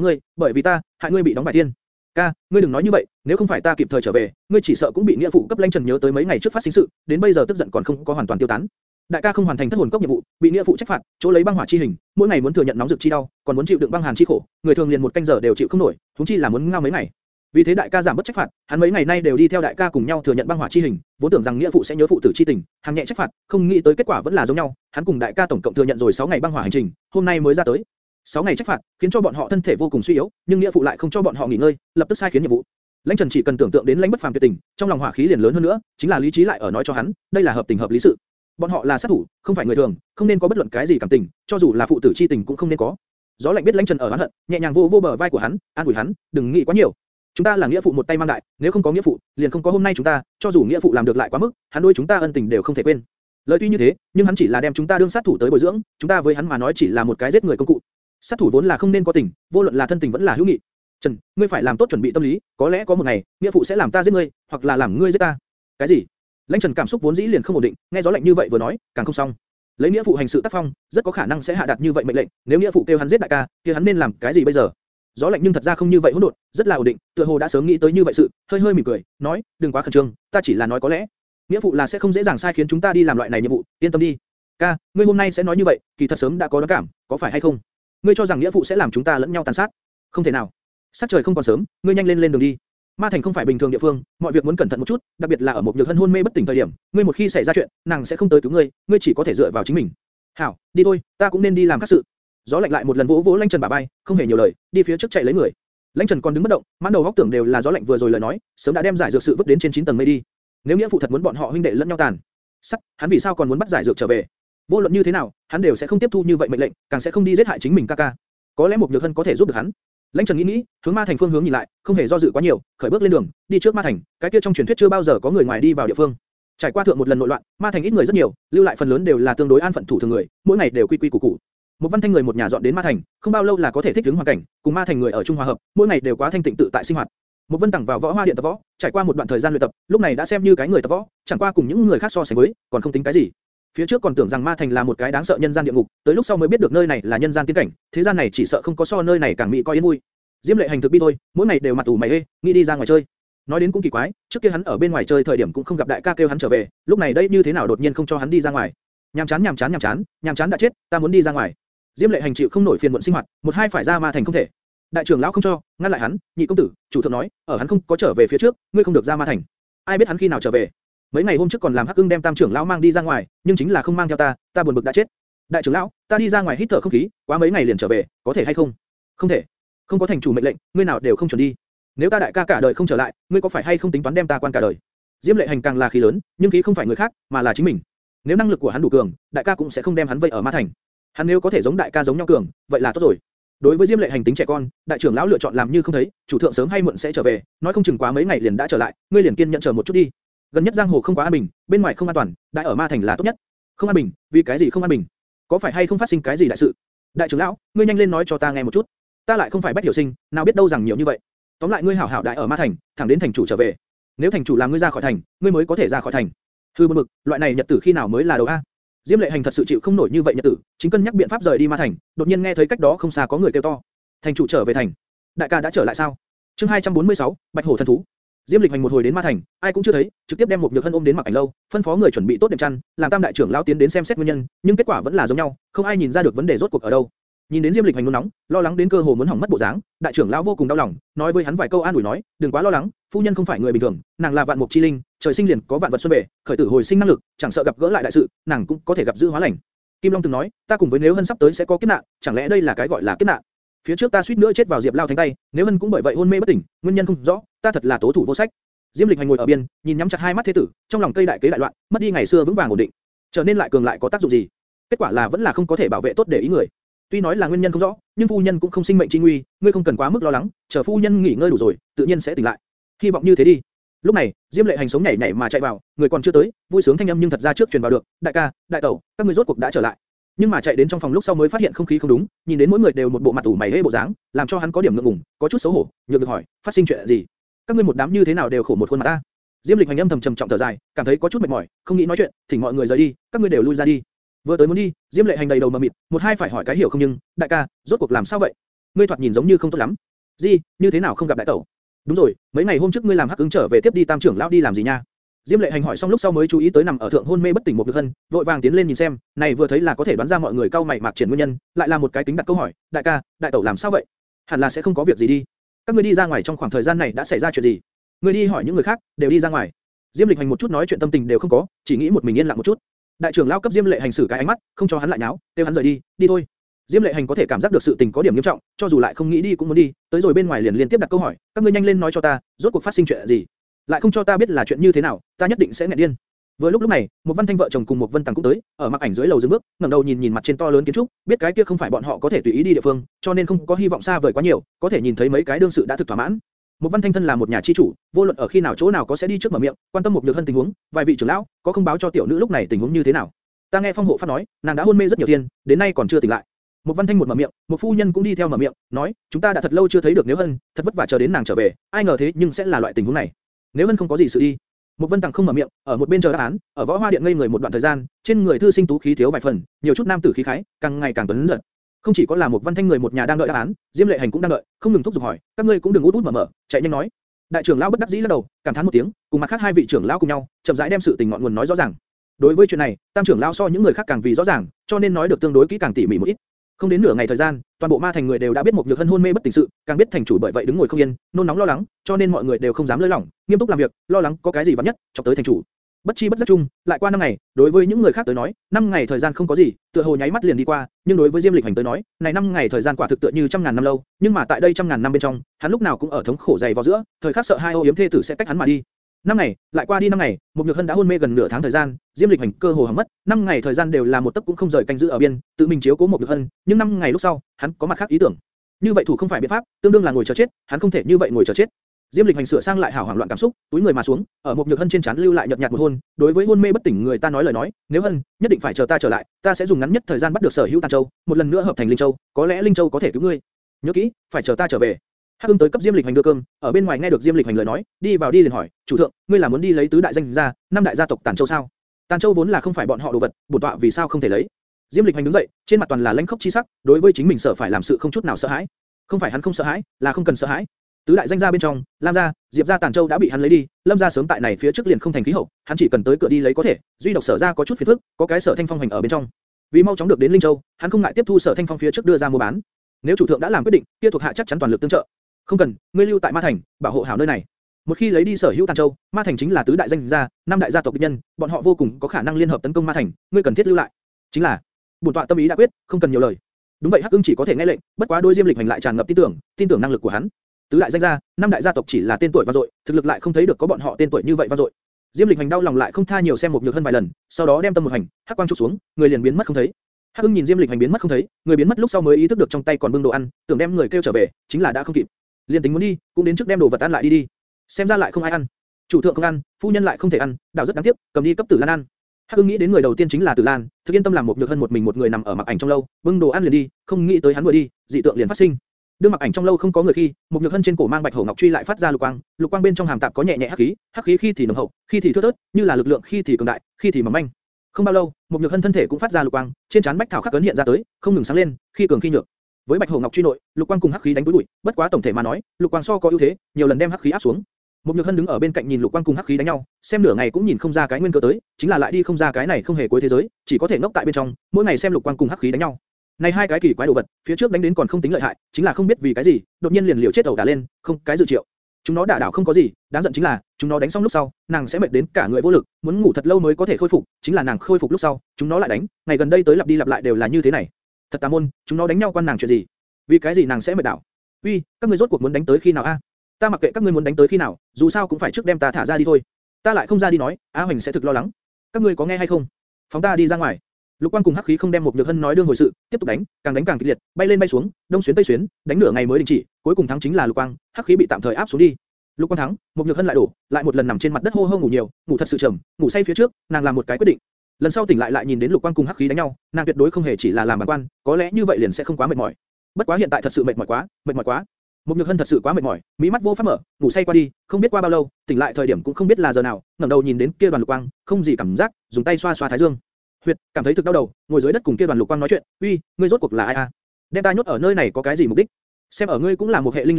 ngươi, bởi vì ta, hại ngươi bị đóng bài thiên. Ca, ngươi đừng nói như vậy, nếu không phải ta kịp thời trở về, ngươi chỉ sợ cũng bị nghĩa phụ cấp Lãnh Trần nhớ tới mấy ngày trước phát sinh sự, đến bây giờ tức giận còn không có hoàn toàn tiêu tán. Đại ca không hoàn thành thất hồn cốc nhiệm vụ, bị nghĩa phụ trách phạt, chỗ lấy băng hỏa chi hình, mỗi ngày muốn thừa nhận nóng rực chi đau, còn muốn chịu đựng băng hàn chi khổ, người thường liền một canh giờ đều chịu không nổi, chúng chi là muốn ngao mấy ngày. Vì thế đại ca giảm bớt trách phạt, hắn mấy ngày nay đều đi theo đại ca cùng nhau thừa nhận băng hỏa chi hình, vốn tưởng rằng nghĩa phụ sẽ nhớ phụ tử chi tình, hàng nhẹ trách phạt, không nghĩ tới kết quả vẫn là giống nhau, hắn cùng đại ca tổng cộng thừa nhận rồi 6 ngày băng hỏa hành trình, hôm nay mới ra tới. 6 ngày trách phạt, khiến cho bọn họ thân thể vô cùng suy yếu, nhưng nghĩa phụ lại không cho bọn họ nghỉ ngơi, lập tức sai khiến nhiệm vụ. Lãnh Trần chỉ cần tưởng tượng đến lãnh bất phàm tuyệt tình, trong lòng hỏa khí liền lớn hơn nữa, chính là lý trí lại ở nói cho hắn, đây là hợp tình hợp lý sự. Bọn họ là sát thủ, không phải người thường, không nên có bất luận cái gì cảm tình, cho dù là phụ tử chi tình cũng không nên có. Gió lạnh biết lãnh Trần ở oán hận, nhẹ nhàng vô vô bờ vai của hắn, an ủi hắn, đừng nghĩ quá nhiều. Chúng ta là nghĩa phụ một tay mang đại, nếu không có nghĩa phụ, liền không có hôm nay chúng ta, cho dù nghĩa phụ làm được lại quá mức, hắn đối chúng ta ân tình đều không thể quên. Lời tuy như thế, nhưng hắn chỉ là đem chúng ta đương sát thủ tới bồi dưỡng, chúng ta với hắn mà nói chỉ là một cái giết người công cụ. Sát thủ vốn là không nên có tình, vô luận là thân tình vẫn là hữu nghị. Trần, ngươi phải làm tốt chuẩn bị tâm lý, có lẽ có một ngày, nghĩa phụ sẽ làm ta giết ngươi, hoặc là làm ngươi giết ta. Cái gì? Lãnh Trần cảm xúc vốn dĩ liền không ổn định, nghe gió lạnh như vậy vừa nói, càng không xong. Lấy nghĩa phụ hành sự tác phong, rất có khả năng sẽ hạ đạt như vậy mệnh lệnh, nếu nghĩa phụ kêu hắn giết đại ca, kia hắn nên làm cái gì bây giờ? Gió lạnh nhưng thật ra không như vậy hỗn độn, rất là ổn định, tựa hồ đã sớm nghĩ tới như vậy sự, hơi hơi mỉm cười, nói, đừng quá khẩn trương, ta chỉ là nói có lẽ. Nghĩa phụ là sẽ không dễ dàng sai khiến chúng ta đi làm loại này nhiệm vụ, yên tâm đi. Ca, ngươi hôm nay sẽ nói như vậy, kỳ thật sớm đã có đoán cảm, có phải hay không? Ngươi cho rằng nghĩa phụ sẽ làm chúng ta lẫn nhau tàn sát? Không thể nào. Sát trời không còn sớm, ngươi nhanh lên lên đường đi. Ma Thành không phải bình thường địa phương, mọi việc muốn cẩn thận một chút, đặc biệt là ở một nhược hân hôn mê bất tỉnh thời điểm, ngươi một khi xảy ra chuyện, nàng sẽ không tới cứu ngươi, ngươi chỉ có thể dựa vào chính mình. Hảo, đi thôi, ta cũng nên đi làm các sự. Gió lạnh lại một lần vỗ vỗ Lãnh Trần bả vai, không hề nhiều lời, đi phía trước chạy lấy người. Lãnh Trần còn đứng bất động, mãn đầu góc tưởng đều là gió lạnh vừa rồi lời nói, sớm đã đem giải dược sự vứt đến trên 9 tầng mây đi. Nếu nghĩa phụ thật muốn bọn họ huynh đệ lẫn nhau tàn, sắt, hắn vì sao còn muốn bắt giải dược trở về? Vô luận như thế nào, hắn đều sẽ không tiếp thu như vậy mệnh lệnh, càng sẽ không đi giết hại chính mình ca ca. Có lẽ một nhược hân có thể giúp được hắn. Lãnh Trần nghĩ nghĩ, hướng Ma Thành phương hướng nhìn lại, không hề do dự quá nhiều, khởi bước lên đường, đi trước Ma Thành, cái kia trong truyền thuyết chưa bao giờ có người ngoài đi vào địa phương. Trải qua thượng một lần nội loạn, Ma Thành ít người rất nhiều, lưu lại phần lớn đều là tương đối an phận thủ thường người, mỗi ngày đều quy quy củ củ. Một văn thanh người một nhà dọn đến Ma Thành, không bao lâu là có thể thích ứng hoàn cảnh, cùng Ma Thành người ở chung hòa hợp, mỗi ngày đều quá thanh tịnh tự tại sinh hoạt. Một vân tặng vào võ hoa điện tập võ, trải qua một đoạn thời gian luyện tập, lúc này đã xem như cái người tập võ, chẳng qua cùng những người khác so sánh với, còn không tính cái gì. Phía trước còn tưởng rằng Ma Thành là một cái đáng sợ nhân gian địa ngục, tới lúc sau mới biết được nơi này là nhân gian tiên cảnh, thế gian này chỉ sợ không có so nơi này càng mỹ coi yên vui. Diêm Lệ hành thực bi thôi, mỗi ngày đều mặt ủ mày ê, nghĩ đi ra ngoài chơi. Nói đến cũng kỳ quái, trước kia hắn ở bên ngoài chơi thời điểm cũng không gặp đại ca kêu hắn trở về, lúc này đây như thế nào đột nhiên không cho hắn đi ra ngoài? Nhàm chán nhàm chán nhàm chán, nhàm chán đã chết, ta muốn đi ra ngoài. Diêm Lệ hành chịu không nổi phiền muộn sinh hoạt, một hai phải ra ma thành không thể. Đại trưởng lão không cho, ngăn lại hắn, nhị công tử, chủ thượng nói, ở hắn không có trở về phía trước, ngươi không được ra ma thành. Ai biết hắn khi nào trở về? Mấy ngày hôm trước còn làm hắc ưng đem tam trưởng lão mang đi ra ngoài, nhưng chính là không mang theo ta, ta buồn bực đã chết. Đại trưởng lão, ta đi ra ngoài hít thở không khí, quá mấy ngày liền trở về, có thể hay không? Không thể. Không có thành chủ mệnh lệnh, ngươi nào đều không chuẩn đi. Nếu ta đại ca cả đời không trở lại, ngươi có phải hay không tính toán đem ta quan cả đời? Diêm lệ hành càng là khí lớn, nhưng khí không phải người khác, mà là chính mình. Nếu năng lực của hắn đủ cường, đại ca cũng sẽ không đem hắn vây ở ma thành. Hắn nếu có thể giống đại ca giống nhau cường, vậy là tốt rồi. Đối với Diêm Lệ hành tính trẻ con, đại trưởng lão lựa chọn làm như không thấy, chủ thượng sớm hay muộn sẽ trở về, nói không chừng quá mấy ngày liền đã trở lại, ngươi liền kiên nhẫn chờ một chút đi. Gần nhất giang hồ không quá an bình, bên ngoài không an toàn, đại ở ma thành là tốt nhất. Không an bình, vì cái gì không an bình? Có phải hay không phát sinh cái gì đại sự? Đại trưởng lão, ngươi nhanh lên nói cho ta nghe một chút. Ta lại không phải bách hiểu sinh, nào biết đâu rằng nhiều như vậy. Tóm lại ngươi hảo hảo đại ở ma thành, thẳng đến thành chủ trở về. Nếu thành chủ làm ngươi ra khỏi thành, ngươi mới có thể ra khỏi thành. Hư bực, loại này nhật tử khi nào mới là đầu a? Diêm Lệ Hành thật sự chịu không nổi như vậy nhật tử, chính cân nhắc biện pháp rời đi Ma Thành, đột nhiên nghe thấy cách đó không xa có người kêu to. Thành chủ trở về thành. Đại ca đã trở lại sao? Chương 246, Bạch Hổ thần thú. Diêm Lịch Hành một hồi đến Ma Thành, ai cũng chưa thấy, trực tiếp đem một nhược hân ôm đến mặc ảnh lâu, phân phó người chuẩn bị tốt đệm chăn, làm tam đại trưởng lão tiến đến xem xét nguyên nhân, nhưng kết quả vẫn là giống nhau, không ai nhìn ra được vấn đề rốt cuộc ở đâu. Nhìn đến Diêm Lịch Hành nôn nóng, lo lắng đến cơ hồ muốn hỏng mất bộ dáng, đại trưởng lão vô cùng đau lòng, nói với hắn vài câu an ủi nói, đừng quá lo lắng, phu nhân không phải người bình thường, nàng là vạn mục chi linh, trời sinh liền có vạn vật xuân bể, khởi tử hồi sinh năng lực, chẳng sợ gặp gỡ lại đại sự, nàng cũng có thể gặp dữ hóa lành. Kim Long từng nói, ta cùng với nếu hân sắp tới sẽ có kiếp nạn, chẳng lẽ đây là cái gọi là kiếp nạn? Phía trước ta suýt nữa chết vào Diệp Lao thánh tay, nếu hân cũng bởi vậy hôn mê bất tỉnh, nguyên nhân không rõ, ta thật là tố thủ vô sách. Diêm Lịch Hành ngồi ở biên, nhìn nhắm chặt hai mắt thế tử, trong lòng cây đại kế đại loạn, mất đi ngày xưa vững vàng ổn định, trở nên lại cường lại có tác dụng gì? Kết quả là vẫn là không có thể bảo vệ tốt để ý người. Tuy nói là nguyên nhân không rõ, nhưng phu nhân cũng không sinh mệnh chi nguy, ngươi không cần quá mức lo lắng, chờ phu nhân nghỉ ngơi đủ rồi, tự nhiên sẽ tỉnh lại. Hy vọng như thế đi. Lúc này, Diêm Lệ Hành sống nhảy nhảy mà chạy vào, người còn chưa tới, vui sướng thanh âm nhưng thật ra trước truyền vào được, đại ca, đại tẩu, các ngươi rốt cuộc đã trở lại. Nhưng mà chạy đến trong phòng lúc sau mới phát hiện không khí không đúng, nhìn đến mỗi người đều một bộ mặt ủ mày hế bộ dáng, làm cho hắn có điểm ngượng ngùng, có chút xấu hổ, nhược được hỏi, phát sinh chuyện gì? Các ngươi một đám như thế nào đều khổ một khuôn mặt ta? Diêm Lịch hành âm thầm trầm trọng thở dài, cảm thấy có chút mệt mỏi, không nghĩ nói chuyện, thỉnh mọi người rời đi, các ngươi đều lui ra đi. Vừa tới muốn đi, Diêm Lệ hành đầy đầu mờ mịt, một hai phải hỏi cái hiểu không nhưng, đại ca, rốt cuộc làm sao vậy? Ngươi thoạt nhìn giống như không tốt lắm. Gì, như thế nào không gặp đại tẩu? Đúng rồi, mấy ngày hôm trước ngươi làm hắc ứng trở về tiếp đi tam trưởng lão đi làm gì nha? Diêm Lệ Hành hỏi xong lúc sau mới chú ý tới nằm ở thượng hôn mê bất tỉnh một Nhược Hân, vội vàng tiến lên nhìn xem, này vừa thấy là có thể đoán ra mọi người cao mày mạc triển nguyên nhân, lại là một cái tính đặt câu hỏi, đại ca, đại tẩu làm sao vậy? Hẳn là sẽ không có việc gì đi. Các ngươi đi ra ngoài trong khoảng thời gian này đã xảy ra chuyện gì? Ngươi đi hỏi những người khác, đều đi ra ngoài. Diêm Lịch Hành một chút nói chuyện tâm tình đều không có, chỉ nghĩ một mình yên lặng một chút. Đại trưởng lão cấp Diêm Lệ Hành xử cái ánh mắt, không cho hắn lại nháo, kêu hắn rời đi, đi thôi. Diêm Lệ Hành có thể cảm giác được sự tình có điểm nghiêm trọng, cho dù lại không nghĩ đi cũng muốn đi, tới rồi bên ngoài liền liên tiếp đặt câu hỏi, các ngươi nhanh lên nói cho ta, rốt cuộc phát sinh chuyện gì? lại không cho ta biết là chuyện như thế nào, ta nhất định sẽ nghẹn điên. Vừa lúc lúc này, một văn thanh vợ chồng cùng một vân tàng cũng tới, ở mặc ảnh dưới lầu dừng bước, ngẩng đầu nhìn nhìn mặt trên to lớn kiến trúc, biết cái kia không phải bọn họ có thể tùy ý đi địa phương, cho nên không có hy vọng xa vời quá nhiều, có thể nhìn thấy mấy cái đương sự đã thực thỏa mãn. Một văn thanh thân là một nhà chi chủ, vô luận ở khi nào chỗ nào có sẽ đi trước mở miệng, quan tâm một nhược hân tình huống, vài vị trưởng lão có không báo cho tiểu nữ lúc này tình huống như thế nào. Ta nghe phong hộ pháp nói, nàng đã hôn mê rất nhiều thiên, đến nay còn chưa tỉnh lại. Một văn thanh một mở miệng, một phu nhân cũng đi theo mở miệng, nói, chúng ta đã thật lâu chưa thấy được nếu hân, thật vất vả chờ đến nàng trở về, ai ngờ thế nhưng sẽ là loại tình huống này. Nếu hơn không có gì sự đi, một Vân Tặng không mở miệng, ở một bên chờ đáp án, ở võ hoa điện ngây người một đoạn thời gian, trên người thư sinh tú khí thiếu vài phần, nhiều chút nam tử khí khái, càng ngày càng tuấn giật. Không chỉ có là một Văn Thanh người một nhà đang đợi đáp án, Diêm Lệ Hành cũng đang đợi, không ngừng thúc giục hỏi, các ngươi cũng đừng út út mở mở, chạy nhanh nói. Đại trưởng lão bất đắc dĩ lắc đầu, cảm thán một tiếng, cùng mặt khác hai vị trưởng lão cùng nhau, chậm rãi đem sự tình ngọn nguồn nói rõ ràng. Đối với chuyện này, tam trưởng lão so những người khác càng vì rõ ràng, cho nên nói được tương đối kỹ càng tỉ mỉ một ít. Không đến nửa ngày thời gian, toàn bộ ma thành người đều đã biết một nhược hân hôn mê bất tỉnh sự, càng biết thành chủ bởi vậy đứng ngồi không yên, nôn nóng lo lắng, cho nên mọi người đều không dám lơi lỏng, nghiêm túc làm việc, lo lắng có cái gì vất nhất, chọc tới thành chủ. Bất chi bất giác chung, lại qua năm ngày, đối với những người khác tới nói, năm ngày thời gian không có gì, tựa hồ nháy mắt liền đi qua, nhưng đối với Diêm Lịch Hành tới nói, này năm ngày thời gian quả thực tựa như trăm ngàn năm lâu, nhưng mà tại đây trăm ngàn năm bên trong, hắn lúc nào cũng ở thống khổ dày vào giữa, thời khắc sợ hai ô yếm thê tử sẽ cách hắn mà đi. Năm ngày, lại qua đi năm ngày, một nhược hân đã hôn mê gần nửa tháng thời gian, Diêm Lịch Hành cơ hồ hỏng mất, năm ngày thời gian đều là một tấc cũng không rời canh giữ ở biên, tự mình chiếu cố một nhược hân, nhưng năm ngày lúc sau, hắn có mặt khác ý tưởng. Như vậy thủ không phải biện pháp, tương đương là ngồi chờ chết, hắn không thể như vậy ngồi chờ chết. Diêm Lịch Hành sửa sang lại hảo hoảng loạn cảm xúc, túi người mà xuống, ở một nhược hân trên trán lưu lại nhợt nhạt một hôn, đối với hôn mê bất tỉnh người ta nói lời nói, nếu hân, nhất định phải chờ ta trở lại, ta sẽ dùng ngắn nhất thời gian bắt được sở hữu Tàn Châu, một lần nữa hợp thành Linh Châu, có lẽ Linh Châu có thể cứu ngươi. Nhớ kỹ, phải chờ ta trở về. Hắc Ưng tới cấp Diêm Lịch Hành đưa cơm, ở bên ngoài nghe được Diêm Lịch Hành lời nói, đi vào đi liền hỏi, chủ thượng, ngươi là muốn đi lấy tứ đại danh gia, năm đại gia tộc Tàn Châu sao? Tàn Châu vốn là không phải bọn họ đồ vật, bổn tọa vì sao không thể lấy? Diêm Lịch Hành đứng dậy, trên mặt toàn là lãnh khốc chi sắc, đối với chính mình sợ phải làm sự không chút nào sợ hãi. Không phải hắn không sợ hãi, là không cần sợ hãi. Tứ đại danh gia bên trong, Lam gia, Diệp gia Tàn Châu đã bị hắn lấy đi, Lâm gia sớm tại này phía trước liền không thành khí hậu, hắn chỉ cần tới cửa đi lấy có thể, duy độc sở gia có chút phiền phức, có cái sở thanh phong hành ở bên trong. Vì mau chóng được đến Linh Châu, hắn không ngại tiếp thu sở thanh phong phía trước đưa ra mua bán. Nếu chủ thượng đã làm quyết định, kia thuộc hạ chắc chắn toàn lực tương trợ. Không cần, ngươi lưu tại Ma Thành, bảo hộ hảo nơi này. Một khi lấy đi sở hữu Tàn Châu, Ma Thành chính là tứ đại danh gia, năm đại gia tộc địch nhân, bọn họ vô cùng có khả năng liên hợp tấn công Ma Thành, ngươi cần thiết lưu lại. Chính là, bổn tọa tâm ý đã quyết, không cần nhiều lời. Đúng vậy Hắc Ưng chỉ có thể nghe lệnh, bất quá đôi Diêm Lịch hành lại tràn ngập tin tưởng, tin tưởng năng lực của hắn. Tứ đại danh gia, năm đại gia tộc chỉ là tên tuổi vang dội, thực lực lại không thấy được có bọn họ tên tuổi như vậy vang dội. Diêm Lịch hành đau lòng lại không tha nhiều xem một nhược hơn vài lần, sau đó đem tâm một hành, hắc quang chụp xuống, người liền biến mất không thấy. Hắc Ưng nhìn Diêm Lịch hành biến mất không thấy, người biến mất lúc sau mới ý thức được trong tay còn bưng đồ ăn, tưởng đem người kêu trở về, chính là đã không kịp. Liên tính muốn đi, cũng đến trước đem đồ vật ăn lại đi đi. Xem ra lại không ai ăn. Chủ thượng không ăn, phu nhân lại không thể ăn, đảo rất đáng tiếc, cầm đi cấp Tử Lan ăn. Hắc Ưng nghĩ đến người đầu tiên chính là Tử Lan, thực yên tâm làm một nhược hơn một mình một người nằm ở mặc ảnh trong lâu, bưng đồ ăn liền đi, không nghĩ tới hắn vừa đi, dị tượng liền phát sinh. Đưa mặc ảnh trong lâu không có người khi, một nhược hân trên cổ mang bạch hổ ngọc truy lại phát ra lục quang, lục quang bên trong hàm tạp có nhẹ nhẹ hắc khí, hắc khí khi thì nồng hậu, khi thì thưa thớt, như là lực lượng khi thì cường đại, khi thì mỏng manh. Không bao lâu, một nhược hân thân thể cũng phát ra lục quang, trên trán bách thảo khắc cấn hiện ra tới, không ngừng sáng lên, khi cường khi nhược. Với bạch hổ ngọc truy nội, lục quang cùng hắc khí đánh đối đuổi, bất quá tổng thể mà nói, lục quang so có ưu thế, nhiều lần đem hắc khí áp xuống. Một Nhược Hân đứng ở bên cạnh nhìn Lục Quang cùng Hắc khí đánh nhau, xem nửa ngày cũng nhìn không ra cái nguyên cơ tới, chính là lại đi không ra cái này không hề cuối thế giới, chỉ có thể ngốc tại bên trong, mỗi ngày xem Lục Quang cùng Hắc khí đánh nhau. Này hai cái kỳ quái đồ vật, phía trước đánh đến còn không tính lợi hại, chính là không biết vì cái gì, đột nhiên liền liều chết đầu đả lên, không cái dự triệu. Chúng nó đả đảo không có gì, đáng giận chính là, chúng nó đánh xong lúc sau, nàng sẽ mệt đến cả người vô lực, muốn ngủ thật lâu mới có thể khôi phục, chính là nàng khôi phục lúc sau, chúng nó lại đánh, ngày gần đây tới lặp đi lặp lại đều là như thế này. Thật tà môn, chúng nó đánh nhau quan nàng chuyện gì? Vì cái gì nàng sẽ mệt đảo? Uy, các ngươi rốt cuộc muốn đánh tới khi nào a? Ta mặc kệ các ngươi muốn đánh tới khi nào, dù sao cũng phải trước đem ta thả ra đi thôi. Ta lại không ra đi nói, Á Hoành sẽ thực lo lắng. Các ngươi có nghe hay không? Phóng ta đi ra ngoài. Lục Quang cùng Hắc Khí không đem một nhược hân nói đương hồi sự, tiếp tục đánh, càng đánh càng kịch liệt, bay lên bay xuống, đông xuyến tây xuyến, đánh nửa ngày mới đình chỉ, cuối cùng thắng chính là Lục Quang, Hắc Khí bị tạm thời áp xuống đi. Lục Quang thắng, một nhược hân lại đổ, lại một lần nằm trên mặt đất hô hô ngủ nhiều, ngủ thật sự trầm, ngủ say phía trước, nàng làm một cái quyết định. Lần sau tỉnh lại lại nhìn đến Lục Quang cùng Hắc Khí đánh nhau, nàng tuyệt đối không hề chỉ là làm bản quan, có lẽ như vậy liền sẽ không quá mệt mỏi. Bất quá hiện tại thật sự mệt mỏi quá, mệt mỏi quá. Một nhược hân thật sự quá mệt mỏi, mỹ mắt vô pháp mở, ngủ say qua đi, không biết qua bao lâu, tỉnh lại thời điểm cũng không biết là giờ nào, ngẩng đầu nhìn đến kia đoàn lục quang, không gì cảm giác, dùng tay xoa xoa thái dương. Huyệt, cảm thấy thực đau đầu, ngồi dưới đất cùng kia đoàn lục quang nói chuyện, uy, ngươi rốt cuộc là ai a? Đem ta nhốt ở nơi này có cái gì mục đích? Xem ở ngươi cũng là một hệ linh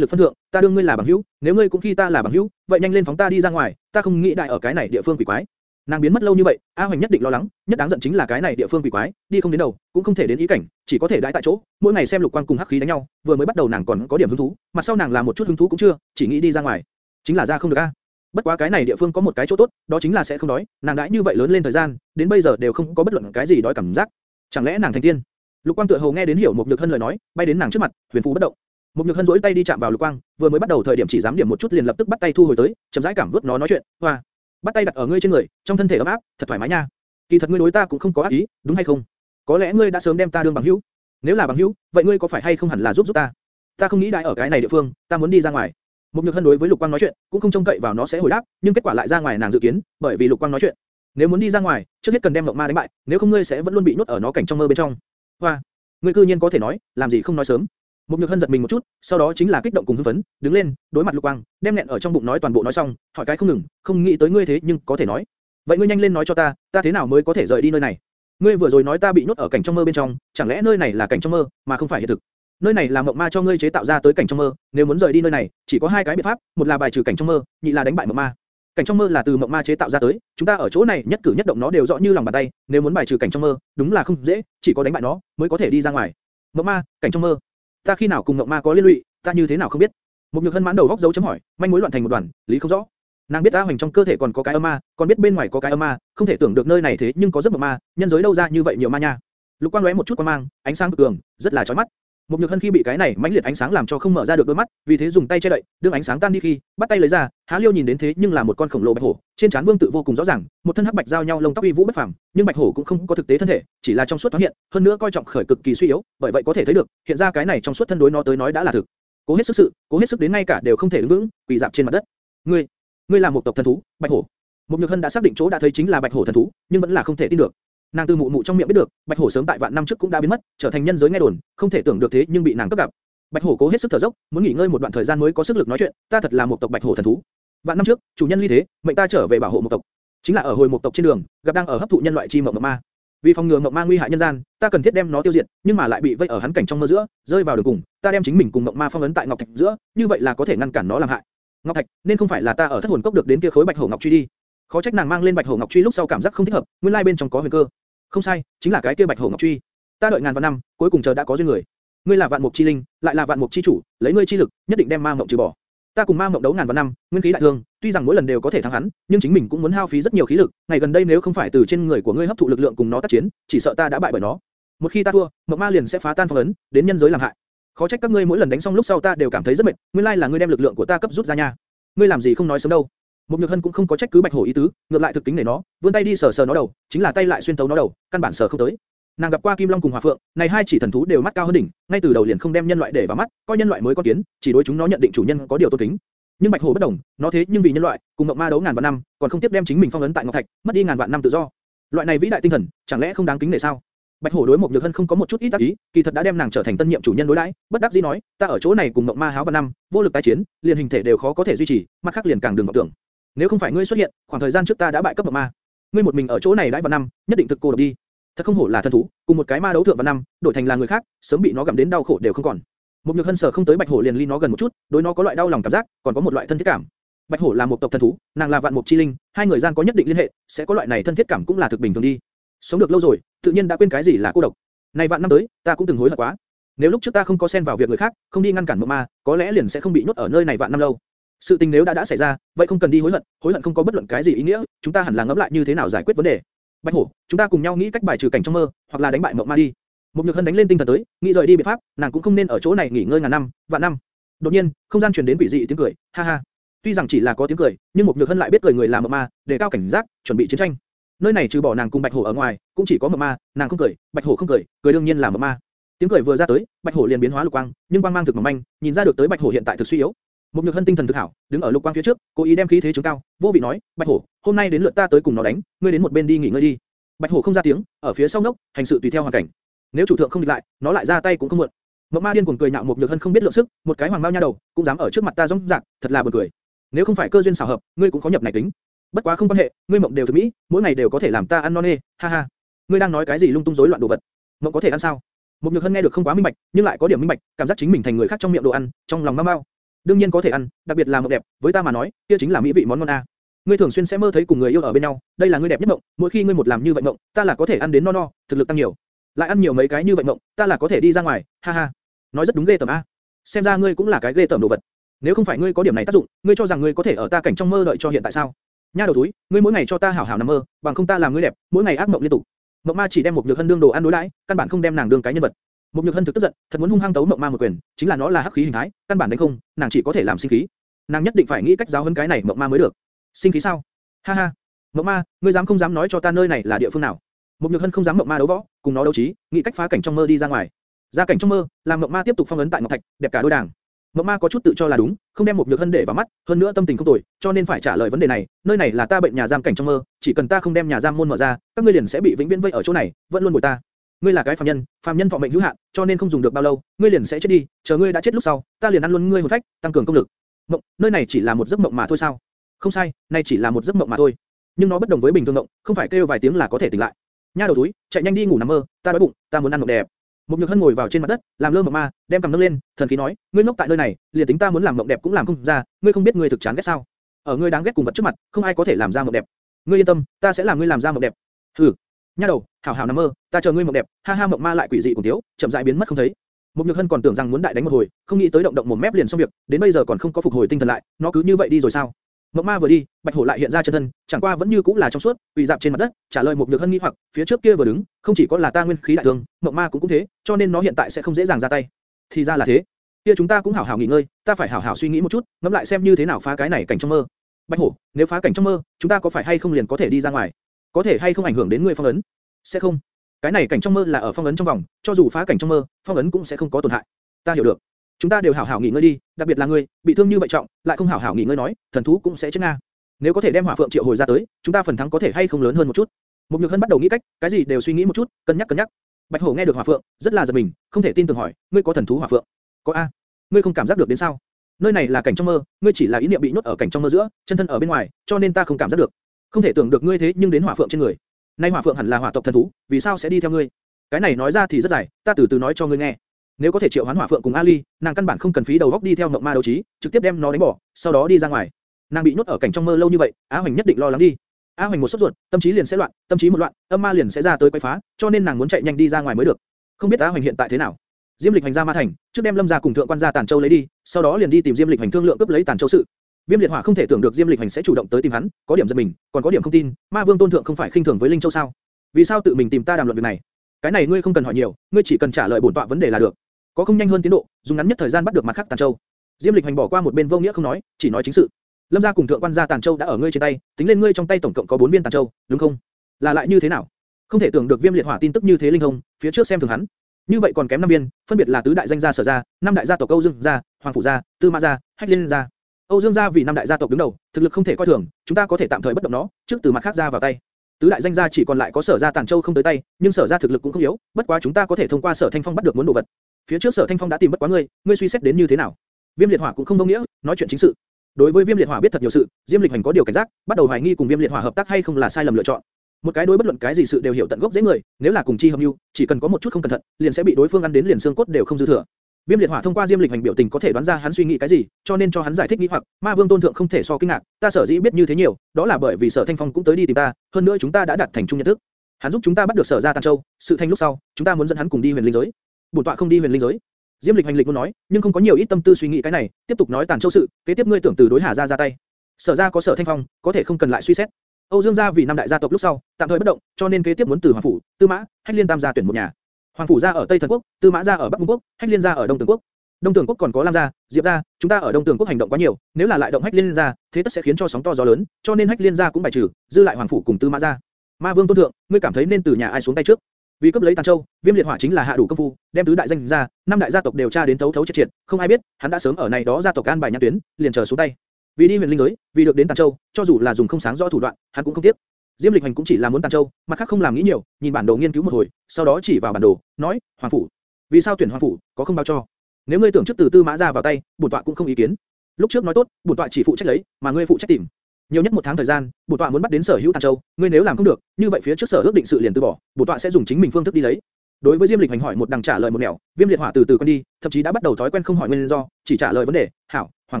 lực phân thượng, ta đương ngươi là bằng hữu, nếu ngươi cũng khi ta là bằng hữu, vậy nhanh lên phóng ta đi ra ngoài, ta không nghĩ đại ở cái này địa phương quỷ quái. Nàng biến mất lâu như vậy, A Hoành nhất định lo lắng, nhất đáng giận chính là cái này địa phương quỷ quái, đi không đến đầu, cũng không thể đến ý cảnh, chỉ có thể đãi tại chỗ, mỗi ngày xem lục quang cùng hắc khí đánh nhau, vừa mới bắt đầu nàng còn có điểm hứng thú, mặt sau nàng làm một chút hứng thú cũng chưa, chỉ nghĩ đi ra ngoài, chính là ra không được a. Bất quá cái này địa phương có một cái chỗ tốt, đó chính là sẽ không đói, nàng đãi như vậy lớn lên thời gian, đến bây giờ đều không có bất luận cái gì đói cảm giác. Chẳng lẽ nàng thành tiên? Lục Quang tựa hồ nghe đến hiểu một nhược hân lời nói, bay đến nàng trước mặt, huyền phù bất động. Một nhược hân duỗi tay đi chạm vào Lục Quang, vừa mới bắt đầu thời điểm chỉ dám điểm một chút liền lập tức bắt tay thu hồi tới, chậm rãi cảm vút nó nói chuyện, hoa, bắt tay đặt ở ngươi trên người, trong thân thể ấm áp, thật thoải mái nha. Kỳ thật ngươi đối ta cũng không có ác ý, đúng hay không? Có lẽ ngươi đã sớm đem ta đương bằng hữu. Nếu là bằng hữu, vậy ngươi có phải hay không hẳn là giúp giúp ta? Ta không nghĩ đại ở cái này địa phương, ta muốn đi ra ngoài. Một nhược hân đối với Lục Quang nói chuyện, cũng không trông cậy vào nó sẽ hồi đáp, nhưng kết quả lại ra ngoài nàng dự kiến, bởi vì Lục Quang nói chuyện. Nếu muốn đi ra ngoài, trước hết cần đem Ngọc Ma đánh bại, nếu không ngươi sẽ vẫn luôn bị nhốt ở nó cảnh trong mơ bên trong. Hoa, ngươi cư nhiên có thể nói, làm gì không nói sớm? Một nhược hân giật mình một chút, sau đó chính là kích động cùng hưng phấn, đứng lên, đối mặt Lục Quang, đem nẹn ở trong bụng nói toàn bộ nói xong, hỏi cái không ngừng, không nghĩ tới ngươi thế nhưng có thể nói. Vậy ngươi nhanh lên nói cho ta, ta thế nào mới có thể rời đi nơi này? Ngươi vừa rồi nói ta bị nhốt ở cảnh trong mơ bên trong, chẳng lẽ nơi này là cảnh trong mơ, mà không phải hiện thực? Nơi này là mộng ma cho ngươi chế tạo ra tới cảnh trong mơ, nếu muốn rời đi nơi này, chỉ có hai cái biện pháp, một là bài trừ cảnh trong mơ, nhị là đánh bại mộng ma. Cảnh trong mơ là từ mộng ma chế tạo ra tới, chúng ta ở chỗ này nhất cử nhất động nó đều rõ như lòng bàn tay, nếu muốn bài trừ cảnh trong mơ, đúng là không dễ, chỉ có đánh bại nó mới có thể đi ra ngoài. Mộng ma, cảnh trong mơ, ta khi nào cùng ngọc ma có liên lụy, ta như thế nào không biết. Một nhược hân mãn đầu góc dấu chấm hỏi, manh mối loạn thành một đoàn, lý không rõ. Nàng biết A Hoành trong cơ thể còn có cái âm ma, còn biết bên ngoài có cái âm ma, không thể tưởng được nơi này thế nhưng có rất mộng ma, nhân giới đâu ra như vậy nhiều ma nha. Lục quang lóe một chút quang mang, ánh sáng cực cường, rất là chói mắt. Một nhược hân khi bị cái này mãnh liệt ánh sáng làm cho không mở ra được đôi mắt, vì thế dùng tay che đậy, đương ánh sáng tan đi khi, bắt tay lấy ra, Há Liêu nhìn đến thế nhưng là một con khổng lồ bạch hổ, trên trán vương tự vô cùng rõ ràng, một thân hắc bạch giao nhau lông tóc uy vũ bất phàm, nhưng bạch hổ cũng không có thực tế thân thể, chỉ là trong suốt thoáng hiện, hơn nữa coi trọng khởi cực kỳ suy yếu, bởi vậy có thể thấy được, hiện ra cái này trong suốt thân đối nó tới nói đã là thực. Cố hết sức sự, cố hết sức đến ngay cả đều không thể đứng vững, quỳ dạp trên mặt đất. Ngươi, ngươi là một tộc thần thú, bạch hổ. Một nhược hân đã xác định chỗ đã thấy chính là bạch hổ thần thú, nhưng vẫn là không thể tin được. Nàng từ mụ mụ trong miệng biết được, bạch hổ sớm tại vạn năm trước cũng đã biến mất, trở thành nhân giới nghe đồn, không thể tưởng được thế nhưng bị nàng cấp gặp. Bạch hổ cố hết sức thở dốc, muốn nghỉ ngơi một đoạn thời gian mới có sức lực nói chuyện, ta thật là một tộc bạch hổ thần thú. Vạn năm trước, chủ nhân ly thế, mệnh ta trở về bảo hộ một tộc. Chính là ở hồi một tộc trên đường, gặp đang ở hấp thụ nhân loại chi mộng mộng ma. Vì phòng ngừa mộng ma nguy hại nhân gian, ta cần thiết đem nó tiêu diệt, nhưng mà lại bị vây ở hắn cảnh trong mơ giữa, rơi vào đường cùng, ta đem chính mình cùng mộng ma phong ấn tại ngọc thạch giữa, như vậy là có thể ngăn cản nó làm hại. Ngọc thạch, nên không phải là ta ở thất hồn cốc được đến kia khối bạch hổ ngọc truy đi. Khó trách nàng mang lên bạch hổ ngọc truy lúc sau cảm giác không thích hợp, nguyên lai bên trong có huyền cơ. Không sai, chính là cái kia bạch hổ ngọc truy. Ta đợi ngàn vạn năm, cuối cùng chờ đã có duyên người. Ngươi là vạn mục chi linh, lại là vạn mục chi chủ, lấy ngươi chi lực, nhất định đem ma mộng trừ bỏ. Ta cùng ma mộng đấu ngàn vạn năm, nguyên khí đại thương, tuy rằng mỗi lần đều có thể thắng hắn, nhưng chính mình cũng muốn hao phí rất nhiều khí lực. Ngày gần đây nếu không phải từ trên người của ngươi hấp thụ lực lượng cùng nó tác chiến, chỉ sợ ta đã bại bởi nó. Một khi ta thua, ngọc ma liền sẽ phá tan phong ấn, đến nhân giới làm hại. Khó trách các ngươi mỗi lần đánh xong lúc sau ta đều cảm thấy rất mệt, nguyên lai là ngươi đem lực lượng của ta cấp rút ra nha. Ngươi làm gì không nói sớm đâu? Một nhược hân cũng không có trách cứ bạch hổ ý tứ, ngược lại thực kính để nó, vươn tay đi sờ sờ nó đầu, chính là tay lại xuyên tấu nó đầu, căn bản sờ không tới. Nàng gặp qua Kim Long cùng Hỏa Phượng, này hai chỉ thần thú đều mắt cao hơn đỉnh, ngay từ đầu liền không đem nhân loại để vào mắt, coi nhân loại mới con kiến, chỉ đối chúng nó nhận định chủ nhân có điều tôn kính. Nhưng Bạch Hổ bất đồng, nó thế nhưng vì nhân loại, cùng Ngọc Ma đấu ngàn vạn năm, còn không tiếp đem chính mình phong ấn tại Ngọc Thạch, mất đi ngàn vạn năm tự do. Loại này vĩ đại tinh thần, chẳng lẽ không đáng kính nể sao? Bạch Hổ đối một Nhược Hân không có một chút ít tác ý, kỳ thật đã đem nàng trở thành tân nhiệm chủ nhân đối đãi, bất đắc dĩ nói, ta ở chỗ này cùng Ngọc Ma háo vạn năm, vô lực tái chiến, liền hình thể đều khó có thể duy trì, mặt khác liền càng đừng vọng tưởng. Nếu không phải ngươi xuất hiện, khoảng thời gian trước ta đã bại cấp bậc Ma. Ngươi một mình ở chỗ này đãi vào năm, nhất định thực cô độc đi. Thật không hổ là thần thú, cùng một cái ma đấu thượng vào năm, đổi thành là người khác, sớm bị nó gặm đến đau khổ đều không còn. Một nhược hân sở không tới bạch hổ liền ly nó gần một chút, đối nó có loại đau lòng cảm giác, còn có một loại thân thiết cảm. Bạch Hổ là một tộc thần thú, nàng là vạn mục chi linh, hai người gian có nhất định liên hệ, sẽ có loại này thân thiết cảm cũng là thực bình thường đi. Sống được lâu rồi, tự nhiên đã quên cái gì là cô độc. Này vạn năm tới, ta cũng từng hối hận quá. Nếu lúc trước ta không có xen vào việc người khác, không đi ngăn cản mộng ma, có lẽ liền sẽ không bị nhốt ở nơi này vạn năm lâu. Sự tình nếu đã đã xảy ra, vậy không cần đi hối hận, hối hận không có bất luận cái gì ý nghĩa, chúng ta hẳn là ngẫm lại như thế nào giải quyết vấn đề. Bạch Hổ, chúng ta cùng nhau nghĩ cách bài trừ cảnh trong mơ, hoặc là đánh bại mộng ma đi. Một nhược hân đánh lên tinh thần tới, nghĩ rời đi biện pháp, nàng cũng không nên ở chỗ này nghỉ ngơi ngàn năm, vạn năm. Đột nhiên, không gian truyền đến quỷ dị tiếng cười, ha ha. Tuy rằng chỉ là có tiếng cười, nhưng Mục nhược hân lại biết cười người là mộng ma, để cao cảnh giác, chuẩn bị chiến tranh. Nơi này trừ bỏ nàng cùng Bạch Hổ ở ngoài, cũng chỉ có mộng ma, nàng không cười, Bạch Hổ không cười, cười đương nhiên là mộng ma. Tiếng cười vừa ra tới, Bạch Hổ liền biến hóa lục quang, nhưng quang mang thực mỏng manh, nhìn ra được tới Bạch Hổ hiện tại thực suy yếu. Một nhược hân tinh thần thực hảo, đứng ở lục quang phía trước, cố ý đem khí thế trướng cao, vô vị nói, Bạch Hổ, hôm nay đến lượt ta tới cùng nó đánh, ngươi đến một bên đi nghỉ ngơi đi. Bạch Hổ không ra tiếng, ở phía sau nốc, hành sự tùy theo hoàn cảnh. Nếu chủ thượng không địch lại, nó lại ra tay cũng không muộn. Mộc Ma điên cuồng cười nhạo một nhược hân không biết lượng sức, một cái hoàng bao nha đầu, cũng dám ở trước mặt ta rống rạc, thật là buồn cười. Nếu không phải cơ duyên xảo hợp, ngươi cũng có nhập này tính. Bất quá không quan hệ, ngươi mộng đều thực mỹ, mỗi ngày đều có thể làm ta ăn non nê, ha ha. Ngươi đang nói cái gì lung tung rối loạn đồ vật? Mộng có thể ăn sao? Một nhược hân nghe được không quá minh bạch, nhưng lại có điểm minh bạch, cảm giác chính mình thành người khác trong miệng đồ ăn, trong lòng mau mau đương nhiên có thể ăn, đặc biệt là mộng đẹp, với ta mà nói, kia chính là mỹ vị món ngon a. Ngươi thường xuyên sẽ mơ thấy cùng người yêu ở bên nhau, đây là ngươi đẹp nhất mộng, mỗi khi ngươi một làm như vậy mộng, ta là có thể ăn đến no no, thực lực tăng nhiều. Lại ăn nhiều mấy cái như vậy mộng, ta là có thể đi ra ngoài, ha ha. Nói rất đúng ghê tởm a. Xem ra ngươi cũng là cái ghê tởm đồ vật. Nếu không phải ngươi có điểm này tác dụng, ngươi cho rằng ngươi có thể ở ta cảnh trong mơ đợi cho hiện tại sao? Nha đầu túi, ngươi mỗi ngày cho ta hảo hảo nằm mơ, bằng không ta làm ngươi đẹp, mỗi ngày ác mộng liên tục. Mộng ma chỉ đem một nhược hân đương đồ ăn đối đãi, căn bản không đem nàng đương cái nhân vật. Một nhược hân thực tức giận, thật muốn hung hăng tấu mộng ma một quyền, chính là nó là hắc khí hình thái, căn bản đánh không, nàng chỉ có thể làm sinh khí. Nàng nhất định phải nghĩ cách giáo huấn cái này mộng ma mới được. Sinh khí sao? Ha ha. Mộng ma, ngươi dám không dám nói cho ta nơi này là địa phương nào? Một nhược hân không dám mộng ma đấu võ, cùng nó đấu trí, nghĩ cách phá cảnh trong mơ đi ra ngoài. Ra cảnh trong mơ, làm mộng ma tiếp tục phong ấn tại ngọc thạch, đẹp cả đôi đảng. Mộng ma có chút tự cho là đúng, không đem một nhược hân để vào mắt, hơn nữa tâm tình không tồi, cho nên phải trả lời vấn đề này. Nơi này là ta bệnh nhà giam cảnh trong mơ, chỉ cần ta không đem nhà giam môn mở ra, các ngươi liền sẽ bị vĩnh viễn vây ở chỗ này, vẫn luôn bồi ta. Ngươi là cái phàm nhân, phàm nhân vọng mệnh hữu hạn, cho nên không dùng được bao lâu, ngươi liền sẽ chết đi. Chờ ngươi đã chết lúc sau, ta liền ăn luôn ngươi hồn phách, tăng cường công lực. Mộng, nơi này chỉ là một giấc mộng mà thôi sao? Không sai, này chỉ là một giấc mộng mà thôi. Nhưng nó bất đồng với bình thường mộng, không phải kêu vài tiếng là có thể tỉnh lại. Nha đầu túi, chạy nhanh đi ngủ nằm mơ, ta đói bụng, ta muốn ăn mộng đẹp. Một nhược hân ngồi vào trên mặt đất, làm lơ mộng ma, đem cầm nâng lên, thần khí nói, ngươi ngốc tại nơi này, liền tính ta muốn làm mộng đẹp cũng làm không ra, ngươi không biết ngươi thực chán ghét sao? Ở ngươi đáng ghét cùng vật trước mặt, không ai có thể làm ra mộng đẹp. Ngươi yên tâm, ta sẽ làm ngươi làm ra mộng đẹp. Hừ, nha đầu, hảo hảo nằm mơ, ta chờ ngươi mộng đẹp. Ha ha mộng ma lại quỷ dị cùng thiếu, chậm rãi biến mất không thấy. Một nhược hân còn tưởng rằng muốn đại đánh một hồi, không nghĩ tới động động một mép liền xong việc, đến bây giờ còn không có phục hồi tinh thần lại, nó cứ như vậy đi rồi sao? Mộng ma vừa đi, bạch hổ lại hiện ra chân thân, chẳng qua vẫn như cũng là trong suốt, quỳ dạp trên mặt đất, trả lời một nhược hân nghi hoặc, phía trước kia vừa đứng, không chỉ có là ta nguyên khí đại thương, mộng ma cũng cũng thế, cho nên nó hiện tại sẽ không dễ dàng ra tay. Thì ra là thế. Kia chúng ta cũng hảo hảo nghỉ ngơi, ta phải hảo hảo suy nghĩ một chút, ngẫm lại xem như thế nào phá cái này cảnh trong mơ. Bạch hổ, nếu phá cảnh trong mơ, chúng ta có phải hay không liền có thể đi ra ngoài? Có thể hay không ảnh hưởng đến ngươi phong ấn? Sẽ không. Cái này cảnh trong mơ là ở phong ấn trong vòng, cho dù phá cảnh trong mơ, phong ấn cũng sẽ không có tổn hại. Ta hiểu được. Chúng ta đều hảo hảo nghỉ ngơi đi, đặc biệt là ngươi, bị thương như vậy trọng, lại không hảo hảo nghỉ ngơi nói, thần thú cũng sẽ chết nga. Nếu có thể đem hỏa phượng triệu hồi ra tới, chúng ta phần thắng có thể hay không lớn hơn một chút. Mục Nhược Hân bắt đầu nghĩ cách, cái gì đều suy nghĩ một chút, cân nhắc cân nhắc. Bạch Hổ nghe được hỏa phượng, rất là giật mình, không thể tin tưởng hỏi, ngươi có thần thú hỏa phượng? Có a. Ngươi không cảm giác được đến sao? Nơi này là cảnh trong mơ, ngươi chỉ là ý niệm bị nhốt ở cảnh trong mơ giữa, chân thân ở bên ngoài, cho nên ta không cảm giác được. Không thể tưởng được ngươi thế nhưng đến hỏa phượng trên người. Nay hỏa phượng hẳn là hỏa tộc thần thú, vì sao sẽ đi theo ngươi? Cái này nói ra thì rất dài, ta từ từ nói cho ngươi nghe. Nếu có thể triệu hoán hỏa phượng cùng Ali, nàng căn bản không cần phí đầu óc đi theo ngọc ma đấu trí, trực tiếp đem nó đánh bỏ, sau đó đi ra ngoài. Nàng bị nhốt ở cảnh trong mơ lâu như vậy, Á Hoành nhất định lo lắng đi. Á Hoành một sốt ruột, tâm trí liền sẽ loạn, tâm trí một loạn, âm ma liền sẽ ra tới quấy phá, cho nên nàng muốn chạy nhanh đi ra ngoài mới được. Không biết Á Hoành hiện tại thế nào. Diêm Lịch hành ra ma thành, trước đem Lâm gia cùng thượng quan gia Tản Châu lấy đi, sau đó liền đi tìm Diêm Lịch hành thương lượng cướp lấy Tản Châu sự. Viêm liệt hỏa không thể tưởng được Diêm Lịch hành sẽ chủ động tới tìm hắn, có điểm giật mình, còn có điểm không tin, Ma Vương tôn thượng không phải khinh thường với Linh Châu sao? Vì sao tự mình tìm ta đàm luận việc này? Cái này ngươi không cần hỏi nhiều, ngươi chỉ cần trả lời bổn tọa vấn đề là được. Có không nhanh hơn tiến độ, dùng ngắn nhất thời gian bắt được mặt khác Tản Châu. Diêm Lịch hành bỏ qua một bên vô nghĩa không nói, chỉ nói chính sự. Lâm gia cùng thượng quan gia Tản Châu đã ở ngươi trên tay, tính lên ngươi trong tay tổng cộng có 4 viên Tản Châu, đúng không? Là lại như thế nào? Không thể tưởng được Viêm liệt hỏa tin tức như thế linh thông, phía trước xem thường hắn. Như vậy còn kém 5 viên, phân biệt là tứ đại danh gia sở gia, năm đại gia tộc câu Dương gia, Hoàng phủ gia, Tư Mã gia, Hách Liên gia. Âu Dương gia vì năm đại gia tộc đứng đầu, thực lực không thể coi thường, chúng ta có thể tạm thời bất động nó, trước từ mặt khác ra vào tay. Tứ đại danh gia chỉ còn lại có Sở gia Tản Châu không tới tay, nhưng Sở gia thực lực cũng không yếu, bất quá chúng ta có thể thông qua Sở Thanh Phong bắt được muốn đồ vật. Phía trước Sở Thanh Phong đã tìm bất quá ngươi, ngươi suy xét đến như thế nào? Viêm liệt hỏa cũng không vô nghĩa, nói chuyện chính sự. Đối với Viêm liệt hỏa biết thật nhiều sự, Diêm Lịch Hành có điều cảnh giác, bắt đầu hoài nghi cùng Viêm liệt hỏa hợp tác hay không là sai lầm lựa chọn. Một cái đối bất luận cái gì sự đều hiểu tận gốc dễ người, nếu là cùng chi hợp lưu, chỉ cần có một chút không cẩn thận, liền sẽ bị đối phương ăn đến liền xương cốt đều không dư thừa. Viêm liệt hỏa thông qua Diêm lịch hành biểu tình có thể đoán ra hắn suy nghĩ cái gì, cho nên cho hắn giải thích nghi hoặc. Ma Vương tôn thượng không thể so kinh ngạc, ta sở dĩ biết như thế nhiều, đó là bởi vì Sở Thanh Phong cũng tới đi tìm ta, hơn nữa chúng ta đã đạt thành chung nhận thức. Hắn giúp chúng ta bắt được Sở gia Tàn Châu, sự thành lúc sau, chúng ta muốn dẫn hắn cùng đi huyền linh giới. Bổn tọa không đi huyền linh giới. Diêm lịch hành lịch muốn nói, nhưng không có nhiều ít tâm tư suy nghĩ cái này, tiếp tục nói Tàn Châu sự, kế tiếp ngươi tưởng từ đối Hà gia ra tay. Sở gia có Sở Thanh Phong, có thể không cần lại suy xét. Âu Dương gia vì năm đại gia tộc lúc sau, tạm thời bất động, cho nên kế tiếp muốn từ Hoàng phủ, Tư Mã, Hách Liên Tam gia tuyển một nhà. Hoàng phủ gia ở Tây Thần quốc, Tư Mã gia ở Bắc Cung quốc, Hách Liên gia ở Đông Tường quốc. Đông Tường quốc còn có Lam gia, Diệp gia, chúng ta ở Đông Tường quốc hành động quá nhiều, nếu là lại động Hách Liên gia, thế tất sẽ khiến cho sóng to gió lớn, cho nên Hách Liên gia cũng bài trừ, dư lại Hoàng phủ cùng Tư Mã gia. Ma Vương tôn thượng, ngươi cảm thấy nên từ nhà ai xuống tay trước? Vì cấp lấy Tàn Châu, Viêm Liệt Hỏa chính là hạ đủ công phu, đem tứ đại danh gia, năm đại gia tộc đều tra đến thấu thấu triệt triệt, không ai biết, hắn đã sớm ở này đó gia tộc an bài nhãn tuyến, liền chờ xuống tay. Vì đi huyền linh giới, vì được đến Tàn Châu, cho dù là dùng không sáng rõ thủ đoạn, hắn cũng không tiếc. Diêm Lịch Hành cũng chỉ là muốn Tàn Châu, mặt khác không làm nghĩ nhiều, nhìn bản đồ nghiên cứu một hồi, sau đó chỉ vào bản đồ, nói, Hoàng phủ. Vì sao tuyển Hoàng phủ, có không báo cho? Nếu ngươi tưởng trước từ Tư Mã ra vào tay, bổn tọa cũng không ý kiến. Lúc trước nói tốt, bổn tọa chỉ phụ trách lấy, mà ngươi phụ trách tìm. Nhiều nhất một tháng thời gian, bổn tọa muốn bắt đến sở hữu Tàn Châu, ngươi nếu làm không được, như vậy phía trước sở ước định sự liền từ bỏ, bổn tọa sẽ dùng chính mình phương thức đi lấy. Đối với Diêm Lịch Hành hỏi một đằng trả lời một nẻo, Viêm Liệt Hỏa từ từ quen đi, thậm chí đã bắt đầu thói quen không hỏi nguyên do, chỉ trả lời vấn đề. Hảo, Hoàng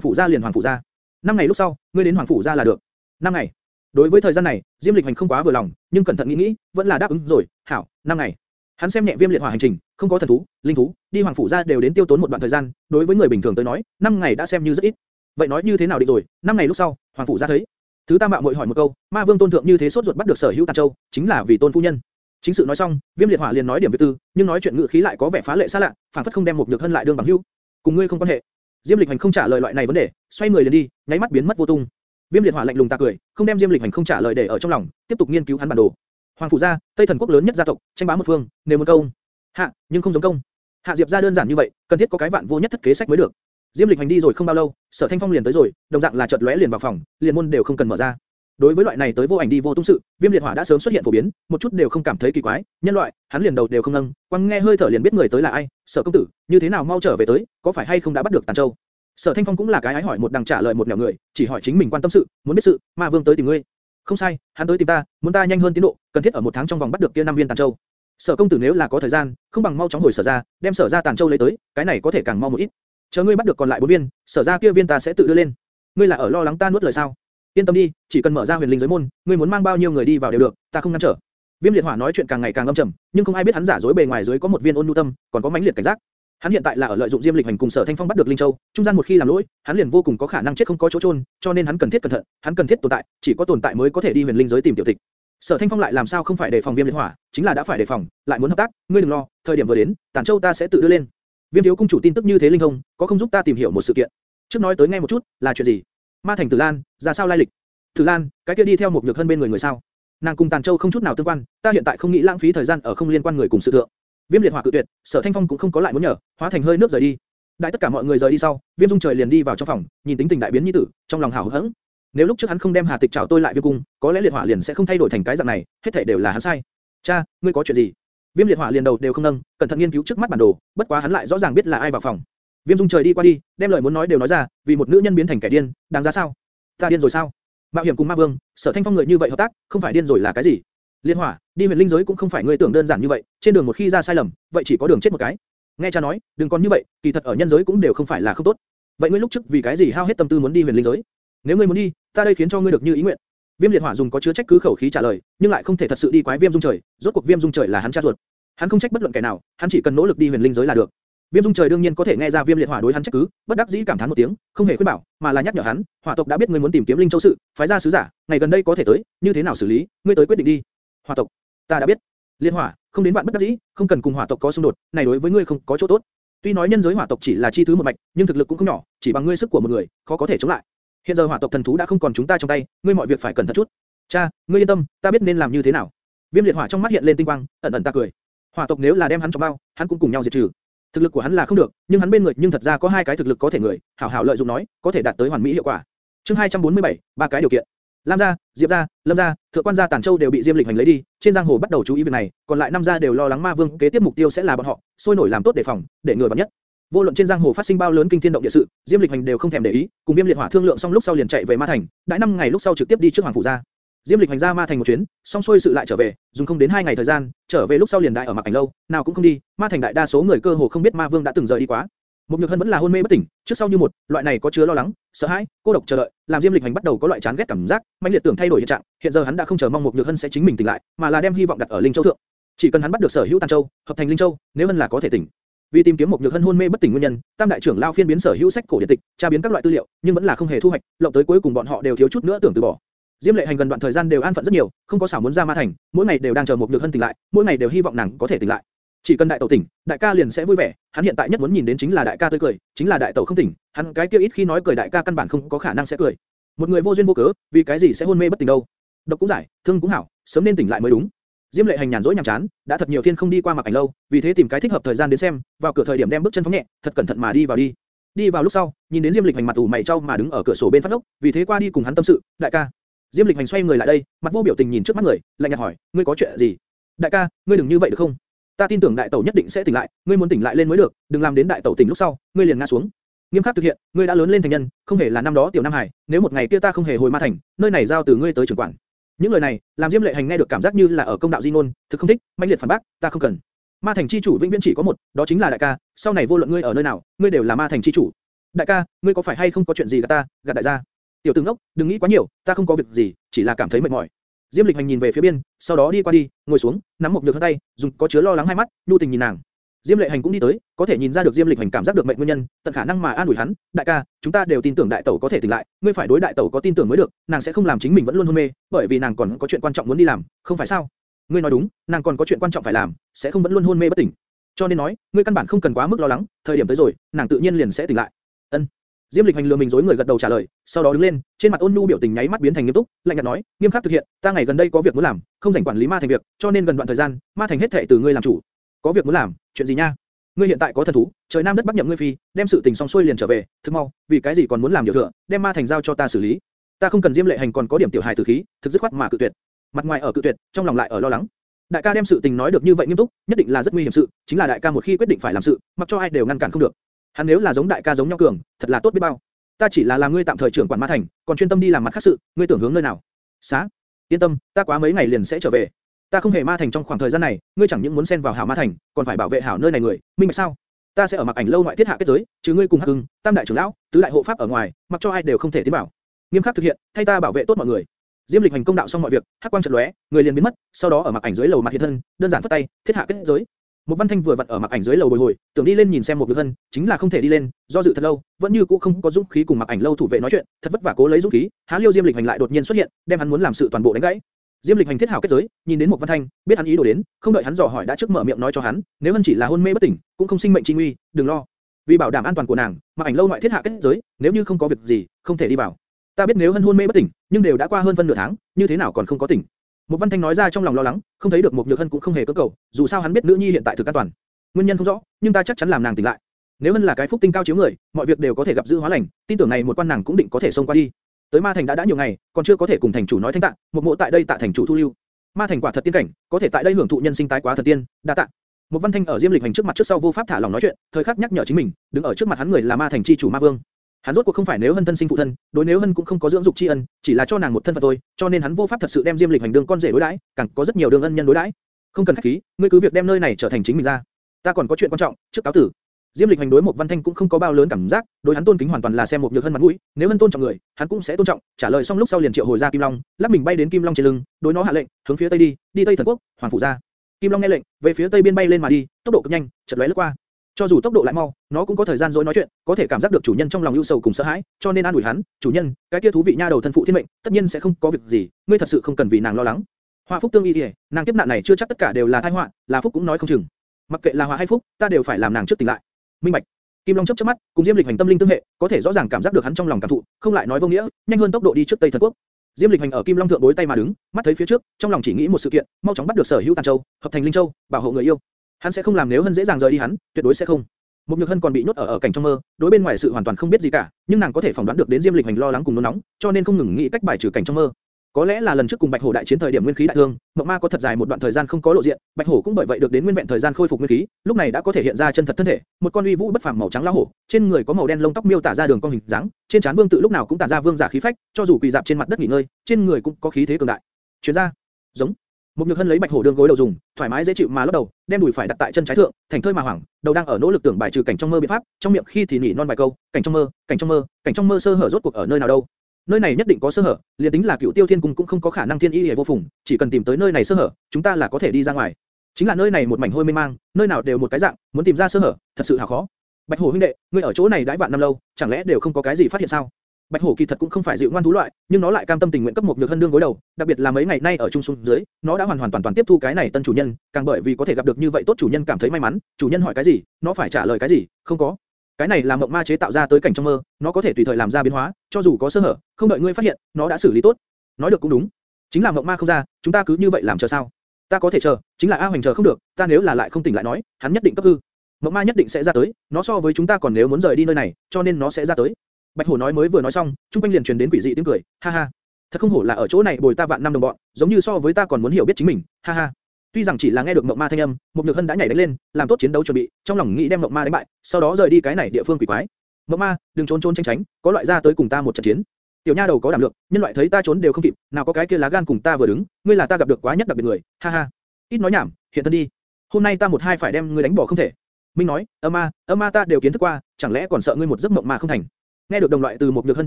phủ ra liền Hoàng phủ ra. Năm ngày lúc sau, ngươi đến Hoàng phủ ra là được. Năm ngày. Đối với thời gian này, Diêm Lịch Hành không quá vừa lòng, nhưng cẩn thận nghĩ nghĩ, vẫn là đáp ứng rồi. Hảo, năm ngày. Hắn xem nhẹ Viêm Liệt Hỏa hành trình, không có thần thú, linh thú, đi Hoàng phủ ra đều đến tiêu tốn một đoạn thời gian, đối với người bình thường tới nói, năm ngày đã xem như rất ít. Vậy nói như thế nào định rồi? Năm ngày lúc sau, Hoàng phủ ra thấy. Thứ Tam Mạo muội hỏi một câu, Ma Vương tôn thượng như thế sốt ruột bắt được sở hữu Tàn Châu, chính là vì tôn phu nhân. Chính sự nói xong, Viêm Liệt Hỏa liền nói điểm việc tư, nhưng nói chuyện ngữ khí lại có vẻ phá lệ xa lạ, phản phất không đem một nhược thân lại đương bằng hữu. Cùng ngươi không quan hệ. Diêm Lịch Hành không trả lời loại này vấn đề, xoay người liền đi, nháy mắt biến mất vô tung. Viêm Liệt Hỏa lạnh lùng ta cười, không đem Diêm Lịch Hành không trả lời để ở trong lòng, tiếp tục nghiên cứu hắn bản đồ. Hoàng phủ gia, Tây Thần quốc lớn nhất gia tộc, tranh bá một phương, nếu muốn công, hạ, nhưng không giống công. Hạ Diệp gia đơn giản như vậy, cần thiết có cái vạn vô nhất thất kế sách mới được. Diêm Lịch Hành đi rồi không bao lâu, Sở Thanh Phong liền tới rồi, đồng dạng là chợt lóe liền vào phòng, liền môn đều không cần mở ra. Đối với loại này tới vô ảnh đi vô tung sự, Viêm Liệt Hỏa đã sớm xuất hiện phổ biến, một chút đều không cảm thấy kỳ quái, nhân loại, hắn liền đầu đều không nâng, quăng nghe hơi thở liền biết người tới là ai, Sở công tử, như thế nào mau trở về tới, có phải hay không đã bắt được Tàn Châu? Sở Thanh Phong cũng là cái ái hỏi một đằng trả lời một nẻo người, chỉ hỏi chính mình quan tâm sự, muốn biết sự, Ma Vương tới tìm ngươi. Không sai, hắn tới tìm ta, muốn ta nhanh hơn tiến độ, cần thiết ở một tháng trong vòng bắt được kia năm viên Tàn Châu. Sở công tử nếu là có thời gian, không bằng mau chóng hồi sở ra, đem sở ra Tàn Châu lấy tới, cái này có thể càng mau một ít. Chờ ngươi bắt được còn lại bốn viên, sở ra kia viên ta sẽ tự đưa lên. Ngươi là ở lo lắng ta nuốt lời sao? Yên tâm đi, chỉ cần mở ra huyền linh giới môn, ngươi muốn mang bao nhiêu người đi vào đều được, ta không ngăn trở. Viêm liệt hỏa nói chuyện càng ngày càng âm trầm, nhưng không ai biết hắn giả dối bề ngoài dưới có một viên ôn nhu tâm, còn có mãnh liệt cảnh giác. Hắn hiện tại là ở lợi dụng Diêm Lịch hành cùng Sở Thanh Phong bắt được Linh Châu, trung gian một khi làm lỗi, hắn liền vô cùng có khả năng chết không có chỗ trôn, cho nên hắn cần thiết cẩn thận, hắn cần thiết tồn tại, chỉ có tồn tại mới có thể đi huyền linh giới tìm tiểu tịch. Sở Thanh Phong lại làm sao không phải đề phòng Viêm liệt hỏa, chính là đã phải đề phòng, lại muốn hợp tác, ngươi đừng lo, thời điểm vừa đến, Tản Châu ta sẽ tự đưa lên. Viêm thiếu cung chủ tin tức như thế linh thông, có không giúp ta tìm hiểu một sự kiện? Trước nói tới nghe một chút, là chuyện gì? Ma Thành Tử Lan, ra sao lai lịch? Tử Lan, cái kia đi theo một nhược hơn bên người người sao? Nàng cùng Tàn Châu không chút nào tương quan, ta hiện tại không nghĩ lãng phí thời gian ở không liên quan người cùng sự thượng. Viêm liệt hỏa cự tuyệt, Sở Thanh Phong cũng không có lại muốn nhờ, hóa thành hơi nước rời đi. Đại tất cả mọi người rời đi sau, Viêm Dung trời liền đi vào trong phòng, nhìn tính tình đại biến nhi tử, trong lòng hào hững. Nếu lúc trước hắn không đem Hà Tịch chào tôi lại Viêm cung, có lẽ liệt hỏa liền sẽ không thay đổi thành cái dạng này, hết thảy đều là hắn sai. Cha, ngươi có chuyện gì? Viêm liệt hỏa liền đầu đều không nâng, cẩn thận nghiên cứu trước mắt bản đồ, bất quá hắn lại rõ ràng biết là ai vào phòng. Viêm Dung trời đi qua đi, đem lời muốn nói đều nói ra, vì một nữ nhân biến thành kẻ điên, đáng giá sao? Ta điên rồi sao? Mạo hiểm cùng ma vương, sở thanh phong người như vậy hợp tác, không phải điên rồi là cái gì? Liên hỏa, đi huyền linh giới cũng không phải ngươi tưởng đơn giản như vậy, trên đường một khi ra sai lầm, vậy chỉ có đường chết một cái. Nghe cha nói, đừng còn như vậy, kỳ thật ở nhân giới cũng đều không phải là không tốt. Vậy ngươi lúc trước vì cái gì hao hết tâm tư muốn đi huyền linh giới? Nếu ngươi muốn đi, ta đây khiến cho ngươi được như ý nguyện. Viêm liệt hỏa dùng có chứa trách cứ khẩu khí trả lời, nhưng lại không thể thật sự đi quái viêm dung trời, rốt cuộc viêm dung trời là hắn cha ruột. Hắn không trách bất luận kẻ nào, hắn chỉ cần nỗ lực đi huyền linh giới là được. Viêm Dung Trời đương nhiên có thể nghe ra Viêm Liệt Hỏa đối hắn trách cứ, bất đắc dĩ cảm thán một tiếng, không hề khuyên bảo, mà là nhắc nhở hắn, Hỏa tộc đã biết ngươi muốn tìm kiếm Linh Châu sự, phái ra sứ giả, ngày gần đây có thể tới, như thế nào xử lý, ngươi tới quyết định đi. Hỏa tộc, ta đã biết. Liên Hỏa, không đến bạn bất đắc dĩ, không cần cùng Hỏa tộc có xung đột, này đối với ngươi không có chỗ tốt. Tuy nói nhân giới Hỏa tộc chỉ là chi thứ một mạch, nhưng thực lực cũng không nhỏ, chỉ bằng ngươi sức của một người, khó có thể chống lại. Hiện giờ Hỏa tộc thần thú đã không còn chúng ta trong tay, ngươi mọi việc phải cẩn thận chút. Cha, ngươi yên tâm, ta biết nên làm như thế nào. Viêm Liệt Hỏa trong mắt hiện lên tinh quang, ẩn ẩn ta cười. Hỏa tộc nếu là đem hắn trong bao, hắn cũng cùng nhau diệt trừ. Thực lực của hắn là không được, nhưng hắn bên người nhưng thật ra có hai cái thực lực có thể người, hảo hảo lợi dụng nói, có thể đạt tới hoàn mỹ hiệu quả. Chương 247, ba cái điều kiện. Lam gia, Diệp gia, Lâm gia, Thượng quan gia Tản Châu đều bị Diêm Lịch hành lấy đi, trên giang hồ bắt đầu chú ý việc này, còn lại năm gia đều lo lắng Ma Vương kế tiếp mục tiêu sẽ là bọn họ, sôi nổi làm tốt đề phòng, để ngừa vào nhất. Vô luận trên giang hồ phát sinh bao lớn kinh thiên động địa sự, Diêm Lịch hành đều không thèm để ý, cùng Viêm Liệt Hỏa thương lượng xong lúc sau liền chạy về Ma Thành, đãi năm ngày lúc sau trực tiếp đi trước hoàng phủ gia. Diêm Lịch hành ra Ma Thành một chuyến, xong xuôi sự lại trở về, dùng không đến hai ngày thời gian, trở về lúc sau liền đại ở mặc ảnh lâu, nào cũng không đi, Ma Thành đại đa số người cơ hồ không biết Ma Vương đã từng rời đi quá. Một Nhược Hân vẫn là hôn mê bất tỉnh, trước sau như một, loại này có chứa lo lắng, sợ hãi, cô độc chờ đợi, làm Diêm Lịch Hành bắt đầu có loại chán ghét cảm giác, mãnh liệt tưởng thay đổi hiện trạng. Hiện giờ hắn đã không chờ mong một Nhược Hân sẽ chính mình tỉnh lại, mà là đem hy vọng đặt ở Linh Châu thượng. Chỉ cần hắn bắt được sở hữu Tàn Châu, hợp thành Linh Châu, nếu Hân là có thể tỉnh. Vì tìm kiếm một Nhược Hân hôn mê bất tỉnh nguyên nhân, Tam đại trưởng lao phiên biến sở hữu sách cổ điện tịch, tra biến các loại tư liệu, nhưng vẫn là không hề thu hoạch, lộng tới cuối cùng bọn họ đều thiếu chút nữa tưởng từ bỏ. Diêm Lệ Hành gần đoạn thời gian đều an phận rất nhiều, không có xảo muốn ra ma thành, mỗi ngày đều đang chờ một Nhược Hân tỉnh lại, mỗi ngày đều hy vọng nàng có thể tỉnh lại. Chỉ cần đại tẩu tỉnh, đại ca liền sẽ vui vẻ, hắn hiện tại nhất muốn nhìn đến chính là đại ca tươi cười, chính là đại tẩu không tỉnh, hắn cái kia ít khi nói cười đại ca căn bản không có khả năng sẽ cười. Một người vô duyên vô cớ, vì cái gì sẽ hôn mê bất tỉnh đâu? Độc cũng giải, thương cũng hảo, sớm nên tỉnh lại mới đúng. Diêm Lệ Hành nhàn rỗi nhàm chán, đã thật nhiều thiên không đi qua mặc ảnh lâu, vì thế tìm cái thích hợp thời gian đến xem, vào cửa thời điểm đem bước chân phóng nhẹ, thật cẩn thận mà đi vào đi. Đi vào lúc sau, nhìn đến Diêm Lịch Hành mặt ủ mày trâu mà đứng ở cửa sổ bên phát lốc, vì thế qua đi cùng hắn tâm sự, đại ca. Diêm Lịch Hành xoay người lại đây, mặt vô biểu tình nhìn trước mắt người, lạnh nhạt hỏi, ngươi có chuyện gì? Đại ca, ngươi đừng như vậy được không? Ta tin tưởng đại tẩu nhất định sẽ tỉnh lại, ngươi muốn tỉnh lại lên mới được, đừng làm đến đại tẩu tỉnh lúc sau, ngươi liền ngã xuống. Nghiêm khắc thực hiện, ngươi đã lớn lên thành nhân, không hề là năm đó tiểu Nam Hải, nếu một ngày kia ta không hề hồi ma thành, nơi này giao từ ngươi tới trưởng quản. Những lời này, làm Diêm Lệ Hành nghe được cảm giác như là ở công đạo di ngôn, thực không thích, mãnh liệt phản bác, ta không cần. Ma thành chi chủ vĩnh viễn chỉ có một, đó chính là đại ca, sau này vô luận ngươi ở nơi nào, ngươi đều là ma thành chi chủ. Đại ca, ngươi có phải hay không có chuyện gì gạt ta, gạt đại gia? Tiểu Tử ngốc, đừng nghĩ quá nhiều, ta không có việc gì, chỉ là cảm thấy mệt mỏi. Diêm Lịch Hành nhìn về phía biên, sau đó đi qua đi, ngồi xuống, nắm một nhược thân tay, dùng có chứa lo lắng hai mắt, nhu tình nhìn nàng. Diêm Lệ Hành cũng đi tới, có thể nhìn ra được Diêm Lịch Hành cảm giác được mệnh nguyên nhân, tận khả năng mà an ủi hắn, đại ca, chúng ta đều tin tưởng đại tẩu có thể tỉnh lại, ngươi phải đối đại tẩu có tin tưởng mới được, nàng sẽ không làm chính mình vẫn luôn hôn mê, bởi vì nàng còn có chuyện quan trọng muốn đi làm, không phải sao? Ngươi nói đúng, nàng còn có chuyện quan trọng phải làm, sẽ không vẫn luôn hôn mê bất tỉnh. Cho nên nói, ngươi căn bản không cần quá mức lo lắng, thời điểm tới rồi, nàng tự nhiên liền sẽ tỉnh lại. Ân. Diêm Lịch Hành lừa mình dối người gật đầu trả lời, sau đó đứng lên, trên mặt ôn nhu biểu tình nháy mắt biến thành nghiêm túc, lạnh nhạt nói, nghiêm khắc thực hiện, ta ngày gần đây có việc muốn làm, không rảnh quản lý ma thành việc, cho nên gần đoạn thời gian, ma thành hết thảy từ ngươi làm chủ. Có việc muốn làm, chuyện gì nha? Ngươi hiện tại có thần thú, trời nam đất bắc nhậm ngươi phi, đem sự tình xong xuôi liền trở về, thức mau, vì cái gì còn muốn làm điều thừa, đem ma thành giao cho ta xử lý. Ta không cần Diêm Lệ Hành còn có điểm tiểu hài tử khí, thực dứt khoát mà cự tuyệt. Mặt ngoài ở cự tuyệt, trong lòng lại ở lo lắng. Đại ca đem sự tình nói được như vậy nghiêm túc, nhất định là rất nguy hiểm sự, chính là đại ca một khi quyết định phải làm sự, mặc cho ai đều ngăn cản không được. Hắn nếu là giống đại ca giống nhau cường, thật là tốt biết bao. Ta chỉ là làm ngươi tạm thời trưởng quản ma thành, còn chuyên tâm đi làm mặt khác sự, ngươi tưởng hướng nơi nào? Xá, yên tâm, ta quá mấy ngày liền sẽ trở về. Ta không hề ma thành trong khoảng thời gian này, ngươi chẳng những muốn xen vào hảo ma thành, còn phải bảo vệ hảo nơi này người, minh bạch sao? Ta sẽ ở mặc ảnh lâu ngoại thiết hạ kết giới, trừ ngươi cùng Hắc Hưng, tam đại trưởng lão, tứ đại hộ pháp ở ngoài, mặc cho ai đều không thể tiến vào. Nghiêm khắc thực hiện, thay ta bảo vệ tốt mọi người. Diêm Lịch hành công đạo xong mọi việc, hắc quang chợt lóe, người liền biến mất, sau đó ở mặc ảnh dưới lầu mặt hiện thân, đơn giản phất tay, thiết hạ kết giới. Một Văn Thanh vừa vặn ở mặc ảnh dưới lầu bồi hồi, tưởng đi lên nhìn xem một Nhược Hân, chính là không thể đi lên, do dự thật lâu, vẫn như cũ không có dũng khí cùng mặc ảnh lâu thủ vệ nói chuyện, thật vất vả cố lấy dũng khí, há liêu Diêm Lịch hành lại đột nhiên xuất hiện, đem hắn muốn làm sự toàn bộ đánh gãy. Diêm Lịch hành thiết hảo kết giới, nhìn đến một Văn Thanh, biết hắn ý đồ đến, không đợi hắn dò hỏi đã trước mở miệng nói cho hắn, nếu Hân chỉ là hôn mê bất tỉnh, cũng không sinh mệnh chi nguy, đừng lo. Vì bảo đảm an toàn của nàng, mặc ảnh lâu ngoại thiết hạ kết giới, nếu như không có việc gì, không thể đi vào. Ta biết nếu Hân hôn mê bất tỉnh, nhưng đều đã qua hơn phân nửa tháng, như thế nào còn không có tỉnh. Một Văn Thanh nói ra trong lòng lo lắng, không thấy được một Nhược Hân cũng không hề cơ cầu, dù sao hắn biết nữ nhi hiện tại thực an toàn. Nguyên nhân không rõ, nhưng ta chắc chắn làm nàng tỉnh lại. Nếu Hân là cái phúc tinh cao chiếu người, mọi việc đều có thể gặp dữ hóa lành, tin tưởng này một quan nàng cũng định có thể xông qua đi. Tới Ma Thành đã đã nhiều ngày, còn chưa có thể cùng thành chủ nói thanh tạ, một mộ tại đây tạ thành chủ thu lưu. Ma Thành quả thật tiên cảnh, có thể tại đây hưởng thụ nhân sinh tái quá thật tiên, đa tạ. Một Văn Thanh ở Diêm Lịch Hành trước mặt trước sau vô pháp thả lòng nói chuyện, thời khắc nhắc nhở chính mình, đứng ở trước mặt hắn người là Ma Thành chi chủ Ma Vương. Hắn rốt cuộc không phải nếu Hân thân sinh phụ thân, đối nếu Hân cũng không có dưỡng dục tri ân, chỉ là cho nàng một thân phận thôi, cho nên hắn vô pháp thật sự đem Diêm Lịch Hành đương con rể đối đãi, càng có rất nhiều đường ân nhân đối đãi. Không cần khách khí, ngươi cứ việc đem nơi này trở thành chính mình ra. Ta còn có chuyện quan trọng, trước cáo tử. Diêm Lịch hành đối một Văn Thanh cũng không có bao lớn cảm giác, đối hắn tôn kính hoàn toàn là xem một nhược hơn mặt mũi, nếu Hân tôn trọng người, hắn cũng sẽ tôn trọng. Trả lời xong lúc sau liền triệu hồi ra Kim Long, lắc mình bay đến Kim Long trên lưng, đối nó hạ lệnh, hướng phía tây đi, đi tây thần quốc, hoàng phủ ra. Kim Long nghe lệnh, về phía tây biên bay lên mà đi, tốc độ cực nhanh, chợt lóe lướt qua. Cho dù tốc độ lại mau, nó cũng có thời gian dối nói chuyện, có thể cảm giác được chủ nhân trong lòng ưu sầu cùng sợ hãi, cho nên an ủi hắn, chủ nhân, cái kia thú vị nha đầu thân phụ thiên mệnh, tất nhiên sẽ không có việc gì, ngươi thật sự không cần vì nàng lo lắng. Hoa phúc tương y thì, nàng kiếp nạn này chưa chắc tất cả đều là tai họa, là phúc cũng nói không chừng. Mặc kệ là họa hay phúc, ta đều phải làm nàng trước tỉnh lại. Minh bạch. Kim Long chớp chớp mắt, cùng Diêm Lịch hành tâm linh tương hệ, có thể rõ ràng cảm giác được hắn trong lòng cảm thụ, không lại nói vô nghĩa, nhanh hơn tốc độ đi trước Tây Thần Quốc. Diêm Lịch hành ở Kim Long thượng đối tay mà đứng, mắt thấy phía trước, trong lòng chỉ nghĩ một sự kiện, mau chóng bắt được sở hữu Tàn Châu, hợp thành Linh Châu, bảo hộ người yêu. Hắn sẽ không làm nếu Hân dễ dàng rời đi hắn, tuyệt đối sẽ không. Mục Nhược Hân còn bị nhốt ở ở cảnh trong mơ, đối bên ngoài sự hoàn toàn không biết gì cả, nhưng nàng có thể phỏng đoán được đến Diêm Lịch hành lo lắng cùng nôn nóng, cho nên không ngừng nghĩ cách bài trừ cảnh trong mơ. Có lẽ là lần trước cùng Bạch Hổ đại chiến thời điểm nguyên khí đại thương, Mộc Ma có thật dài một đoạn thời gian không có lộ diện, Bạch Hổ cũng bởi vậy được đến nguyên vẹn thời gian khôi phục nguyên khí, lúc này đã có thể hiện ra chân thật thân thể, một con uy vũ bất phàm màu trắng lão hổ, trên người có màu đen lông tóc miêu tả ra đường cong hình dáng, trên trán vương tự lúc nào cũng tản ra vương giả khí phách, cho dù quỳ dạp trên mặt đất nghỉ ngơi, trên người cũng có khí thế cường đại. Truyền ra, giống một nhược hân lấy bạch hổ đương gối đầu dùng, thoải mái dễ chịu mà lót đầu, đem đùi phải đặt tại chân trái thượng, thành thơi mà hoảng, đầu đang ở nỗ lực tưởng bài trừ cảnh trong mơ biện pháp, trong miệng khi thì nỉ non vài câu, cảnh trong mơ, cảnh trong mơ, cảnh trong mơ sơ hở rốt cuộc ở nơi nào đâu? Nơi này nhất định có sơ hở, liền tính là cựu tiêu thiên cung cũng không có khả năng thiên y hề vô phùng, chỉ cần tìm tới nơi này sơ hở, chúng ta là có thể đi ra ngoài. Chính là nơi này một mảnh hôi mê mang, nơi nào đều một cái dạng, muốn tìm ra sơ hở, thật sự hào khó. Bạch hổ huynh đệ, ngươi ở chỗ này đãi vạn năm lâu, chẳng lẽ đều không có cái gì phát hiện sao? Bạch hổ kỳ thật cũng không phải dịu ngoan thú loại, nhưng nó lại cam tâm tình nguyện cấp một nhược hân đương gối đầu, đặc biệt là mấy ngày nay ở trung xuống dưới, nó đã hoàn hoàn toàn toàn tiếp thu cái này tân chủ nhân, càng bởi vì có thể gặp được như vậy tốt chủ nhân cảm thấy may mắn, chủ nhân hỏi cái gì, nó phải trả lời cái gì, không có. Cái này là mộng ma chế tạo ra tới cảnh trong mơ, nó có thể tùy thời làm ra biến hóa, cho dù có sơ hở, không đợi ngươi phát hiện, nó đã xử lý tốt. Nói được cũng đúng, chính là mộng ma không ra, chúng ta cứ như vậy làm chờ sao? Ta có thể chờ, chính là A Hoành chờ không được, ta nếu là lại không tỉnh lại nói, hắn nhất định cấp hư. Mộng ma nhất định sẽ ra tới, nó so với chúng ta còn nếu muốn rời đi nơi này, cho nên nó sẽ ra tới. Bạch Hổ nói mới vừa nói xong, trung quanh liền truyền đến quỷ dị tiếng cười, ha ha. Thật không hổ là ở chỗ này bồi ta vạn năm đồng bọn, giống như so với ta còn muốn hiểu biết chính mình, ha ha. Tuy rằng chỉ là nghe được Mộng Ma thanh âm, Mục Nhược Hân đã nhảy đánh lên, làm tốt chiến đấu chuẩn bị, trong lòng nghĩ đem Mộng Ma đánh bại, sau đó rời đi cái này địa phương quỷ quái. Mộng Ma, đừng trốn trốn tránh tránh, có loại ra tới cùng ta một trận chiến. Tiểu nha đầu có đảm lượng, nhân loại thấy ta trốn đều không kịp, nào có cái kia lá gan cùng ta vừa đứng, ngươi là ta gặp được quá nhất đặc biệt người, ha ha. Ít nói nhảm, hiện thân đi. Hôm nay ta một hai phải đem ngươi đánh bỏ không thể. Minh nói, âm ma, âm ma ta đều kiến thức qua, chẳng lẽ còn sợ ngươi một giấc mộng ma không thành? Nghe được đồng loại từ một nhược hân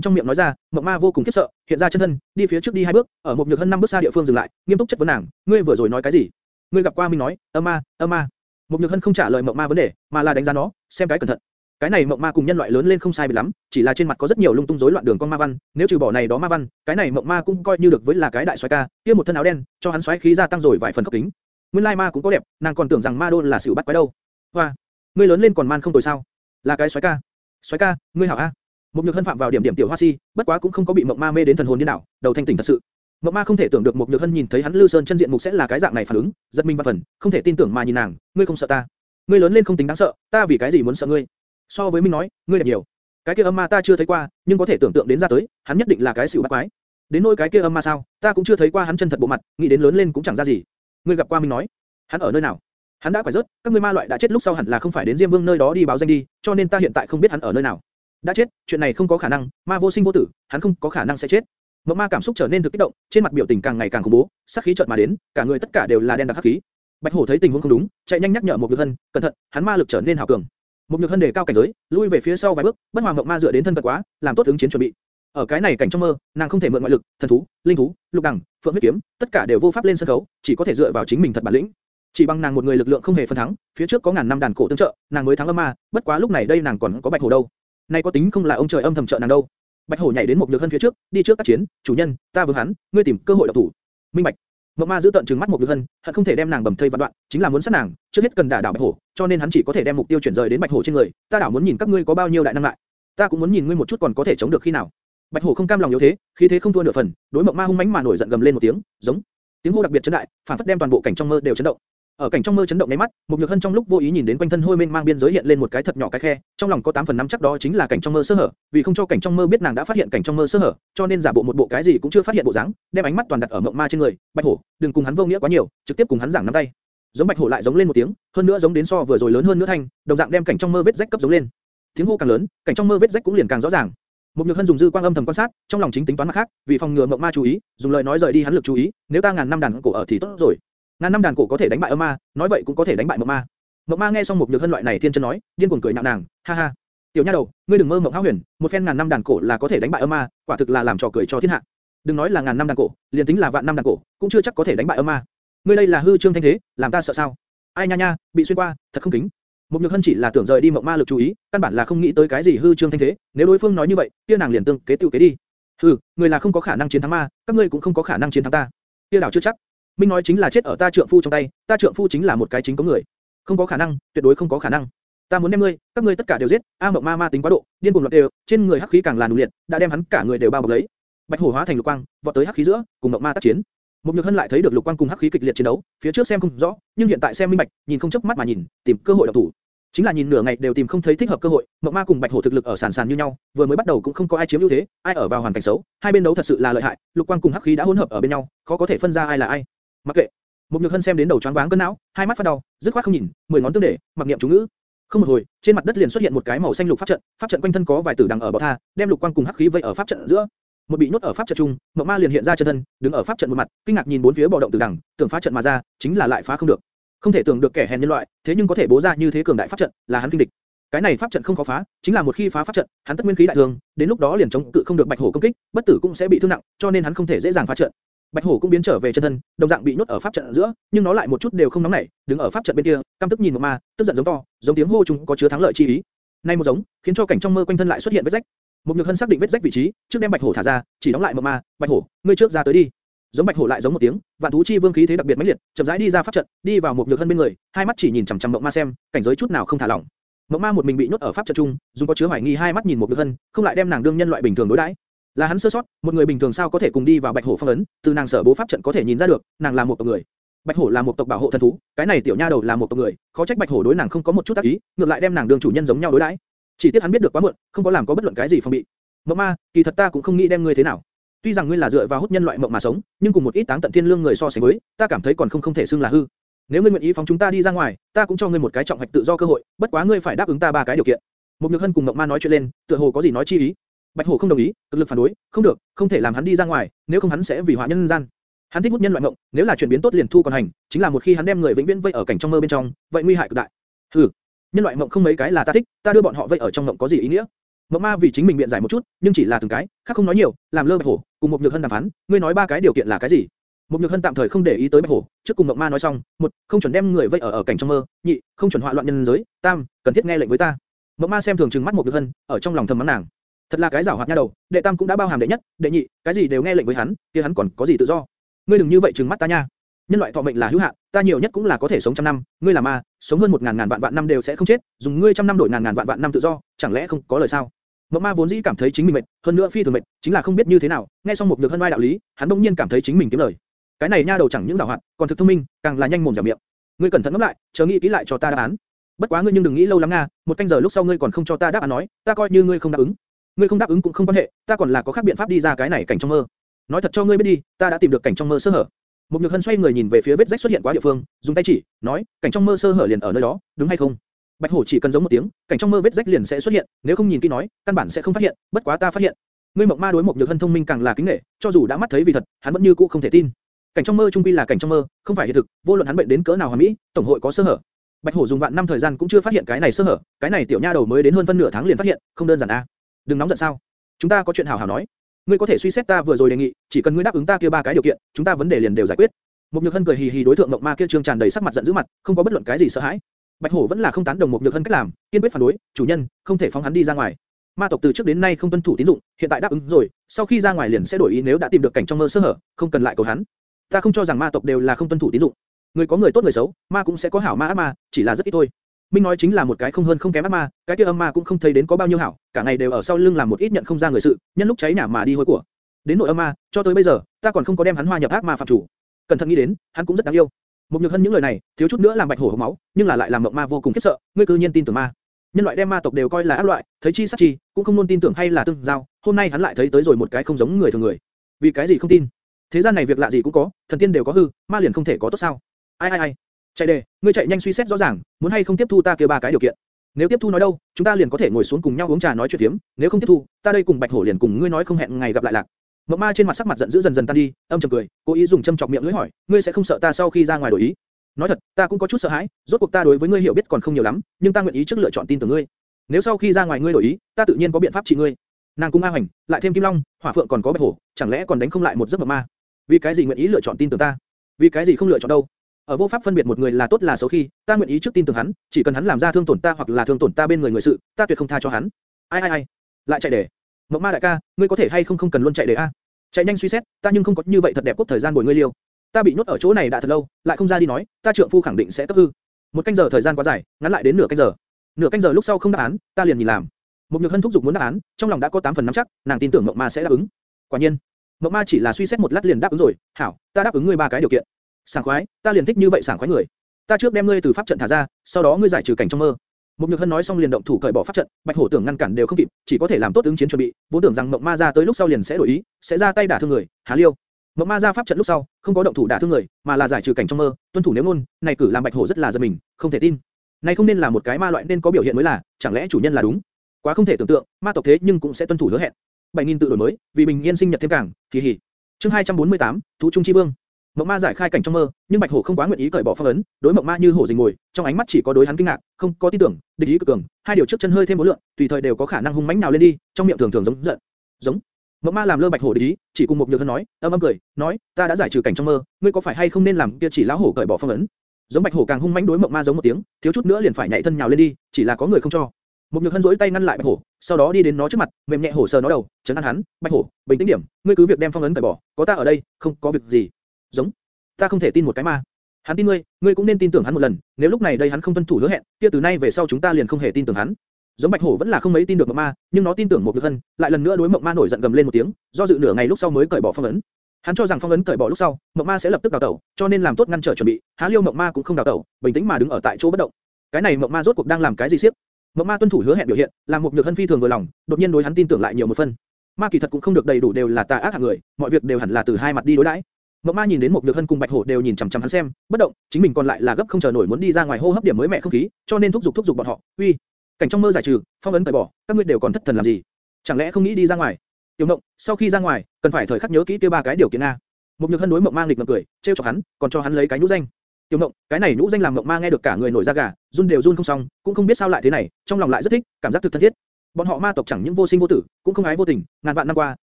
trong miệng nói ra, mộng ma vô cùng khiếp sợ, hiện ra chân thân, đi phía trước đi hai bước, ở một nhược hân năm bước xa địa phương dừng lại, nghiêm túc chất vấn nàng, ngươi vừa rồi nói cái gì? Ngươi gặp qua Minh nói, âm ma, âm ma. Một nhược hân không trả lời mộng ma vấn đề, mà là đánh giá nó, xem cái cẩn thận. Cái này mộng ma cùng nhân loại lớn lên không sai biệt lắm, chỉ là trên mặt có rất nhiều lung tung rối loạn đường con ma văn, nếu trừ bỏ này đó ma văn, cái này mộng ma cũng coi như được với là cái đại xoáy ca, kia một thân áo đen, cho hắn xoáy khí gia tăng rồi vài phần cấp tính. Nguyên lai ma cũng có đẹp, nàng còn tưởng rằng ma đôn là xỉu bắt quái đâu. Hoa, ngươi lớn lên còn man không tồi sao? Là cái xoáy ca. Xoáy ca, ngươi hảo a. Một nhược hân phạm vào điểm điểm tiểu hoa si, bất quá cũng không có bị mộng ma mê đến thần hồn điên đảo, đầu thanh tỉnh thật sự. Mộng ma không thể tưởng được một nhược hân nhìn thấy hắn Lư Sơn chân diện mục sẽ là cái dạng này phản ứng, giật mình và phần, không thể tin tưởng mà nhìn nàng, ngươi không sợ ta? Ngươi lớn lên không tính đáng sợ, ta vì cái gì muốn sợ ngươi? So với Minh nói, ngươi đẹp nhiều. Cái kia âm ma ta chưa thấy qua, nhưng có thể tưởng tượng đến ra tới, hắn nhất định là cái xỉu bắt quái. Đến nỗi cái kia âm ma sao, ta cũng chưa thấy qua hắn chân thật bộ mặt, nghĩ đến lớn lên cũng chẳng ra gì. Ngươi gặp qua Minh nói, hắn ở nơi nào? Hắn đã quải rớt, các ngươi ma loại đã chết lúc sau hẳn là không phải đến Diêm Vương nơi đó đi báo danh đi, cho nên ta hiện tại không biết hắn ở nơi nào. Đã chết, chuyện này không có khả năng, ma vô sinh vô tử, hắn không có khả năng sẽ chết. Mộng ma cảm xúc trở nên thực kích động, trên mặt biểu tình càng ngày càng khủng bố, sát khí chợt mà đến, cả người tất cả đều là đen đặc hắc khí. Bạch Hổ thấy tình huống không đúng, chạy nhanh nhắc nhở một Nhược Hân, cẩn thận, hắn ma lực trở nên hảo cường. Một Nhược Hân đề cao cảnh giới, lui về phía sau vài bước, bất hoàng mộng ma dựa đến thân cận quá, làm tốt ứng chiến chuẩn bị. Ở cái này cảnh trong mơ, nàng không thể mượn ngoại lực, thần thú, linh thú, lục đẳng, phượng huyết kiếm, tất cả đều vô pháp lên sân khấu, chỉ có thể dựa vào chính mình thật bản lĩnh. Chỉ bằng nàng một người lực lượng không hề phân thắng, phía trước có ngàn năm đàn cổ tương trợ, nàng mới thắng âm ma, bất quá lúc này đây nàng còn có bạch hổ đâu. Nay có tính không là ông trời âm thầm trợ nàng đâu. Bạch hổ nhảy đến một nhược hân phía trước, đi trước tác chiến, chủ nhân, ta vương hắn, ngươi tìm cơ hội độc thủ. Minh bạch. Mộng ma giữ tận trừng mắt một nhược hân, hắn không thể đem nàng bầm thây vạn đoạn, chính là muốn sát nàng, trước hết cần đả đảo bạch hổ, cho nên hắn chỉ có thể đem mục tiêu chuyển rời đến bạch hổ trên người. Ta đảo muốn nhìn các ngươi có bao nhiêu đại năng lại, ta cũng muốn nhìn ngươi một chút còn có thể chống được khi nào. Bạch hổ không cam lòng yếu thế, khí thế không thua nửa phần, đối mộng ma hung mãnh mà nổi giận gầm lên một tiếng, giống. Tiếng hô đặc biệt chấn đại, phản phất đem toàn bộ cảnh trong mơ đều chấn động. Ở cảnh trong mơ chấn động nấy mắt, một nhược hân trong lúc vô ý nhìn đến quanh thân hôi mênh mang biên giới hiện lên một cái thật nhỏ cái khe, trong lòng có 8 phần 5 chắc đó chính là cảnh trong mơ sơ hở, vì không cho cảnh trong mơ biết nàng đã phát hiện cảnh trong mơ sơ hở, cho nên giả bộ một bộ cái gì cũng chưa phát hiện bộ dáng, đem ánh mắt toàn đặt ở mộng ma trên người. Bạch hổ, đừng cùng hắn vô nghĩa quá nhiều, trực tiếp cùng hắn giảng nắm tay. Giống bạch hổ lại giống lên một tiếng, hơn nữa giống đến so vừa rồi lớn hơn nữa thanh, đồng dạng đem cảnh trong mơ vết rách cấp giống lên. Tiếng hô càng lớn, cảnh trong mơ vết rách cũng liền càng rõ ràng. Một nhược hân dùng dư quang âm thầm quan sát, trong lòng chính tính toán mặt khác, vì phòng ngừa mộng ma chú ý, dùng lời nói rời đi hắn lực chú ý, nếu ta ngàn năm đàn cổ ở thì tốt rồi. Ngàn năm đàn cổ có thể đánh bại âm ma, nói vậy cũng có thể đánh bại mộng ma. Mộng ma nghe xong một nhược hân loại này thiên chân nói, điên cuồng cười nhạo nàng, ha ha. Tiểu nha đầu, ngươi đừng mơ mộng hão huyền, một phen ngàn năm đàn cổ là có thể đánh bại âm ma, quả thực là làm trò cười cho thiên hạ. Đừng nói là ngàn năm đàn cổ, liền tính là vạn năm đàn cổ, cũng chưa chắc có thể đánh bại âm ma. Ngươi đây là hư trương thanh thế, làm ta sợ sao? Ai nha nha, bị xuyên qua, thật không kính. Một nhược hân chỉ là tưởng rời đi mộng ma lực chú ý, căn bản là không nghĩ tới cái gì hư trương thanh thế. Nếu đối phương nói như vậy, kia nàng liền tương kế tiêu kế đi. Hừ, người là không có khả năng chiến thắng ma, các ngươi cũng không có khả năng chiến thắng ta. Kia đảo chưa chắc. Minh nói chính là chết ở ta trượng phu trong tay, ta trượng phu chính là một cái chính có người. Không có khả năng, tuyệt đối không có khả năng. Ta muốn đem ngươi, các ngươi tất cả đều giết. A Mộng Ma Ma tính quá độ, điên cuồng loạn đều, trên người hắc khí càng là nung liệt, đã đem hắn cả người đều bao bọc lấy. Bạch hổ hóa thành lục quang, vọt tới hắc khí giữa, cùng Mộng Ma tác chiến. Mục Nhược Hân lại thấy được lục quang cùng hắc khí kịch liệt chiến đấu, phía trước xem không rõ, nhưng hiện tại xem minh bạch, nhìn không chớp mắt mà nhìn, tìm cơ hội động thủ. Chính là nhìn nửa ngày đều tìm không thấy thích hợp cơ hội, Mộng Ma cùng Bạch Hổ thực lực ở sàn sàn như nhau, vừa mới bắt đầu cũng không có ai chiếm ưu thế, ai ở vào hoàn cảnh xấu, hai bên đấu thật sự là lợi hại, lục quang cùng hắc khí đã hỗn hợp ở bên nhau, khó có thể phân ra ai là ai. Mặc kệ, một nhược hân xem đến đầu choáng váng cơn não, hai mắt phát đau, dứt khoát không nhìn, mười ngón tương để, mặc niệm chú ngữ. Không một hồi, trên mặt đất liền xuất hiện một cái màu xanh lục pháp trận, pháp trận quanh thân có vài tử đằng ở bọ tha, đem lục quang cùng hắc khí vây ở pháp trận giữa. một bị nhốt ở pháp trận trung, Mộng Ma liền hiện ra chân thân, đứng ở pháp trận một mặt, kinh ngạc nhìn bốn phía bò động tử đằng, tưởng phá trận mà ra, chính là lại phá không được. Không thể tưởng được kẻ hèn nhân loại, thế nhưng có thể bố ra như thế cường đại pháp trận, là hắn kinh địch. Cái này pháp trận không khó phá, chính là một khi phá pháp trận, hắn tất nguyên khí đại thương, đến lúc đó liền chống cự không được bạch hổ công kích, bất tử cũng sẽ bị thương nặng, cho nên hắn không thể dễ dàng phá trận. Bạch hổ cũng biến trở về chân thân, đồng dạng bị nhốt ở pháp trận giữa, nhưng nó lại một chút đều không nóng nảy, đứng ở pháp trận bên kia, căm tức nhìn một Ma, tức giận giống to, giống tiếng hô chúng có chứa thắng lợi chi ý. Nay một giống, khiến cho cảnh trong mơ quanh thân lại xuất hiện vết rách. Một nhược hân xác định vết rách vị trí, trước đem bạch hổ thả ra, chỉ đóng lại một Ma, Bạch hổ, ngươi trước ra tới đi. Giống bạch hổ lại giống một tiếng, vạn thú chi vương khí thế đặc biệt mãnh liệt, chậm rãi đi ra pháp trận, đi vào một nhược hân bên người, hai mắt chỉ nhìn chằm chằm Mộng Ma xem, cảnh giới chút nào không thả lỏng. Mộng Ma một mình bị nhốt ở pháp trận chung, dùng có chứa hoài nghi hai mắt nhìn một nhược hân, không lại đem nàng đương nhân loại bình thường đối đãi. Là hắn sơ sót, một người bình thường sao có thể cùng đi vào bạch hổ phong ấn, từ nàng sở bố pháp trận có thể nhìn ra được, nàng là một tộc người. Bạch hổ là một tộc bảo hộ thần thú, cái này tiểu nha đầu là một tộc người, khó trách bạch hổ đối nàng không có một chút tác ý, ngược lại đem nàng đường chủ nhân giống nhau đối đãi. Chỉ tiếc hắn biết được quá muộn, không có làm có bất luận cái gì phòng bị. Mộng ma, kỳ thật ta cũng không nghĩ đem ngươi thế nào. Tuy rằng ngươi là dựa vào hút nhân loại mộng mà sống, nhưng cùng một ít táng tận thiên lương người so sánh với, ta cảm thấy còn không không thể xưng là hư. Nếu ngươi nguyện ý phóng chúng ta đi ra ngoài, ta cũng cho ngươi một cái trọng hoạch tự do cơ hội, bất quá ngươi phải đáp ứng ta ba cái điều kiện. Một Nhược Hân cùng Mộng Ma nói chuyện lên, tựa hồ có gì nói chi ý. Bạch Hổ không đồng ý, cực lực phản đối, không được, không thể làm hắn đi ra ngoài, nếu không hắn sẽ vì họa nhân gian. Hắn thích hút nhân loại ngộng, nếu là chuyển biến tốt liền thu còn hành, chính là một khi hắn đem người vĩnh viễn vây ở cảnh trong mơ bên trong, vậy nguy hại cực đại. Hừ, nhân loại ngộng không mấy cái là ta thích, ta đưa bọn họ vây ở trong ngộng có gì ý nghĩa? Mộng Ma vì chính mình biện giải một chút, nhưng chỉ là từng cái, khác không nói nhiều, làm lơ Bạch Hổ, cùng một Nhược Hân đàm phán, ngươi nói ba cái điều kiện là cái gì? Một Nhược Hân tạm thời không để ý tới Bạch Hổ, trước cùng Mộng Ma nói xong, một, không chuẩn đem người vây ở ở cảnh trong mơ, nhị, không chuẩn họa loạn nhân giới, tam, cần thiết nghe lệnh với ta. Mộng Ma xem thường trừng mắt một Nhược Hân, ở trong lòng thầm mắng nàng. Thật là cái giảo hoạt nha đầu, đệ tam cũng đã bao hàm đệ nhất, đệ nhị, cái gì đều nghe lệnh với hắn, kia hắn còn có gì tự do? Ngươi đừng như vậy trừng mắt ta nha. Nhân loại thọ mệnh là hữu hạn, ta nhiều nhất cũng là có thể sống trăm năm, ngươi là ma, sống hơn một ngàn ngàn vạn vạn năm đều sẽ không chết, dùng ngươi trăm năm đổi ngàn ngàn vạn vạn năm tự do, chẳng lẽ không có lời sao? Mộng Ma vốn dĩ cảm thấy chính mình mệt, hơn nữa phi thường mệt, chính là không biết như thế nào, nghe xong một nhược hân vai đạo lý, hắn bỗng nhiên cảm thấy chính mình kiếm lời. Cái này nha đầu chẳng những giàu hoạt, còn thực thông minh, càng là nhanh mồm dẻo miệng. Ngươi cẩn thận ngẫm lại, chờ nghĩ kỹ lại cho ta đáp án. Bất quá ngươi nhưng đừng nghĩ lâu lắm nga, một canh giờ lúc sau ngươi còn không cho ta đáp án nói, ta coi như ngươi không đáp ứng. Ngươi không đáp ứng cũng không quan hệ, ta còn là có khác biện pháp đi ra cái này cảnh trong mơ. Nói thật cho ngươi biết đi, ta đã tìm được cảnh trong mơ sơ hở. Một nhược hân xoay người nhìn về phía vết rách xuất hiện quá địa phương, dùng tay chỉ, nói, cảnh trong mơ sơ hở liền ở nơi đó, đúng hay không? Bạch hổ chỉ cần giống một tiếng, cảnh trong mơ vết rách liền sẽ xuất hiện, nếu không nhìn kỹ nói, căn bản sẽ không phát hiện, bất quá ta phát hiện. Ngươi mộng ma đối một nhược hân thông minh càng là kính nể, cho dù đã mắt thấy vì thật, hắn vẫn như cũ không thể tin. Cảnh trong mơ trung quy là cảnh trong mơ, không phải hiện thực, vô luận hắn bệnh đến cỡ nào hoàn mỹ, tổng hội có sơ hở. Bạch hổ dùng vạn năm thời gian cũng chưa phát hiện cái này sơ hở, cái này tiểu nha đầu mới đến hơn phân nửa tháng liền phát hiện, không đơn giản a. Đừng nóng giận sao? Chúng ta có chuyện hảo hảo nói. Ngươi có thể suy xét ta vừa rồi đề nghị, chỉ cần ngươi đáp ứng ta kia ba cái điều kiện, chúng ta vấn đề liền đều giải quyết. Một Nhược Hân cười hì hì đối thượng Mộng Ma kia trương tràn đầy sắc mặt giận dữ mặt, không có bất luận cái gì sợ hãi. Bạch Hổ vẫn là không tán đồng một Nhược Hân cách làm, kiên quyết phản đối, chủ nhân, không thể phóng hắn đi ra ngoài. Ma tộc từ trước đến nay không tuân thủ tín dụng, hiện tại đáp ứng rồi, sau khi ra ngoài liền sẽ đổi ý nếu đã tìm được cảnh trong mơ sơ hở, không cần lại cầu hắn. Ta không cho rằng ma tộc đều là không tuân thủ tín dụng. Người có người tốt người xấu, ma cũng sẽ có hảo ma ác ma, chỉ là rất ít thôi. Minh nói chính là một cái không hơn không kém ác ma, cái kia âm ma cũng không thấy đến có bao nhiêu hảo, cả ngày đều ở sau lưng làm một ít nhận không ra người sự, nhân lúc cháy nhà mà đi hôi của. Đến nội âm ma, cho tới bây giờ, ta còn không có đem hắn hoa nhập ác ma phạm chủ. Cẩn thận nghĩ đến, hắn cũng rất đáng yêu. Một nhược hân những lời này, thiếu chút nữa làm bạch hổ hộc máu, nhưng là lại làm mộng ma vô cùng khiếp sợ, ngươi cư nhiên tin tưởng ma. Nhân loại đem ma tộc đều coi là ác loại, thấy chi sát chi, cũng không luôn tin tưởng hay là tương giao. Hôm nay hắn lại thấy tới rồi một cái không giống người thường người. Vì cái gì không tin? Thế gian này việc lạ gì cũng có, thần tiên đều có hư, ma liền không thể có tốt sao? Ai ai ai? Chạy đề, ngươi chạy nhanh suy xét rõ ràng, muốn hay không tiếp thu ta kia ba cái điều kiện. Nếu tiếp thu nói đâu, chúng ta liền có thể ngồi xuống cùng nhau uống trà nói chuyện phiếm, nếu không tiếp thu, ta đây cùng Bạch Hổ liền cùng ngươi nói không hẹn ngày gặp lại lạc. Mộc Ma trên mặt sắc mặt giận dữ dần dần tan đi, âm trầm cười, cố ý dùng châm chọc miệng lưỡi hỏi, ngươi sẽ không sợ ta sau khi ra ngoài đổi ý? Nói thật, ta cũng có chút sợ hãi, rốt cuộc ta đối với ngươi hiểu biết còn không nhiều lắm, nhưng ta nguyện ý trước lựa chọn tin tưởng ngươi. Nếu sau khi ra ngoài ngươi đổi ý, ta tự nhiên có biện pháp trị ngươi. Nàng cung A Hoành, lại thêm Kim Long, Hỏa Phượng còn có Bạch Hổ, chẳng lẽ còn đánh không lại một giấc Mộc ma? Vì cái gì nguyện ý lựa chọn tin tưởng ta? Vì cái gì không lựa chọn đâu? Ở vô pháp phân biệt một người là tốt là xấu khi, ta nguyện ý trước tin tưởng hắn, chỉ cần hắn làm ra thương tổn ta hoặc là thương tổn ta bên người người sự, ta tuyệt không tha cho hắn. Ai ai ai, lại chạy để. Mộng ma đại ca, ngươi có thể hay không không cần luôn chạy để a? Chạy nhanh suy xét, ta nhưng không có như vậy thật đẹp quốc thời gian bồi ngươi liêu. Ta bị nhốt ở chỗ này đã thật lâu, lại không ra đi nói, ta trưởng phu khẳng định sẽ cấp hư. Một canh giờ thời gian quá dài, ngắn lại đến nửa canh giờ. Nửa canh giờ lúc sau không đáp án, ta liền nhìn làm. Một nhược hân thúc giục muốn đáp án, trong lòng đã có 8 phần nắm chắc, nàng tin tưởng Mộng Ma sẽ đáp ứng. Quả nhiên, Mộng Ma chỉ là suy xét một lát liền đáp ứng rồi, hảo, ta đáp ứng ngươi ba cái điều kiện. Sảng khoái, ta liền thích như vậy sảng khoái người. Ta trước đem ngươi từ pháp trận thả ra, sau đó ngươi giải trừ cảnh trong mơ. Một Nhược Hân nói xong liền động thủ cởi bỏ pháp trận, Bạch Hổ tưởng ngăn cản đều không kịp, chỉ có thể làm tốt ứng chiến chuẩn bị, vốn tưởng rằng Mộng Ma ra tới lúc sau liền sẽ đổi ý, sẽ ra tay đả thương người, há liêu. Mộng Ma ra pháp trận lúc sau, không có động thủ đả thương người, mà là giải trừ cảnh trong mơ, tuân thủ nếu ngôn, này cử làm Bạch Hổ rất là giật mình, không thể tin. Này không nên là một cái ma loại nên có biểu hiện mới là, chẳng lẽ chủ nhân là đúng? Quá không thể tưởng tượng, ma tộc thế nhưng cũng sẽ tuân thủ hứa hẹn. 7000 tự đổi mới, vì bình yên sinh nhật thêm càng, kỳ hỉ. Chương 248, thú trung chi vương. Mộng Ma giải khai cảnh trong mơ, nhưng Bạch Hổ không quá nguyện ý cởi bỏ phong ấn, đối Mộng Ma như hổ rình ngồi, trong ánh mắt chỉ có đối hắn kinh ngạc, không có tin tưởng, địch ý cực cường, hai điều trước chân hơi thêm một lượng, tùy thời đều có khả năng hung mãnh nào lên đi, trong miệng thường thường giống giận. Giống. Mộng Ma làm lơ Bạch Hổ địch ý, chỉ cùng một nhược thân nói, âm âm cười, nói, ta đã giải trừ cảnh trong mơ, ngươi có phải hay không nên làm kia chỉ lão hổ cởi bỏ phong ấn? Giống Bạch Hổ càng hung mãnh đối Mộng Ma giống một tiếng, thiếu chút nữa liền phải nhảy thân nhào lên đi, chỉ là có người không cho. Một nhược hân duỗi tay ngăn lại Bạch Hổ, sau đó đi đến nó trước mặt, mềm nhẹ hổ sờ nó đầu, chấn an hắn, Bạch Hổ, bình tĩnh điểm, ngươi cứ việc đem phong ấn cởi bỏ, có ta ở đây, không có việc gì. Giống, ta không thể tin một cái mà. Hắn tin ngươi, ngươi cũng nên tin tưởng hắn một lần, nếu lúc này đây hắn không tuân thủ hứa hẹn, kia từ nay về sau chúng ta liền không hề tin tưởng hắn. Giống Bạch Hổ vẫn là không mấy tin được Mộng Ma, nhưng nó tin tưởng một nhược hân, lại lần nữa đối Mộng Ma nổi giận gầm lên một tiếng, do dự nửa ngày lúc sau mới cởi bỏ phong ấn. Hắn cho rằng phong ấn cởi bỏ lúc sau, Mộng Ma sẽ lập tức đào tẩu, cho nên làm tốt ngăn trở chuẩn bị. Há Liêu Mộng Ma cũng không đào tẩu, bình tĩnh mà đứng ở tại chỗ bất động. Cái này Mộng Ma rốt cuộc đang làm cái gì siếp? Mộng Ma tuân thủ hứa hẹn biểu hiện, làm một nhược hân phi thường vừa lòng, đột nhiên đối hắn tin tưởng lại nhiều một phần. Ma kỳ thật cũng không được đầy đủ đều là tà ác hạng người, mọi việc đều hẳn là từ hai mặt đi đối đãi. Mộng Ma nhìn đến một nhược hân cùng Bạch Hổ đều nhìn chằm chằm hắn xem, bất động, chính mình còn lại là gấp không chờ nổi muốn đi ra ngoài hô hấp điểm mới mẹ không khí, cho nên thúc giục thúc giục bọn họ. Uy, cảnh trong mơ giải trừ, phong ấn tẩy bỏ, các ngươi đều còn thất thần làm gì? Chẳng lẽ không nghĩ đi ra ngoài? Tiểu Mộng, sau khi ra ngoài, cần phải thời khắc nhớ kỹ kia ba cái điều kiện a. Một nhược hân đối Mộng Ma nghịch ngợm cười, trêu chọc hắn, còn cho hắn lấy cái nhũ danh. Tiểu Mộng, cái này nhũ danh làm Mộng Ma nghe được cả người nổi da gà, run đều run không xong, cũng không biết sao lại thế này, trong lòng lại rất thích, cảm giác thực thân thiết. Bọn họ ma tộc chẳng những vô sinh vô tử, cũng không ái vô tình, ngàn vạn năm qua,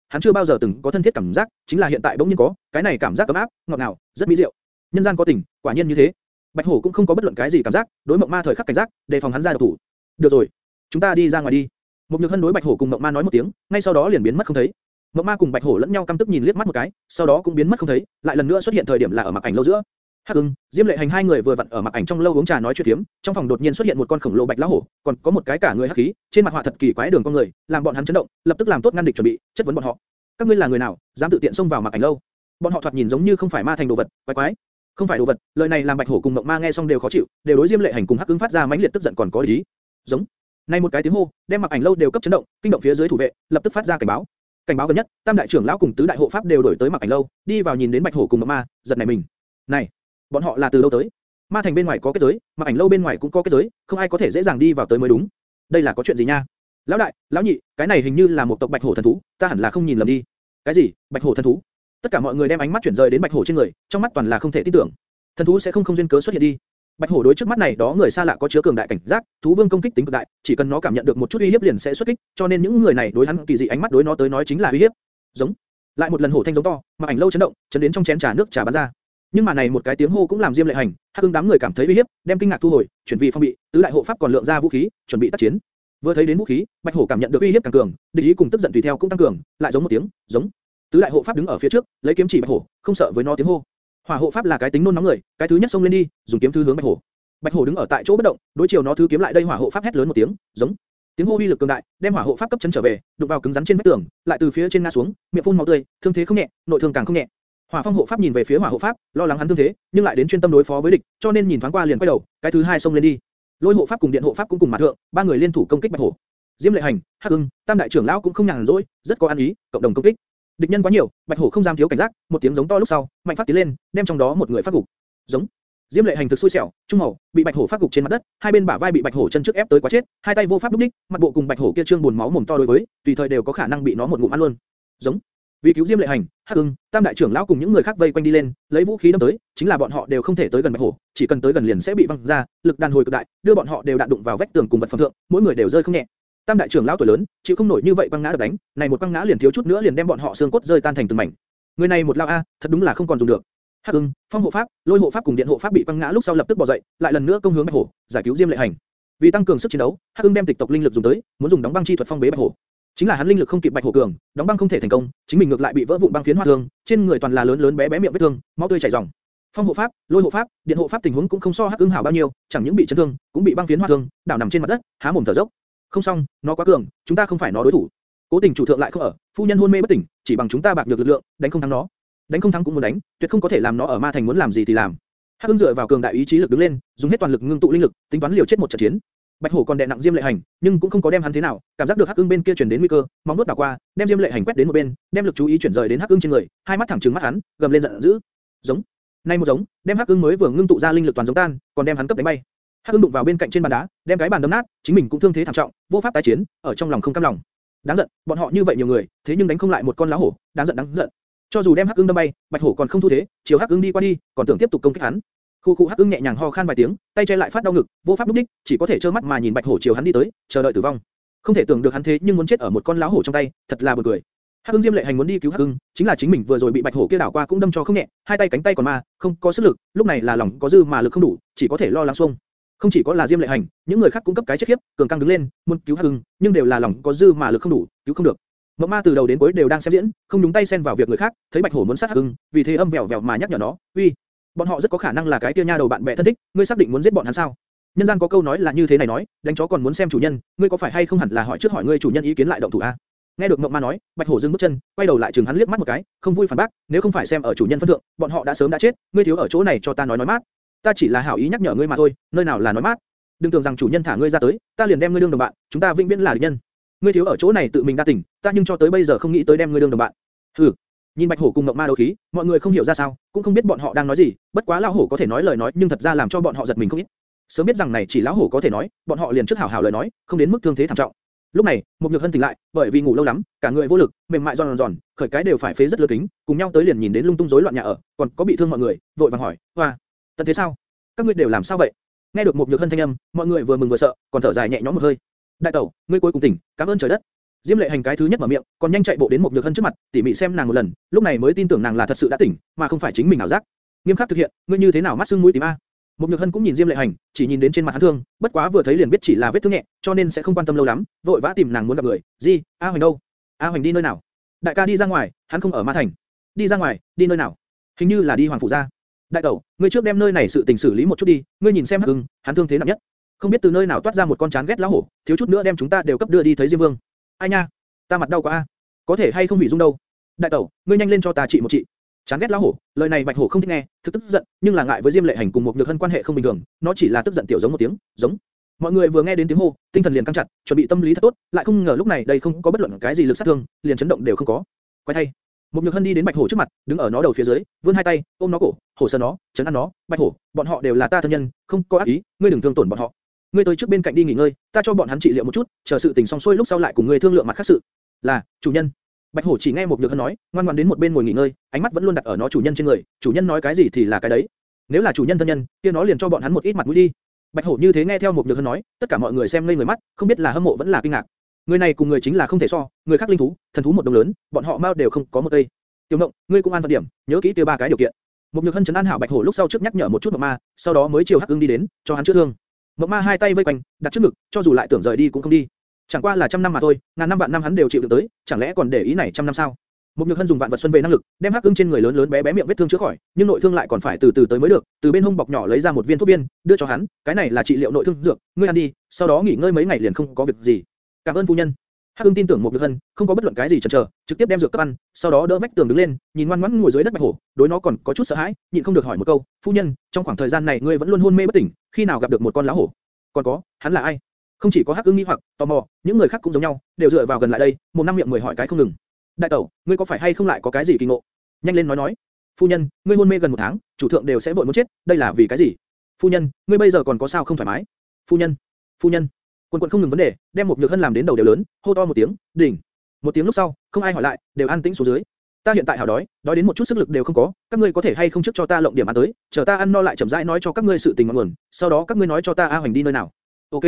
hắn chưa bao giờ từng có thân thiết cảm giác, chính là hiện tại bỗng nhiên có, cái này cảm giác ấm áp, ngọt ngào, rất mỹ diệu. Nhân gian có tình, quả nhiên như thế. Bạch Hổ cũng không có bất luận cái gì cảm giác, đối Mộng Ma thời khắc cảnh giác, đề phòng hắn ra độc thủ. Được rồi, chúng ta đi ra ngoài đi. Một Nhược Hân đối Bạch Hổ cùng Mộng Ma nói một tiếng, ngay sau đó liền biến mất không thấy. Mộng Ma cùng Bạch Hổ lẫn nhau căm tức nhìn liếc mắt một cái, sau đó cũng biến mất không thấy, lại lần nữa xuất hiện thời điểm là ở mặc ảnh lâu giữa. Hắc Ưng, Diêm Lệ Hành hai người vừa vặn ở mặc ảnh trong lâu uống trà nói chuyện phiếm, trong phòng đột nhiên xuất hiện một con khổng lồ bạch lão hổ, còn có một cái cả người hắc khí, trên mặt họa thật kỳ quái đường con người, làm bọn hắn chấn động, lập tức làm tốt ngăn địch chuẩn bị, chất vấn bọn họ. Các ngươi là người nào, dám tự tiện xông vào mặc ảnh lâu? Bọn họ thoạt nhìn giống như không phải ma thành đồ vật, quái quái. Không phải đồ vật, lời này làm Bạch Hổ cùng Mộng Ma nghe xong đều khó chịu, đều đối Diêm Lệ Hành cùng Hắc Ưng phát ra mãnh liệt tức giận còn có ý. Giống. Nay một cái tiếng hô, đem mặc ảnh lâu đều cấp chấn động, kinh động phía dưới thủ vệ, lập tức phát ra cảnh báo. Cảnh báo gần nhất, Tam đại trưởng lão cùng tứ đại hộ pháp đều đổi tới mặc ảnh lâu, đi vào nhìn đến Bạch Hổ cùng Mộng Ma, giật này mình. Này, bọn họ là từ đâu tới? Ma thành bên ngoài có kết giới, mà ảnh lâu bên ngoài cũng có kết giới, không ai có thể dễ dàng đi vào tới mới đúng. Đây là có chuyện gì nha? Lão đại, lão nhị, cái này hình như là một tộc Bạch Hổ thần thú, ta hẳn là không nhìn lầm đi. Cái gì? Bạch Hổ thần thú? Tất cả mọi người đem ánh mắt chuyển rời đến Bạch Hổ trên người, trong mắt toàn là không thể tin tưởng. Thần thú sẽ không không duyên cớ xuất hiện đi. Bạch hổ đối trước mắt này đó người xa lạ có chứa cường đại cảnh giác, thú vương công kích tính cực đại, chỉ cần nó cảm nhận được một chút uy hiếp liền sẽ xuất kích, cho nên những người này đối hắn kỳ dị ánh mắt đối nó tới nói chính là uy hiếp. Giống. Lại một lần hổ thanh giống to, mà ảnh lâu chấn động, chấn đến trong chén trà nước trà bắn ra. Nhưng mà này một cái tiếng hô cũng làm Diêm Lệ Hành, Hắc Ưng đám người cảm thấy uy hiếp, đem kinh ngạc thu hồi, chuyển vị phong bị, tứ đại hộ pháp còn lượng ra vũ khí, chuẩn bị tác chiến. Vừa thấy đến vũ khí, Bạch Hổ cảm nhận được uy hiếp càng cường, địch ý cùng tức giận tùy theo cũng tăng cường, lại giống một tiếng, giống. Tứ đại hộ pháp đứng ở phía trước, lấy kiếm chỉ Bạch Hổ, không sợ với nó tiếng hô. Hỏa hộ pháp là cái tính nôn nóng người, cái thứ nhất xông lên đi, dùng kiếm thứ hướng Bạch Hổ. Bạch Hổ đứng ở tại chỗ bất động, đối chiều nó thứ kiếm lại đây hỏa hộ pháp hét lớn một tiếng, giống. Tiếng hô uy lực cường đại, đem hỏa hộ pháp cấp chấn trở về, đụng vào cứng rắn trên vách tường, lại từ phía trên ngã xuống, miệng phun máu tươi, thương thế không nhẹ, nội thương càng không nhẹ. Hỏa phong hộ pháp nhìn về phía hỏa hộ pháp, lo lắng hắn thương thế, nhưng lại đến chuyên tâm đối phó với địch, cho nên nhìn thoáng qua liền quay đầu, cái thứ hai xông lên đi. Lôi hộ pháp cùng điện hộ pháp cũng cùng mặt thượng, ba người liên thủ công kích Bạch Hổ. Diêm Lệ Hành, Hắc Ưng, Tam đại trưởng lão cũng không nhàn rỗi, rất có ăn ý, cộng đồng công kích. Địch nhân quá nhiều, Bạch Hổ không dám thiếu cảnh giác, một tiếng giống to lúc sau, mạnh phát tiến lên, đem trong đó một người phát gục. Giống. Diêm Lệ Hành thực xui xẻo, trung hậu bị Bạch Hổ phát gục trên mặt đất, hai bên bả vai bị Bạch Hổ chân trước ép tới quá chết, hai tay vô pháp lúc đích, mặt bộ cùng Bạch Hổ kia trương buồn máu mồm to đối với, tùy thời đều có khả năng bị nó một ngụm ăn luôn. Giống. Vì cứu Diêm Lệ Hành, Hắc Ưng, Tam đại trưởng lão cùng những người khác vây quanh đi lên, lấy vũ khí đâm tới, chính là bọn họ đều không thể tới gần Bạch Hổ, chỉ cần tới gần liền sẽ bị văng ra, lực đàn hồi cực đại, đưa bọn họ đều đạn đụng vào vách tường cùng vật phẩm thượng, mỗi người đều rơi không nhẹ. Tam đại trưởng lão tuổi lớn, chịu không nổi như vậy băng ngã đập đánh, này một băng ngã liền thiếu chút nữa liền đem bọn họ xương cốt rơi tan thành từng mảnh. Người này một lao a, thật đúng là không còn dùng được. Hắc Ưng, Phong hộ pháp, Lôi hộ pháp cùng Điện hộ pháp bị băng ngã lúc sau lập tức bò dậy, lại lần nữa công hướng Bạch Hổ, giải cứu Diêm Lệ Hành. Vì tăng cường sức chiến đấu, Hắc Ưng đem tịch tộc linh lực dùng tới, muốn dùng đóng băng chi thuật phong bế Bạch Hổ. Chính là hắn linh lực không kịp Bạch Hổ cường, đóng băng không thể thành công, chính mình ngược lại bị vỡ vụn băng phiến hoa thương, trên người toàn là lớn lớn bé bé miệng vết thương, máu tươi chảy ròng. Phong hộ pháp, Lôi hộ pháp, Điện hộ pháp tình huống cũng không so Hắc ương hảo bao nhiêu, chẳng những bị chấn thương, cũng bị băng phiến hoa thương, đảo nằm trên mặt đất, há mồm thở dốc. Không xong, nó quá cường, chúng ta không phải nó đối thủ. Cố Tình chủ thượng lại không ở, phu nhân hôn mê bất tỉnh, chỉ bằng chúng ta bạc nhược lực lượng, đánh không thắng nó. Đánh không thắng cũng muốn đánh, tuyệt không có thể làm nó ở ma thành muốn làm gì thì làm. Hắc Ưng dựa vào cường đại ý chí lực đứng lên, dùng hết toàn lực ngưng tụ linh lực, tính toán liều chết một trận chiến. Bạch Hổ còn đè nặng Diêm Lệ Hành, nhưng cũng không có đem hắn thế nào, cảm giác được Hắc Ưng bên kia truyền đến nguy cơ, móng vuốt đảo qua, đem Diêm Lệ Hành quét đến một bên, đem lực chú ý chuyển rời đến Hắc Ưng trên người, hai mắt thẳng trừng mắt hắn, gầm lên giận dữ. Giống. Nay một giống, đem Hắc Ưng mới vừa ngưng tụ ra linh lực toàn giống tan, còn đem hắn cấp đánh bay. Hắc Ưng đụng vào bên cạnh trên bàn đá, đem cái bàn đấm nát, chính mình cũng thương thế thảm trọng, vô pháp tái chiến, ở trong lòng không cam lòng. Đáng giận, bọn họ như vậy nhiều người, thế nhưng đánh không lại một con lão hổ, đáng giận đáng giận. Cho dù đem Hắc Ưng đâm bay, Bạch Hổ còn không thu thế, chiều Hắc Ưng đi qua đi, còn tưởng tiếp tục công kích hắn. Khu khu Hắc Ưng nhẹ nhàng ho khan vài tiếng, tay che lại phát đau ngực, vô pháp lúc đích, chỉ có thể trơ mắt mà nhìn Bạch Hổ chiều hắn đi tới, chờ đợi tử vong. Không thể tưởng được hắn thế nhưng muốn chết ở một con lão hổ trong tay, thật là buồn cười. Hắc Ưng Diêm Lệ Hành muốn đi cứu Hắc Ưng, chính là chính mình vừa rồi bị Bạch Hổ kia đảo qua cũng đâm cho không nhẹ, hai tay cánh tay còn ma, không có sức lực, lúc này là lòng có dư mà lực không đủ, chỉ có thể lo lắng xuông. Không chỉ có là Diêm Lệ Hành, những người khác cũng cấp cái chết khiếp, cường căng đứng lên, muốn cứu Hắc Ưng, nhưng đều là lòng có dư mà lực không đủ, cứu không được. Mộng Ma từ đầu đến cuối đều đang xem diễn, không nhúng tay xen vào việc người khác, thấy Bạch Hổ muốn sát Hắc Ưng, vì thế âm vèo vèo mà nhắc nhở nó, "Uy, bọn họ rất có khả năng là cái kia nha đầu bạn bè thân thích, ngươi xác định muốn giết bọn hắn sao?" Nhân gian có câu nói là như thế này nói, đánh chó còn muốn xem chủ nhân, ngươi có phải hay không hẳn là hỏi trước hỏi ngươi chủ nhân ý kiến lại động thủ a. Nghe được Mộng Ma nói, Bạch Hổ dừng bước chân, quay đầu lại chừng hắn liếc mắt một cái, không vui phản bác, nếu không phải xem ở chủ nhân phân thượng, bọn họ đã sớm đã chết, ngươi thiếu ở chỗ này cho ta nói nói mát. Ta chỉ là hảo ý nhắc nhở ngươi mà thôi, nơi nào là nói mát. Đừng tưởng rằng chủ nhân thả ngươi ra tới, ta liền đem ngươi đương đồng bạn, chúng ta vĩnh viễn là địch nhân. Ngươi thiếu ở chỗ này tự mình đa tỉnh, ta nhưng cho tới bây giờ không nghĩ tới đem ngươi đương đồng bạn. Hừ. Nhìn Bạch Hổ cùng ngọc Ma đấu khí, mọi người không hiểu ra sao, cũng không biết bọn họ đang nói gì, bất quá lão hổ có thể nói lời nói, nhưng thật ra làm cho bọn họ giật mình không ít. Sớm biết rằng này chỉ lão hổ có thể nói, bọn họ liền trước hảo hảo lời nói, không đến mức thương thế thảm trọng. Lúc này, một nhược hân tỉnh lại, bởi vì ngủ lâu lắm, cả người vô lực, mềm mại giòn giòn, khởi cái đều phải phế rất lớn kính, cùng nhau tới liền nhìn đến lung tung rối loạn nhà ở, còn có bị thương mọi người, vội vàng hỏi, hoa, tận thế sao? Các ngươi đều làm sao vậy? Nghe được một nhược hân thanh âm, mọi người vừa mừng vừa sợ, còn thở dài nhẹ nhõm một hơi. Đại tẩu, ngươi cuối cùng tỉnh, cảm ơn trời đất. Diêm lệ hành cái thứ nhất mở miệng, còn nhanh chạy bộ đến một nhược hân trước mặt, tỉ mỉ xem nàng một lần, lúc này mới tin tưởng nàng là thật sự đã tỉnh, mà không phải chính mình ảo giác. Nghiêm khắc thực hiện, ngươi như thế nào mắt sưng mũi tím a? Một nhược hân cũng nhìn Diêm lệ hành, chỉ nhìn đến trên mặt hắn thương, bất quá vừa thấy liền biết chỉ là vết thương nhẹ, cho nên sẽ không quan tâm lâu lắm, vội vã tìm nàng muốn gặp người. Gì? A Hoành đâu? A Hoành đi nơi nào? Đại ca đi ra ngoài, hắn không ở Ma Thành. Đi ra ngoài, đi nơi nào? Hình như là đi Hoàng phủ gia. Đại tẩu, ngươi trước đem nơi này sự tình xử lý một chút đi, ngươi nhìn xem Hắc Ưng, hắn thương thế nặng nhất. Không biết từ nơi nào toát ra một con chán ghét lão hổ, thiếu chút nữa đem chúng ta đều cấp đưa đi thấy Diêm Vương. Ai nha, ta mặt đau quá a. Có thể hay không hủy dung đâu. Đại tẩu, ngươi nhanh lên cho ta trị một trị. Chán ghét lão hổ, lời này Bạch Hổ không thích nghe, thực tức giận, nhưng là ngại với Diêm Lệ Hành cùng một nhược hân quan hệ không bình thường, nó chỉ là tức giận tiểu giống một tiếng, giống. Mọi người vừa nghe đến tiếng hô, tinh thần liền căng chặt, chuẩn bị tâm lý thật tốt, lại không ngờ lúc này đây không có bất luận cái gì lực sát thương, liền chấn động đều không có. Quay thay, một nhược hân đi đến Bạch Hổ trước mặt, đứng ở nó đầu phía dưới, vươn hai tay, ôm nó cổ, hổ sơn nó, chấn an nó, Bạch Hổ, bọn họ đều là ta thân nhân, không có ác ý, ngươi đừng thương tổn bọn họ. Ngươi tới trước bên cạnh đi nghỉ ngơi, ta cho bọn hắn trị liệu một chút, chờ sự tình xong xuôi lúc sau lại cùng ngươi thương lượng mặt khác sự. Là, chủ nhân. Bạch Hổ chỉ nghe một nhược hân nói, ngoan ngoãn đến một bên ngồi nghỉ ngơi, ánh mắt vẫn luôn đặt ở nó chủ nhân trên người, chủ nhân nói cái gì thì là cái đấy. Nếu là chủ nhân thân nhân, kia nó liền cho bọn hắn một ít mặt mũi đi. Bạch Hổ như thế nghe theo một nhược hân nói, tất cả mọi người xem ngây người mắt, không biết là hâm mộ vẫn là kinh ngạc. Người này cùng người chính là không thể so, người khác linh thú, thần thú một đồng lớn, bọn họ mau đều không có một cây. Tiểu Ngộng, ngươi cũng an phận điểm, nhớ kỹ tiêu ba cái điều kiện. Một nhược hân chấn an hảo Bạch Hổ lúc sau trước nhắc nhở một chút Mộng Ma, sau đó mới chiều Hắc Ưng đi đến, cho hắn chữa thương. Mộng Ma hai tay vây quanh, đặt trước ngực, cho dù lại tưởng rời đi cũng không đi. Chẳng qua là trăm năm mà thôi, ngàn năm vạn năm hắn đều chịu được tới, chẳng lẽ còn để ý này trăm năm sao? mục nhược hân dùng vạn vật xuân về năng lực, đem hắc ưng trên người lớn lớn bé bé miệng vết thương chữa khỏi, nhưng nội thương lại còn phải từ từ tới mới được. Từ bên hông bọc nhỏ lấy ra một viên thuốc viên, đưa cho hắn, cái này là trị liệu nội thương dược, ngươi ăn đi, sau đó nghỉ ngơi mấy ngày liền không có việc gì. Cảm ơn phu nhân. Hắc Hưng tin tưởng một nhược hân, không có bất luận cái gì chần chờ, trực tiếp đem dược cấp ăn, sau đó đỡ vách tường đứng lên, nhìn ngoan ngoãn ngồi dưới đất bạch hổ, đối nó còn có chút sợ hãi, nhịn không được hỏi một câu, phu nhân, trong khoảng thời gian này ngươi vẫn luôn hôn mê bất tỉnh, khi nào gặp được một con lão hổ? Còn có, hắn là ai? Không chỉ có Hắc Ưng nghi hoặc, tò mò, những người khác cũng giống nhau, đều dựa vào gần lại đây, một năm miệng mười hỏi cái không ngừng. Đại tẩu, ngươi có phải hay không lại có cái gì kỳ ngộ? Nhanh lên nói nói. Phu nhân, ngươi hôn mê gần một tháng, chủ thượng đều sẽ vội muốn chết, đây là vì cái gì? Phu nhân, ngươi bây giờ còn có sao không thoải mái? Phu nhân, phu nhân, quân quân không ngừng vấn đề, đem một nhược hân làm đến đầu đều lớn, hô to một tiếng, đỉnh. Một tiếng lúc sau, không ai hỏi lại, đều an tĩnh xuống dưới. Ta hiện tại hảo đói, đói đến một chút sức lực đều không có, các ngươi có thể hay không trước cho ta lộng điểm ăn tới, chờ ta ăn no lại chậm rãi nói cho các ngươi sự tình ngọn nguồn, sau đó các ngươi nói cho ta A Hoành đi nơi nào. Ok.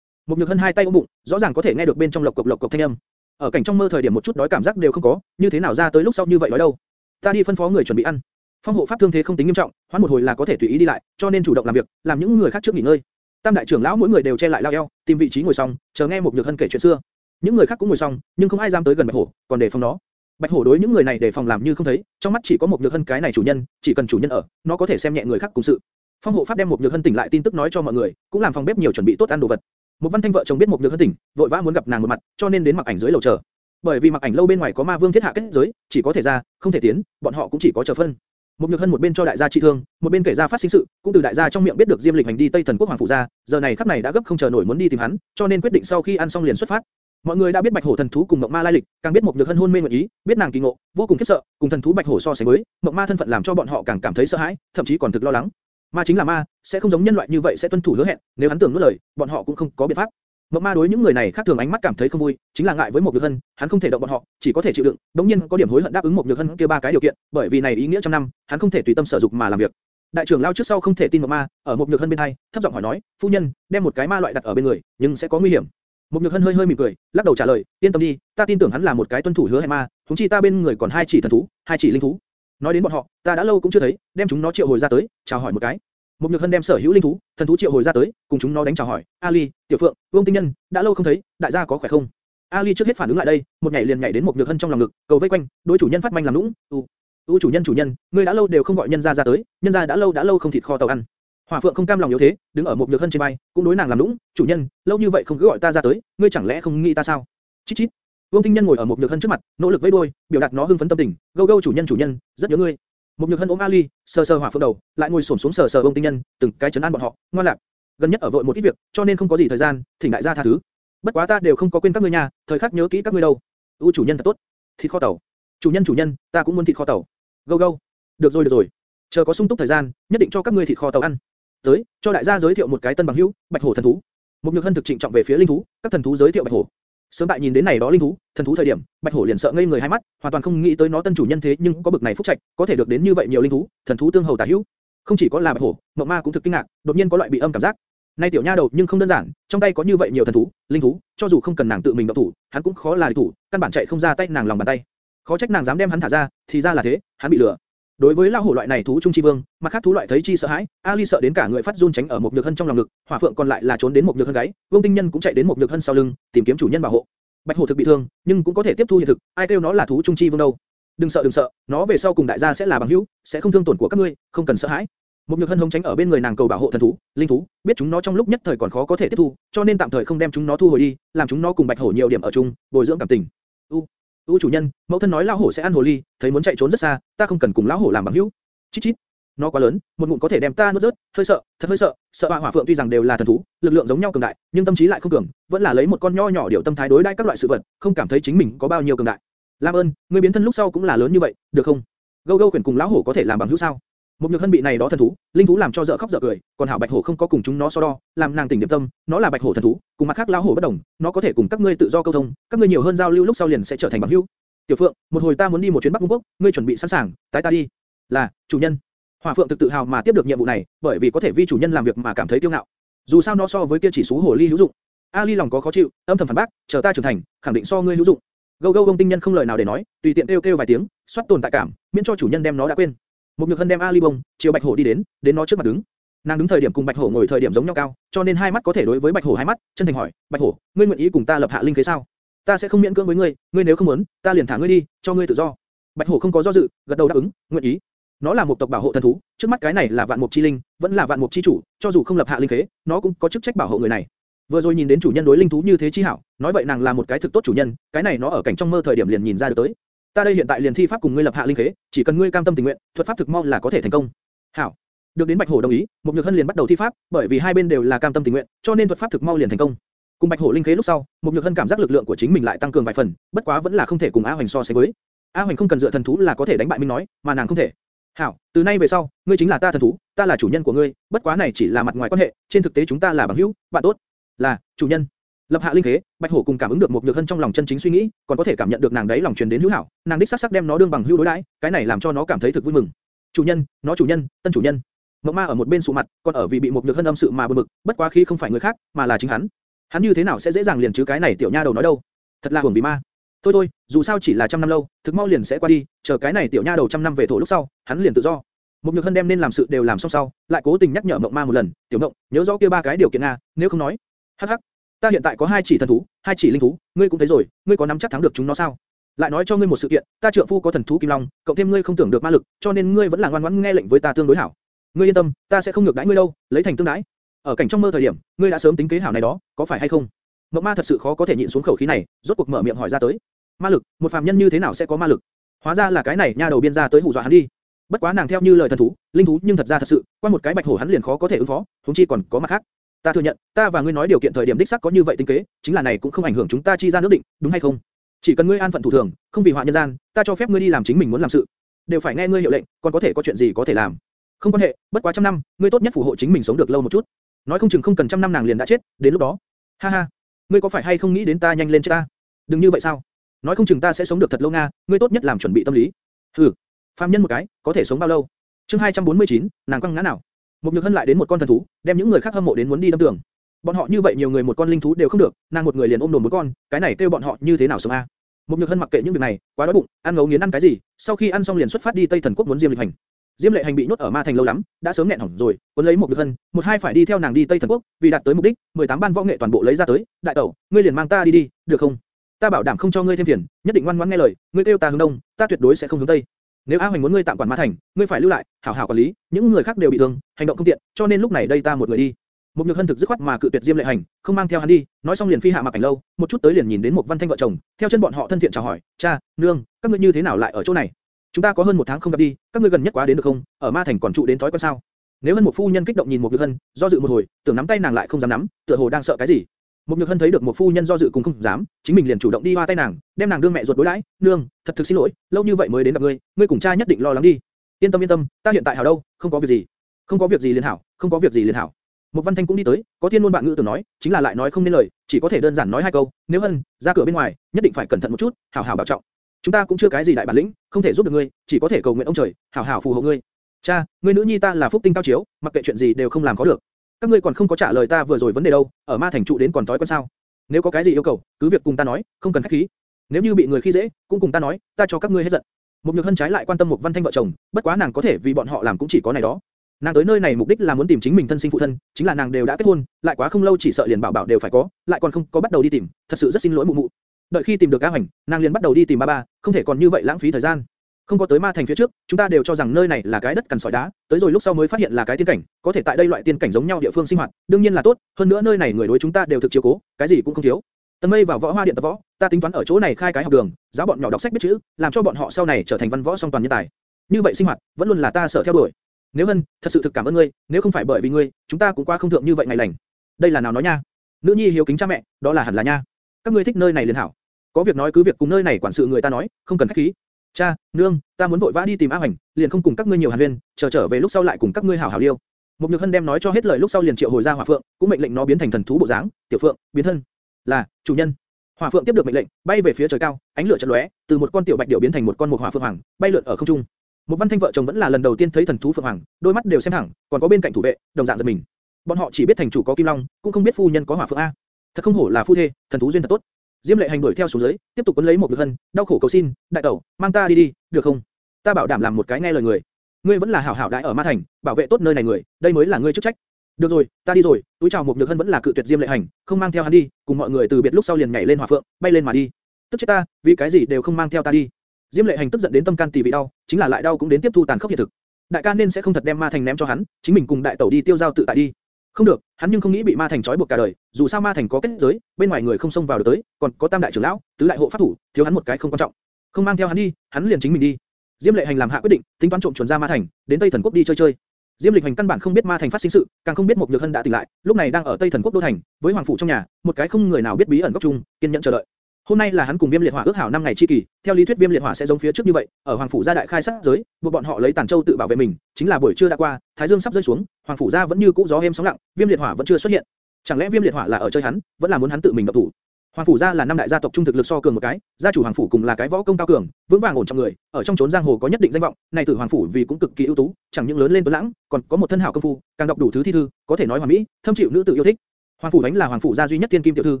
Một nhược hân hai tay ôm bụng, rõ ràng có thể nghe được bên trong lộc cộc lộc cộc thanh âm. Ở cảnh trong mơ thời điểm một chút đói cảm giác đều không có, như thế nào ra tới lúc sau như vậy đói đâu? Ta đi phân phó người chuẩn bị ăn. Phong hộ pháp thương thế không tính nghiêm trọng, hoãn một hồi là có thể tùy ý đi lại, cho nên chủ động làm việc, làm những người khác trước nghỉ ngơi. Tam đại trưởng lão mỗi người đều che lại lao eo, tìm vị trí ngồi xong, chờ nghe một nhược hân kể chuyện xưa. Những người khác cũng ngồi xong, nhưng không ai dám tới gần bạch hổ, còn để phòng nó. Bạch hổ đối những người này để phòng làm như không thấy, trong mắt chỉ có một nhược hân cái này chủ nhân, chỉ cần chủ nhân ở, nó có thể xem nhẹ người khác cùng sự. Phong hộ pháp đem một nhược hân tỉnh lại tin tức nói cho mọi người, cũng làm phòng bếp nhiều chuẩn bị tốt ăn đồ vật. Một văn thanh vợ chồng biết một nhược hân tỉnh, vội vã muốn gặp nàng một mặt, cho nên đến mặc ảnh dưới lầu chờ. Bởi vì mặc ảnh lâu bên ngoài có ma vương thiết hạ kết giới, chỉ có thể ra, không thể tiến, bọn họ cũng chỉ có chờ phân. Một nhược hân một bên cho đại gia trị thương, một bên kể ra phát sinh sự, cũng từ đại gia trong miệng biết được Diêm Lịch hành đi Tây Thần quốc hoàng phủ gia, giờ này khắc này đã gấp không chờ nổi muốn đi tìm hắn, cho nên quyết định sau khi ăn xong liền xuất phát. Mọi người đã biết Bạch Hổ thần thú cùng Mộng Ma lai lịch, càng biết một nhược hân hôn mê nguyện ý, biết nàng kỳ ngộ, vô cùng khiếp sợ, cùng thần thú Bạch Hổ so sánh với, Mộng Ma thân phận làm cho bọn họ càng cảm thấy sợ hãi, thậm chí còn thực lo lắng. Ma chính là ma, sẽ không giống nhân loại như vậy sẽ tuân thủ hứa hẹn, nếu hắn tưởng nuốt lời, bọn họ cũng không có biện pháp. Mộc Ma đối những người này khác thường ánh mắt cảm thấy không vui, chính là ngại với một nhược hân, hắn không thể động bọn họ, chỉ có thể chịu đựng. Đống nhiên có điểm hối hận đáp ứng một nhược hân kia ba cái điều kiện, bởi vì này ý nghĩa trăm năm, hắn không thể tùy tâm sở dục mà làm việc. Đại trưởng lao trước sau không thể tin Mộc Ma, ở một nhược hân bên hai, thấp giọng hỏi nói, phu nhân, đem một cái ma loại đặt ở bên người, nhưng sẽ có nguy hiểm. Một nhược hân hơi hơi mỉm cười, lắc đầu trả lời, yên tâm đi, ta tin tưởng hắn là một cái tuân thủ hứa hẹn ma, chúng chi ta bên người còn hai chỉ thần thú, hai chỉ linh thú. Nói đến bọn họ, ta đã lâu cũng chưa thấy, đem chúng nó triệu hồi ra tới, chào hỏi một cái. Một nhược hân đem sở hữu linh thú, thần thú triệu hồi ra tới, cùng chúng nó đánh chào hỏi. Ali, Tiểu Phượng, Vương Tinh Nhân, đã lâu không thấy, đại gia có khỏe không? Ali trước hết phản ứng lại đây, một nhảy liền nhảy đến một nhược hân trong lòng ngực, cầu vây quanh, đối chủ nhân phát manh làm nũng. U, u chủ nhân chủ nhân, ngươi đã lâu đều không gọi nhân gia ra tới, nhân gia đã lâu đã lâu không thịt kho tàu ăn. Hỏa Phượng không cam lòng yếu thế, đứng ở một nhược hân trên bay, cũng đối nàng làm nũng, chủ nhân, lâu như vậy không cứ gọi ta ra tới, ngươi chẳng lẽ không nghĩ ta sao? Chít chít. Vương Tinh Nhân ngồi ở một nhược hân trước mặt, nỗ lực vẫy đuôi, biểu đạt nó hưng phấn tâm tình, gâu gâu chủ nhân chủ nhân, rất nhớ ngươi. Một nhược hân ôm Ali, sờ sờ hỏa phượng đầu, lại ngồi xổm xuống sờ sờ ông Tinh Nhân, từng cái chấn an bọn họ, ngoan lạc. Gần nhất ở vội một ít việc, cho nên không có gì thời gian, thỉnh đại gia tha thứ. Bất quá ta đều không có quên các ngươi nhà, thời khắc nhớ kỹ các ngươi đâu. U chủ nhân thật tốt. Thịt kho tàu. Chủ nhân chủ nhân, ta cũng muốn thịt kho tàu. Gâu gâu. Được rồi được rồi. Chờ có sung túc thời gian, nhất định cho các ngươi thịt kho tàu ăn. Tới, cho đại gia giới thiệu một cái tân bằng hữu, Bạch Hổ thần thú. Một nhược hân thực trịnh trọng về phía linh thú, các thần thú giới thiệu Bạch Hổ. Sớm tại nhìn đến này đó linh thú, thần thú thời điểm, Bạch Hổ liền sợ ngây người hai mắt, hoàn toàn không nghĩ tới nó tân chủ nhân thế nhưng có bực này phúc trạch, có thể được đến như vậy nhiều linh thú, thần thú tương hầu tả hữu. Không chỉ có là Bạch Hổ, Mộng Ma cũng thực kinh ngạc, đột nhiên có loại bị âm cảm giác. Nay tiểu nha đầu nhưng không đơn giản, trong tay có như vậy nhiều thần thú, linh thú, cho dù không cần nàng tự mình động thủ, hắn cũng khó là địch thủ, căn bản chạy không ra tay nàng lòng bàn tay. Khó trách nàng dám đem hắn thả ra, thì ra là thế, hắn bị lừa. Đối với lao hổ loại này thú trung chi vương, mặt khác thú loại thấy chi sợ hãi, Ali sợ đến cả người phát run tránh ở một nhược hân trong lòng ngực, hỏa phượng còn lại là trốn đến một nhược hân gáy, vương tinh nhân cũng chạy đến một nhược hân sau lưng, tìm kiếm chủ nhân bảo hộ. Bạch hổ thực bị thương, nhưng cũng có thể tiếp thu hiện thực, ai kêu nó là thú trung chi vương đâu. Đừng sợ đừng sợ, nó về sau cùng đại gia sẽ là bằng hữu, sẽ không thương tổn của các ngươi, không cần sợ hãi. Một nhược hân hống tránh ở bên người nàng cầu bảo hộ thần thú, linh thú, biết chúng nó trong lúc nhất thời còn khó có thể tiếp thu, cho nên tạm thời không đem chúng nó thu hồi đi, làm chúng nó cùng bạch hổ nhiều điểm ở chung, bồi dưỡng cảm tình. U, u chủ nhân, mẫu thân nói lão hổ sẽ ăn hồ ly, thấy muốn chạy trốn rất xa, ta không cần cùng lão hổ làm bằng hữu. Chít chít, nó quá lớn, một ngụm có thể đem ta nuốt rớt, hơi sợ, thật hơi sợ. Sợ hỏa hỏa phượng tuy rằng đều là thần thú, lực lượng giống nhau cường đại, nhưng tâm trí lại không cường, vẫn là lấy một con nho nhỏ điều tâm thái đối đãi các loại sự vật, không cảm thấy chính mình có bao nhiêu cường đại. Lam ơn, ngươi biến thân lúc sau cũng là lớn như vậy, được không? Gâu gâu quyền cùng lão hổ có thể làm bằng hữu sao? Một nhược hân bị này đó thần thú, linh thú làm cho dở khóc dở cười, còn hảo bạch hổ không có cùng chúng nó so đo, làm nàng tỉnh điểm tâm, nó là bạch hổ thần thú, cùng mặt khác lão hổ bất đồng, nó có thể cùng các ngươi tự do câu thông, các ngươi nhiều hơn giao lưu lúc sau liền sẽ trở thành bằng hữu. Tiểu Phượng, một hồi ta muốn đi một chuyến Bắc Cung Quốc, ngươi chuẩn bị sẵn sàng, tái ta đi. Là, chủ nhân. Hỏa Phượng thực tự hào mà tiếp được nhiệm vụ này, bởi vì có thể vi chủ nhân làm việc mà cảm thấy kiêu ngạo. Dù sao nó so với kia chỉ số hồ ly hữu dụng. Ali lòng có khó chịu, âm thầm phản bác, chờ ta trưởng thành, khẳng định so ngươi hữu dụng. Gâu gâu gông tinh nhân không lời nào để nói, tùy tiện kêu kêu vài tiếng, xoát tồn tại cảm, miễn cho chủ nhân đem nó đã quên. Một nhược hân đem Ali bông, chiều bạch hổ đi đến, đến nó trước mặt đứng. Nàng đứng thời điểm cùng bạch hổ ngồi thời điểm giống nhau cao, cho nên hai mắt có thể đối với bạch hổ hai mắt, chân thành hỏi, bạch hổ, ngươi nguyện ý cùng ta lập hạ linh kế sao? Ta sẽ không miễn cưỡng với ngươi, ngươi nếu không muốn, ta liền thả ngươi đi, cho ngươi tự do. Bạch hổ không có do dự, gật đầu đáp ứng, nguyện ý. Nó là một tộc bảo hộ thần thú, trước mắt cái này là vạn mục chi linh, vẫn là vạn mục chi chủ, cho dù không lập hạ linh kế, nó cũng có chức trách bảo hộ người này. Vừa rồi nhìn đến chủ nhân đối linh thú như thế chi hảo, nói vậy nàng là một cái thực tốt chủ nhân, cái này nó ở cảnh trong mơ thời điểm liền nhìn ra được tới. Ta đây hiện tại liền thi pháp cùng ngươi lập hạ linh khế, chỉ cần ngươi cam tâm tình nguyện, thuật pháp thực mau là có thể thành công. Hảo. Được đến Bạch Hổ đồng ý, mục nhược hân liền bắt đầu thi pháp, bởi vì hai bên đều là cam tâm tình nguyện, cho nên thuật pháp thực mau liền thành công. Cùng Bạch Hổ linh khế lúc sau, mục nhược hân cảm giác lực lượng của chính mình lại tăng cường vài phần, bất quá vẫn là không thể cùng A Hoành so sánh với. A Hoành không cần dựa thần thú là có thể đánh bại Minh nói, mà nàng không thể. Hảo, từ nay về sau, ngươi chính là ta thần thú, ta là chủ nhân của ngươi, bất quá này chỉ là mặt ngoài quan hệ, trên thực tế chúng ta là bằng hữu, bạn tốt. Là, chủ nhân. Lập hạ linh kế, Bạch Hổ cùng cảm ứng được một nhược hân trong lòng chân chính suy nghĩ, còn có thể cảm nhận được nàng đấy lòng truyền đến hữu hảo, nàng đích xác sắc đem nó đương bằng hữu đối đãi, cái này làm cho nó cảm thấy thực vui mừng. Chủ nhân, nó chủ nhân, tân chủ nhân. Mộng Ma ở một bên sụ mặt, còn ở vì bị một nhược hân âm sự mà bực bực, bất quá khi không phải người khác, mà là chính hắn. Hắn như thế nào sẽ dễ dàng liền chứ cái này tiểu nha đầu nói đâu? Thật là hưởng vì ma. Thôi thôi, dù sao chỉ là trăm năm lâu, thực mau liền sẽ qua đi, chờ cái này tiểu nha đầu trăm năm về thổ lúc sau, hắn liền tự do. Một nhược hân đem nên làm sự đều làm xong sau, lại cố tình nhắc nhở mộng ma một lần, tiểu mộng, nhớ rõ kia ba cái điều kiện a, nếu không nói, hắc hắc, ta hiện tại có hai chỉ thần thú, hai chỉ linh thú, ngươi cũng thấy rồi, ngươi có nắm chắc thắng được chúng nó sao? Lại nói cho ngươi một sự kiện, ta trượng phu có thần thú kim long, cộng thêm ngươi không tưởng được ma lực, cho nên ngươi vẫn là ngoan ngoãn nghe lệnh với ta tương đối hảo. Ngươi yên tâm, ta sẽ không ngược đãi ngươi đâu, lấy thành tương đãi. Ở cảnh trong mơ thời điểm, ngươi đã sớm tính kế hảo này đó, có phải hay không? Mộng ma thật sự khó có thể nhịn xuống khẩu khí này, rốt cuộc mở miệng hỏi ra tới. Ma lực, một phàm nhân như thế nào sẽ có ma lực? Hóa ra là cái này nha đầu biên ra tới hù dọa hắn đi. Bất quá nàng theo như lời thần thú, linh thú nhưng thật ra thật sự, qua một cái bạch hổ hắn liền khó có thể ứng phó, huống chi còn có mặt khác. Ta thừa nhận, ta và ngươi nói điều kiện thời điểm đích xác có như vậy tính kế, chính là này cũng không ảnh hưởng chúng ta chi ra nước định, đúng hay không? Chỉ cần ngươi an phận thủ thường, không vì họa nhân gian, ta cho phép ngươi đi làm chính mình muốn làm sự, đều phải nghe ngươi hiệu lệnh, còn có thể có chuyện gì có thể làm. Không quan hệ, bất quá trăm năm, ngươi tốt nhất phù hộ chính mình sống được lâu một chút. Nói không chừng không cần trăm năm nàng liền đã chết, đến lúc đó, ha ha, ngươi có phải hay không nghĩ đến ta nhanh lên chết ta? Đừng như vậy sao? Nói không chừng ta sẽ sống được thật lâu nga, ngươi tốt nhất làm chuẩn bị tâm lý. Hừ, phàm nhân một cái, có thể sống bao lâu? Chương 249, nàng quăng ngã nào? Một nhược hân lại đến một con thần thú, đem những người khác hâm mộ đến muốn đi đâm tường. Bọn họ như vậy nhiều người một con linh thú đều không được, nàng một người liền ôm đồn một con, cái này kêu bọn họ như thế nào sống a? Một nhược hân mặc kệ những việc này, quá đói bụng, ăn ngấu nghiến ăn cái gì, sau khi ăn xong liền xuất phát đi Tây Thần quốc muốn diêm lịch hành. Diêm lệ hành bị nhốt ở ma thành lâu lắm, đã sớm nghẹn hỏng rồi, cuốn lấy một nhược hân, một hai phải đi theo nàng đi Tây Thần quốc, vì đạt tới mục đích, 18 ban võ nghệ toàn bộ lấy ra tới, đại tẩu, ngươi liền mang ta đi đi, được không? Ta bảo đảm không cho ngươi thêm phiền, nhất định ngoan ngoãn nghe lời, ngươi kêu ta hướng đông, ta tuyệt đối sẽ không hướng tây. Nếu A Hoành muốn ngươi tạm quản ma thành, ngươi phải lưu lại, hảo hảo quản lý, những người khác đều bị thương, hành động không tiện, cho nên lúc này đây ta một người đi. Một nhược hân thực dứt khoát mà cự tuyệt Diêm Lệ Hành, không mang theo hắn đi, nói xong liền phi hạ mặc ảnh lâu, một chút tới liền nhìn đến một văn thanh vợ chồng, theo chân bọn họ thân thiện chào hỏi, cha, nương, các ngươi như thế nào lại ở chỗ này? Chúng ta có hơn một tháng không gặp đi, các ngươi gần nhất quá đến được không? Ở ma thành còn trụ đến thói quen sao? Nếu hân một phu nhân kích động nhìn một nhược hân, do dự một hồi, tưởng nắm tay nàng lại không dám nắm, tựa hồ đang sợ cái gì. Một nhược hân thấy được một phu nhân do dự cùng không dám, chính mình liền chủ động đi hoa tay nàng, đem nàng đương mẹ ruột đối đãi, nương, thật thực xin lỗi, lâu như vậy mới đến gặp ngươi, ngươi cùng cha nhất định lo lắng đi. Yên tâm yên tâm, ta hiện tại hảo đâu, không có việc gì, không có việc gì liền hảo, không có việc gì liền hảo. Một Văn Thanh cũng đi tới, có thiên luôn bạn ngữ tưởng nói, chính là lại nói không nên lời, chỉ có thể đơn giản nói hai câu. Nếu hân ra cửa bên ngoài, nhất định phải cẩn thận một chút, hảo hảo bảo trọng. Chúng ta cũng chưa cái gì đại bản lĩnh, không thể giúp được ngươi, chỉ có thể cầu nguyện ông trời, hảo hảo phù hộ ngươi. Cha, ngươi nữ nhi ta là phúc tinh cao chiếu, mặc kệ chuyện gì đều không làm có được. Các ngươi còn không có trả lời ta vừa rồi vấn đề đâu, ở ma thành trụ đến còn tối quan sao? Nếu có cái gì yêu cầu, cứ việc cùng ta nói, không cần khách khí. Nếu như bị người khi dễ, cũng cùng ta nói, ta cho các ngươi hết giận. Một nhược hân trái lại quan tâm một văn thanh vợ chồng, bất quá nàng có thể vì bọn họ làm cũng chỉ có này đó. Nàng tới nơi này mục đích là muốn tìm chính mình thân sinh phụ thân, chính là nàng đều đã kết hôn, lại quá không lâu chỉ sợ liền bảo bảo đều phải có, lại còn không có bắt đầu đi tìm, thật sự rất xin lỗi mụ mụ. Đợi khi tìm được A Hoành, nàng liền bắt đầu đi tìm ba ba, không thể còn như vậy lãng phí thời gian. Không có tới ma thành phía trước, chúng ta đều cho rằng nơi này là cái đất cằn sỏi đá, tới rồi lúc sau mới phát hiện là cái tiên cảnh, có thể tại đây loại tiên cảnh giống nhau địa phương sinh hoạt, đương nhiên là tốt, hơn nữa nơi này người đối chúng ta đều thực chiếu cố, cái gì cũng không thiếu. Tần Mây vào võ hoa điện tập võ, ta tính toán ở chỗ này khai cái học đường, giáo bọn nhỏ đọc sách biết chữ, làm cho bọn họ sau này trở thành văn võ song toàn nhân tài. Như vậy sinh hoạt vẫn luôn là ta sợ theo đuổi. Nếu Hân, thật sự thực cảm ơn ngươi, nếu không phải bởi vì ngươi, chúng ta cũng qua không thượng như vậy ngày lành. Đây là nào nói nha? Nữ nhi hiếu kính cha mẹ, đó là hẳn là nha. Các ngươi thích nơi này liền hảo. Có việc nói cứ việc cùng nơi này quản sự người ta nói, không cần khách khí. Cha, nương, ta muốn vội vã đi tìm A Hoành, liền không cùng các ngươi nhiều hàn huyên, chờ trở về lúc sau lại cùng các ngươi hảo hảo liêu. Một Nhược Hân đem nói cho hết lời lúc sau liền triệu hồi ra Hỏa Phượng, cũng mệnh lệnh nó biến thành thần thú bộ dáng, Tiểu Phượng, biến thân. Là, chủ nhân. Hỏa Phượng tiếp được mệnh lệnh, bay về phía trời cao, ánh lửa chợt lóe, từ một con tiểu bạch điểu biến thành một con mục hỏa phượng hoàng, bay lượn ở không trung. Một Văn Thanh vợ chồng vẫn là lần đầu tiên thấy thần thú phượng hoàng, đôi mắt đều xem thẳng, còn có bên cạnh thủ vệ, đồng dạng giật mình. Bọn họ chỉ biết thành chủ có kim long, cũng không biết phu nhân có hỏa phượng a. Thật không hổ là phu thê, thần thú duyên thật tốt. Diêm Lệ Hành đuổi theo xuống dưới, tiếp tục cuốn lấy một Nhược Hân, đau khổ cầu xin, đại tẩu, mang ta đi đi, được không? Ta bảo đảm làm một cái nghe lời người. Ngươi vẫn là hảo hảo đại ở Ma Thành, bảo vệ tốt nơi này người, đây mới là ngươi chức trách. Được rồi, ta đi rồi. Túi chào một Nhược Hân vẫn là cự tuyệt Diêm Lệ Hành, không mang theo hắn đi, cùng mọi người từ biệt lúc sau liền nhảy lên hỏa phượng, bay lên mà đi. Tức chết ta, vì cái gì đều không mang theo ta đi. Diêm Lệ Hành tức giận đến tâm can tỳ vị đau, chính là lại đau cũng đến tiếp thu tàn khốc hiện thực. Đại ca nên sẽ không thật đem Ma Thành ném cho hắn, chính mình cùng đại tẩu đi tiêu giao tự tại đi. Không được, hắn nhưng không nghĩ bị Ma Thành trói buộc cả đời, dù sao Ma Thành có kết giới, bên ngoài người không xông vào được tới, còn có tam đại trưởng lão, tứ đại hộ pháp thủ, thiếu hắn một cái không quan trọng. Không mang theo hắn đi, hắn liền chính mình đi. Diêm Lệ Hành làm hạ quyết định, tính toán trộm chuẩn ra Ma Thành, đến Tây Thần Quốc đi chơi chơi. Diêm Lịch Hành căn bản không biết Ma Thành phát sinh sự, càng không biết một Nhược Hân đã tỉnh lại, lúc này đang ở Tây Thần Quốc đô thành, với hoàng phủ trong nhà, một cái không người nào biết bí ẩn góc chung, kiên nhẫn chờ đợi. Hôm nay là hắn cùng Viêm Liệt Hỏa ước hảo năm ngày chi kỳ, theo lý thuyết Viêm Liệt Hỏa sẽ giống phía trước như vậy, ở hoàng phủ gia đại khai sát giới, buộc bọn họ lấy tàn châu tự bảo vệ mình, chính là buổi trưa đã qua, thái dương sắp rơi xuống, hoàng phủ gia vẫn như cũ gió êm sóng lặng, Viêm Liệt Hỏa vẫn chưa xuất hiện. Chẳng lẽ Viêm Liệt Hỏa là ở chơi hắn, vẫn là muốn hắn tự mình động thủ? Hoàng phủ gia là năm đại gia tộc trung thực lực so cường một cái, gia chủ hoàng phủ cùng là cái võ công cao cường, vững vàng ổn trọng người, ở trong chốn giang hồ có nhất định danh vọng, này tử hoàng phủ vì cũng cực kỳ ưu tú, chẳng những lớn lên tuấn lãng, còn có một thân hảo công phu, càng đọc đủ thứ thi thư, có thể nói hoàn mỹ, thâm chịu nữ tử yêu thích. Hoàng phủ đánh là hoàng phủ gia duy nhất tiên kim tiểu thư,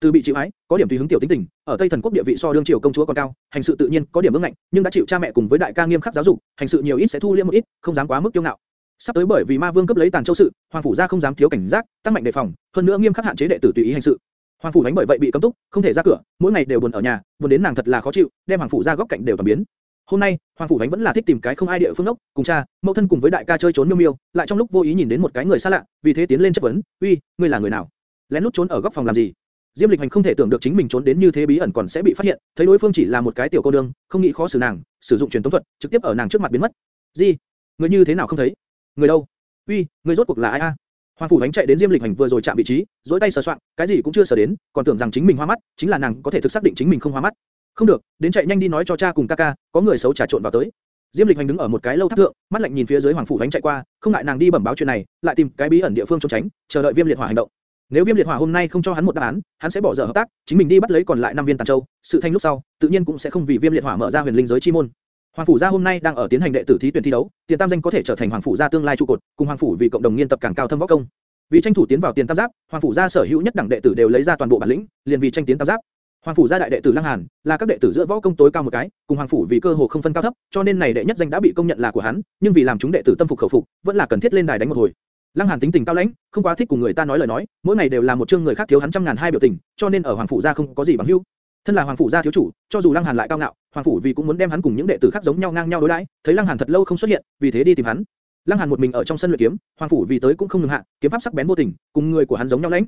từ bị chịu ái, có điểm tùy hứng tiểu tính tình, ở Tây Thần quốc địa vị so đương triều công chúa còn cao, hành sự tự nhiên có điểm ương ngạnh, nhưng đã chịu cha mẹ cùng với đại ca nghiêm khắc giáo dục, hành sự nhiều ít sẽ thu liễm một ít, không dám quá mức kiêu ngạo. Sắp tới bởi vì ma vương cấp lấy tàn châu sự, hoàng phủ gia không dám thiếu cảnh giác, tăng mạnh đề phòng, hơn nữa nghiêm khắc hạn chế đệ tử tùy ý hành sự. Hoàng phủ đánh bởi vậy bị cấm túc, không thể ra cửa, mỗi ngày đều buồn ở nhà, buồn đến nàng thật là khó chịu, đem hoàng phủ gia góc cạnh đều toàn biến. Hôm nay, Hoàng phủ đánh vẫn là thích tìm cái không ai địa phương nốc cùng cha, mẫu thân cùng với đại ca chơi trốn miêu miêu, lại trong lúc vô ý nhìn đến một cái người xa lạ, vì thế tiến lên chất vấn, "Uy, ngươi là người nào? Lén lút trốn ở góc phòng làm gì?" Diêm Lịch Hành không thể tưởng được chính mình trốn đến như thế bí ẩn còn sẽ bị phát hiện, thấy đối phương chỉ là một cái tiểu cô nương, không nghĩ khó xử nàng, sử dụng truyền tống thuật, trực tiếp ở nàng trước mặt biến mất. "Gì? Người như thế nào không thấy? Người đâu? Uy, người rốt cuộc là ai a?" Hoàng phủ đánh chạy đến Diêm Lịch Hành vừa rồi chạm vị trí, duỗi tay sờ soạn, cái gì cũng chưa sờ đến, còn tưởng rằng chính mình hoa mắt, chính là nàng có thể thực xác định chính mình không hoa mắt. Không được, đến chạy nhanh đi nói cho cha cùng ca ca, có người xấu trà trộn vào tới. Diêm Lịch Hành đứng ở một cái lâu tháp thượng, mắt lạnh nhìn phía dưới Hoàng phủ đánh chạy qua, không ngại nàng đi bẩm báo chuyện này, lại tìm cái bí ẩn địa phương trốn tránh, chờ đợi Viêm Liệt Hỏa hành động. Nếu Viêm Liệt Hỏa hôm nay không cho hắn một đáp án, hắn sẽ bỏ dở hợp tác, chính mình đi bắt lấy còn lại năm viên tàn châu, sự thành lúc sau, tự nhiên cũng sẽ không vì Viêm Liệt Hỏa mở ra huyền linh giới chi môn. Hoàng phủ gia hôm nay đang ở tiến hành đệ tử thí tuyển thi đấu, tiền tam danh có thể trở thành hoàng phủ gia tương lai trụ cột, cùng hoàng phủ vì cộng đồng nghiên tập càng cao thâm võ công. Vì tranh thủ tiến vào tiền tam giáp, hoàng phủ gia sở hữu nhất đẳng đệ tử đều lấy ra toàn bộ bản lĩnh, liền vì tranh tiến tam giáp. Hoàng phủ gia đại đệ tử Lăng Hàn là các đệ tử giữa võ công tối cao một cái, cùng hoàng phủ vì cơ hồ không phân cao thấp, cho nên này đệ nhất danh đã bị công nhận là của hắn, nhưng vì làm chúng đệ tử tâm phục khẩu phục, vẫn là cần thiết lên đài đánh một hồi. Lăng Hàn tính tình cao lãnh, không quá thích cùng người ta nói lời nói, mỗi ngày đều là một chương người khác thiếu hắn trăm ngàn hai biểu tình, cho nên ở hoàng phủ gia không có gì bằng hữu. Thân là hoàng phủ gia thiếu chủ, cho dù Lăng Hàn lại cao ngạo, hoàng phủ vì cũng muốn đem hắn cùng những đệ tử khác giống nhau ngang nhau đối đãi. Thấy Lăng Hàn thật lâu không xuất hiện, vì thế đi tìm hắn. Lăng Hàn một mình ở trong sân luyện kiếm, hoàng phủ vì tới cũng không ngừng hạ, kiếm pháp sắc bén vô tình, cùng người của hắn giống nhau lãnh.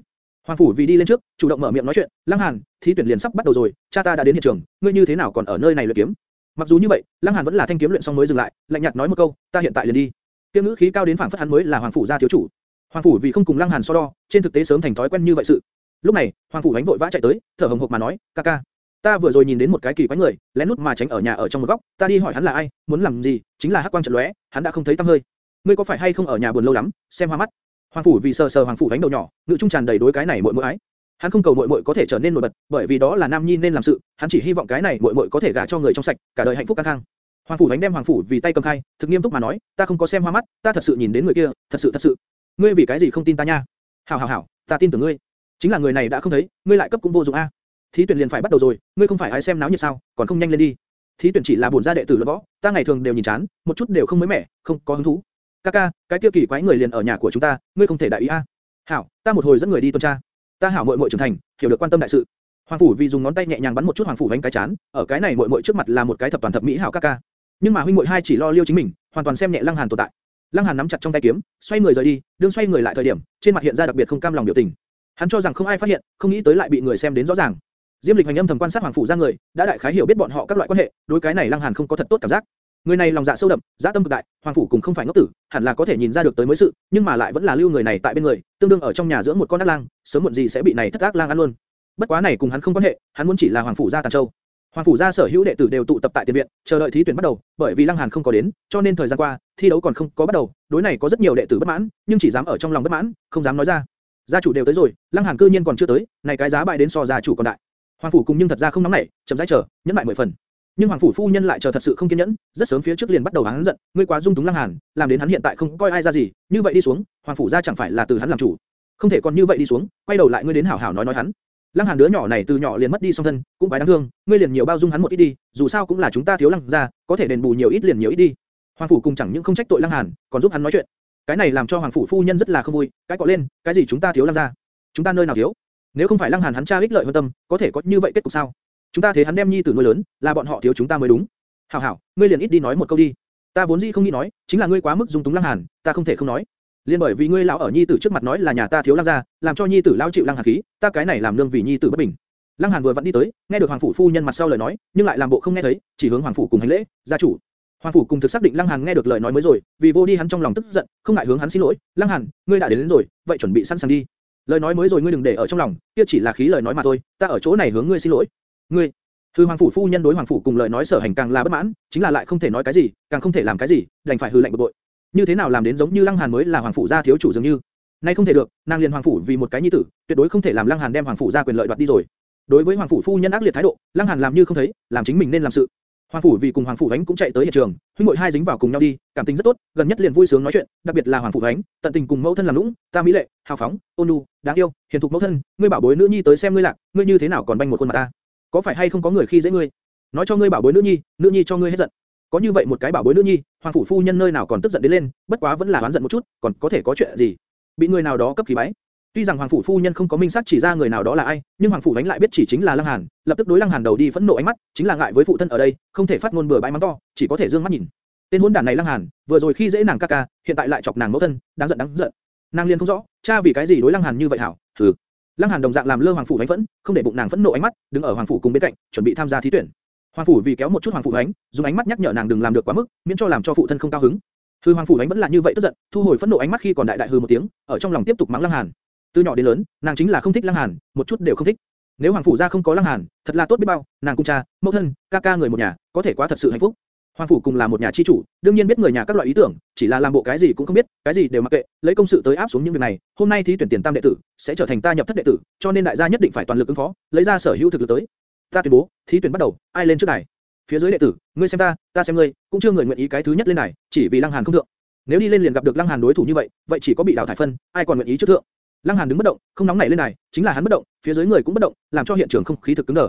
Hoàng phủ vì đi lên trước, chủ động mở miệng nói chuyện, Lăng Hàn, thí tuyển liền sắp bắt đầu rồi, cha ta đã đến hiện trường, ngươi như thế nào còn ở nơi này luyện kiếm? Mặc dù như vậy, Lăng Hàn vẫn là thanh kiếm luyện xong mới dừng lại, lạnh nhạt nói một câu, ta hiện tại liền đi. Kiếm ngữ khí cao đến phảng phất hắn mới là hoàng phủ gia thiếu chủ. Hoàng phủ vì không cùng Lăng Hàn so đo, trên thực tế sớm thành thói quen như vậy sự. Lúc này, Hoàng phủ ánh vội vã chạy tới, thở hồng hộc mà nói, ca ca, ta vừa rồi nhìn đến một cái kỳ quái người, lén lút mà tránh ở nhà ở trong một góc, ta đi hỏi hắn là ai, muốn làm gì, chính là hắc quang trận lóe, hắn đã không thấy tăm hơi. Ngươi có phải hay không ở nhà buồn lâu lắm, xem hoa mắt. Hoàng phủ vì sờ sờ Hoàng phủ ánh đầu nhỏ, nữ trung tràn đầy đối cái này muội muội ái. Hắn không cầu muội muội có thể trở nên nổi bật, bởi vì đó là nam nhi nên làm sự, hắn chỉ hy vọng cái này muội muội có thể gả cho người trong sạch, cả đời hạnh phúc căng khang. Hoàng phủ đánh đem Hoàng phủ vì tay cầm khai, thực nghiêm túc mà nói, ta không có xem hoa mắt, ta thật sự nhìn đến người kia, thật sự thật sự. Ngươi vì cái gì không tin ta nha? Hảo hảo hảo, ta tin tưởng ngươi. Chính là người này đã không thấy, ngươi lại cấp cũng vô dụng a. Thí tuyển liền phải bắt đầu rồi, ngươi không phải ai xem náo nhiệt sao, còn không nhanh lên đi. Thí tuyển chỉ là bổn gia đệ tử luận võ, ta ngày thường đều nhìn chán, một chút đều không mới mẻ, không có hứng thú. Kaka, cái kia kỳ quái người liền ở nhà của chúng ta, ngươi không thể đại ý a. Hảo, ta một hồi dẫn người đi tuần tra. Ta hảo muội muội trưởng thành, hiểu được quan tâm đại sự. Hoàng phủ vì dùng ngón tay nhẹ nhàng bắn một chút hoàng phủ vánh cái chán, ở cái này muội muội trước mặt là một cái thập toàn thập mỹ hảo Kaka. Nhưng mà huynh muội hai chỉ lo liêu chính mình, hoàn toàn xem nhẹ Lăng Hàn tồn tại. Lăng Hàn nắm chặt trong tay kiếm, xoay người rời đi, đương xoay người lại thời điểm, trên mặt hiện ra đặc biệt không cam lòng biểu tình. Hắn cho rằng không ai phát hiện, không nghĩ tới lại bị người xem đến rõ ràng. Diêm Lịch hành âm thầm quan sát hoàng phủ ra người, đã đại khái hiểu biết bọn họ các loại quan hệ, đối cái này Lăng Hàn không có thật tốt cảm giác. Người này lòng dạ sâu đậm, dạ tâm cực đại, hoàng phủ cũng không phải ngốc tử, hẳn là có thể nhìn ra được tới mới sự, nhưng mà lại vẫn là lưu người này tại bên người, tương đương ở trong nhà dưỡng một con ác lang, sớm muộn gì sẽ bị này thất ác lang ăn luôn. Bất quá này cùng hắn không quan hệ, hắn muốn chỉ là hoàng phủ gia tàn châu. Hoàng phủ gia sở hữu đệ tử đều tụ tập tại tiền viện, chờ đợi thí tuyển bắt đầu, bởi vì Lăng Hàn không có đến, cho nên thời gian qua, thi đấu còn không có bắt đầu, đối này có rất nhiều đệ tử bất mãn, nhưng chỉ dám ở trong lòng bất mãn, không dám nói ra. Gia chủ đều tới rồi, Lăng Hàn cư nhiên còn chưa tới, này cái giá bại đến so gia chủ còn đại. Hoàng phủ cùng nhưng thật ra không nóng nảy, chậm rãi chờ, nhẫn lại mười phần. Nhưng hoàng phủ phu nhân lại chờ thật sự không kiên nhẫn, rất sớm phía trước liền bắt đầu hắn giận, ngươi quá dung túng Lăng Hàn, làm đến hắn hiện tại không coi ai ra gì, như vậy đi xuống, hoàng phủ gia chẳng phải là từ hắn làm chủ, không thể còn như vậy đi xuống, quay đầu lại ngươi đến hảo hảo nói nói hắn. Lăng Hàn đứa nhỏ này từ nhỏ liền mất đi song thân, cũng phải đáng thương, ngươi liền nhiều bao dung hắn một ít đi, dù sao cũng là chúng ta thiếu Lăng gia, có thể đền bù nhiều ít liền nhiều ít đi. Hoàng phủ cùng chẳng những không trách tội Lăng Hàn, còn giúp hắn nói chuyện. Cái này làm cho hoàng phủ phu nhân rất là không vui, cái cọ lên, cái gì chúng ta thiếu Lăng gia? Chúng ta nơi nào thiếu? Nếu không phải Lăng Hàn hắn cha ích lợi hơn tâm, có thể có như vậy kết cục sao? Chúng ta thế hắn đem nhi tử nuôi lớn, là bọn họ thiếu chúng ta mới đúng. Hảo hảo, ngươi liền ít đi nói một câu đi. Ta vốn dĩ không nghĩ nói, chính là ngươi quá mức dung túng Lăng Hàn, ta không thể không nói. Liên bởi vì ngươi lão ở nhi tử trước mặt nói là nhà ta thiếu Lăng gia, làm cho nhi tử lão chịu Lăng Hàn khí, ta cái này làm nương vì nhi tử bất bình. Lăng Hàn vừa vặn đi tới, nghe được hoàng phủ phu nhân mặt sau lời nói, nhưng lại làm bộ không nghe thấy, chỉ hướng hoàng phủ cùng hành lễ, gia chủ. Hoàng phủ cùng thực xác định Lăng Hàn nghe được lời nói mới rồi, vì vô đi hắn trong lòng tức giận, không ngại hướng hắn xin lỗi, Lăng Hàn, ngươi đã đến, đến rồi, vậy chuẩn bị sẵn sàng đi. Lời nói mới rồi ngươi đừng để ở trong lòng, kia chỉ là khí lời nói mà thôi, ta ở chỗ này hướng ngươi xin lỗi. Ngươi, hư hoàng phủ phu nhân đối hoàng phủ cùng lời nói sở hành càng là bất mãn, chính là lại không thể nói cái gì, càng không thể làm cái gì, đành phải hư lạnh bực bội. Như thế nào làm đến giống như Lăng Hàn mới là hoàng phủ gia thiếu chủ dường như. Nay không thể được, nàng liền hoàng phủ vì một cái nhi tử, tuyệt đối không thể làm Lăng Hàn đem hoàng phủ gia quyền lợi đoạt đi rồi. Đối với hoàng phủ phu nhân ác liệt thái độ, Lăng Hàn làm như không thấy, làm chính mình nên làm sự. Hoàng phủ vì cùng hoàng phủ ánh cũng chạy tới hiện trường, huynh muội hai dính vào cùng nhau đi, cảm tình rất tốt, gần nhất liền vui sướng nói chuyện, đặc biệt là hoàng phủ ánh, tận tình cùng mẫu thân làm lũng, ta mỹ lệ, hào phóng, ôn nhu, đáng yêu, hiền thục mẫu thân, ngươi bảo bối nữ nhi tới xem ngươi lạc, ngươi như thế nào còn banh một khuôn mặt ta? Có phải hay không có người khi dễ ngươi? Nói cho ngươi bảo bối nữ nhi, nữ nhi cho ngươi hết giận. Có như vậy một cái bảo bối nữ nhi, hoàng phủ phu nhân nơi nào còn tức giận đến lên, bất quá vẫn là oán giận một chút, còn có thể có chuyện gì? Bị người nào đó cấp khí bái. Tuy rằng hoàng phủ phu nhân không có minh xác chỉ ra người nào đó là ai, nhưng hoàng phủ đánh lại biết chỉ chính là Lăng Hàn, lập tức đối Lăng Hàn đầu đi phẫn nộ ánh mắt, chính là ngại với phụ thân ở đây, không thể phát ngôn bừa bãi mắng to, chỉ có thể dương mắt nhìn. Tên hỗn đản này Lăng Hàn, vừa rồi khi dễ nàng ca ca, hiện tại lại chọc nàng mẫu thân, đáng giận đáng giận. Nàng liền không rõ, cha vì cái gì đối Lăng Hàn như vậy hảo? Hừ. Lăng Hàn đồng dạng làm lơ hoàng phủ đánh phẫn, không để bụng nàng phẫn nộ ánh mắt, đứng ở hoàng phủ cùng bên cạnh, chuẩn bị tham gia thí tuyển. Hoàng phủ vì kéo một chút hoàng phủ ánh, dùng ánh mắt nhắc nhở nàng đừng làm được quá mức, miễn cho làm cho phụ thân không cao hứng. Hư hoàng phủ ánh vẫn là như vậy tức giận, thu hồi phẫn nộ ánh mắt khi còn đại đại hư một tiếng, ở trong lòng tiếp tục mắng Lăng Hàn. Từ nhỏ đến lớn, nàng chính là không thích Lăng Hàn, một chút đều không thích. Nếu hoàng phủ gia không có Lăng Hàn, thật là tốt biết bao, nàng cùng cha, mẫu thân, ca ca người một nhà, có thể quá thật sự hạnh phúc. Hoàng phủ cùng là một nhà chi chủ, đương nhiên biết người nhà các loại ý tưởng, chỉ là làm bộ cái gì cũng không biết, cái gì đều mặc kệ, lấy công sự tới áp xuống những việc này. Hôm nay thí tuyển tiền tam đệ tử, sẽ trở thành ta nhập thất đệ tử, cho nên đại gia nhất định phải toàn lực ứng phó, lấy ra sở hữu thực lực tới. Ta tuyên bố, thí tuyển bắt đầu, ai lên trước này. Phía dưới đệ tử, ngươi xem ta, ta xem ngươi, cũng chưa người nguyện ý cái thứ nhất lên này, chỉ vì Lăng Hàn không thượng. Nếu đi lên liền gặp được Lăng Hàn đối thủ như vậy, vậy chỉ có bị đào thải phân, ai còn nguyện ý trước thượng? Lăng Hàn đứng bất động, không nóng nảy lên này, chính là hắn bất động, phía dưới người cũng bất động, làm cho hiện trường không khí thực cứng đờ.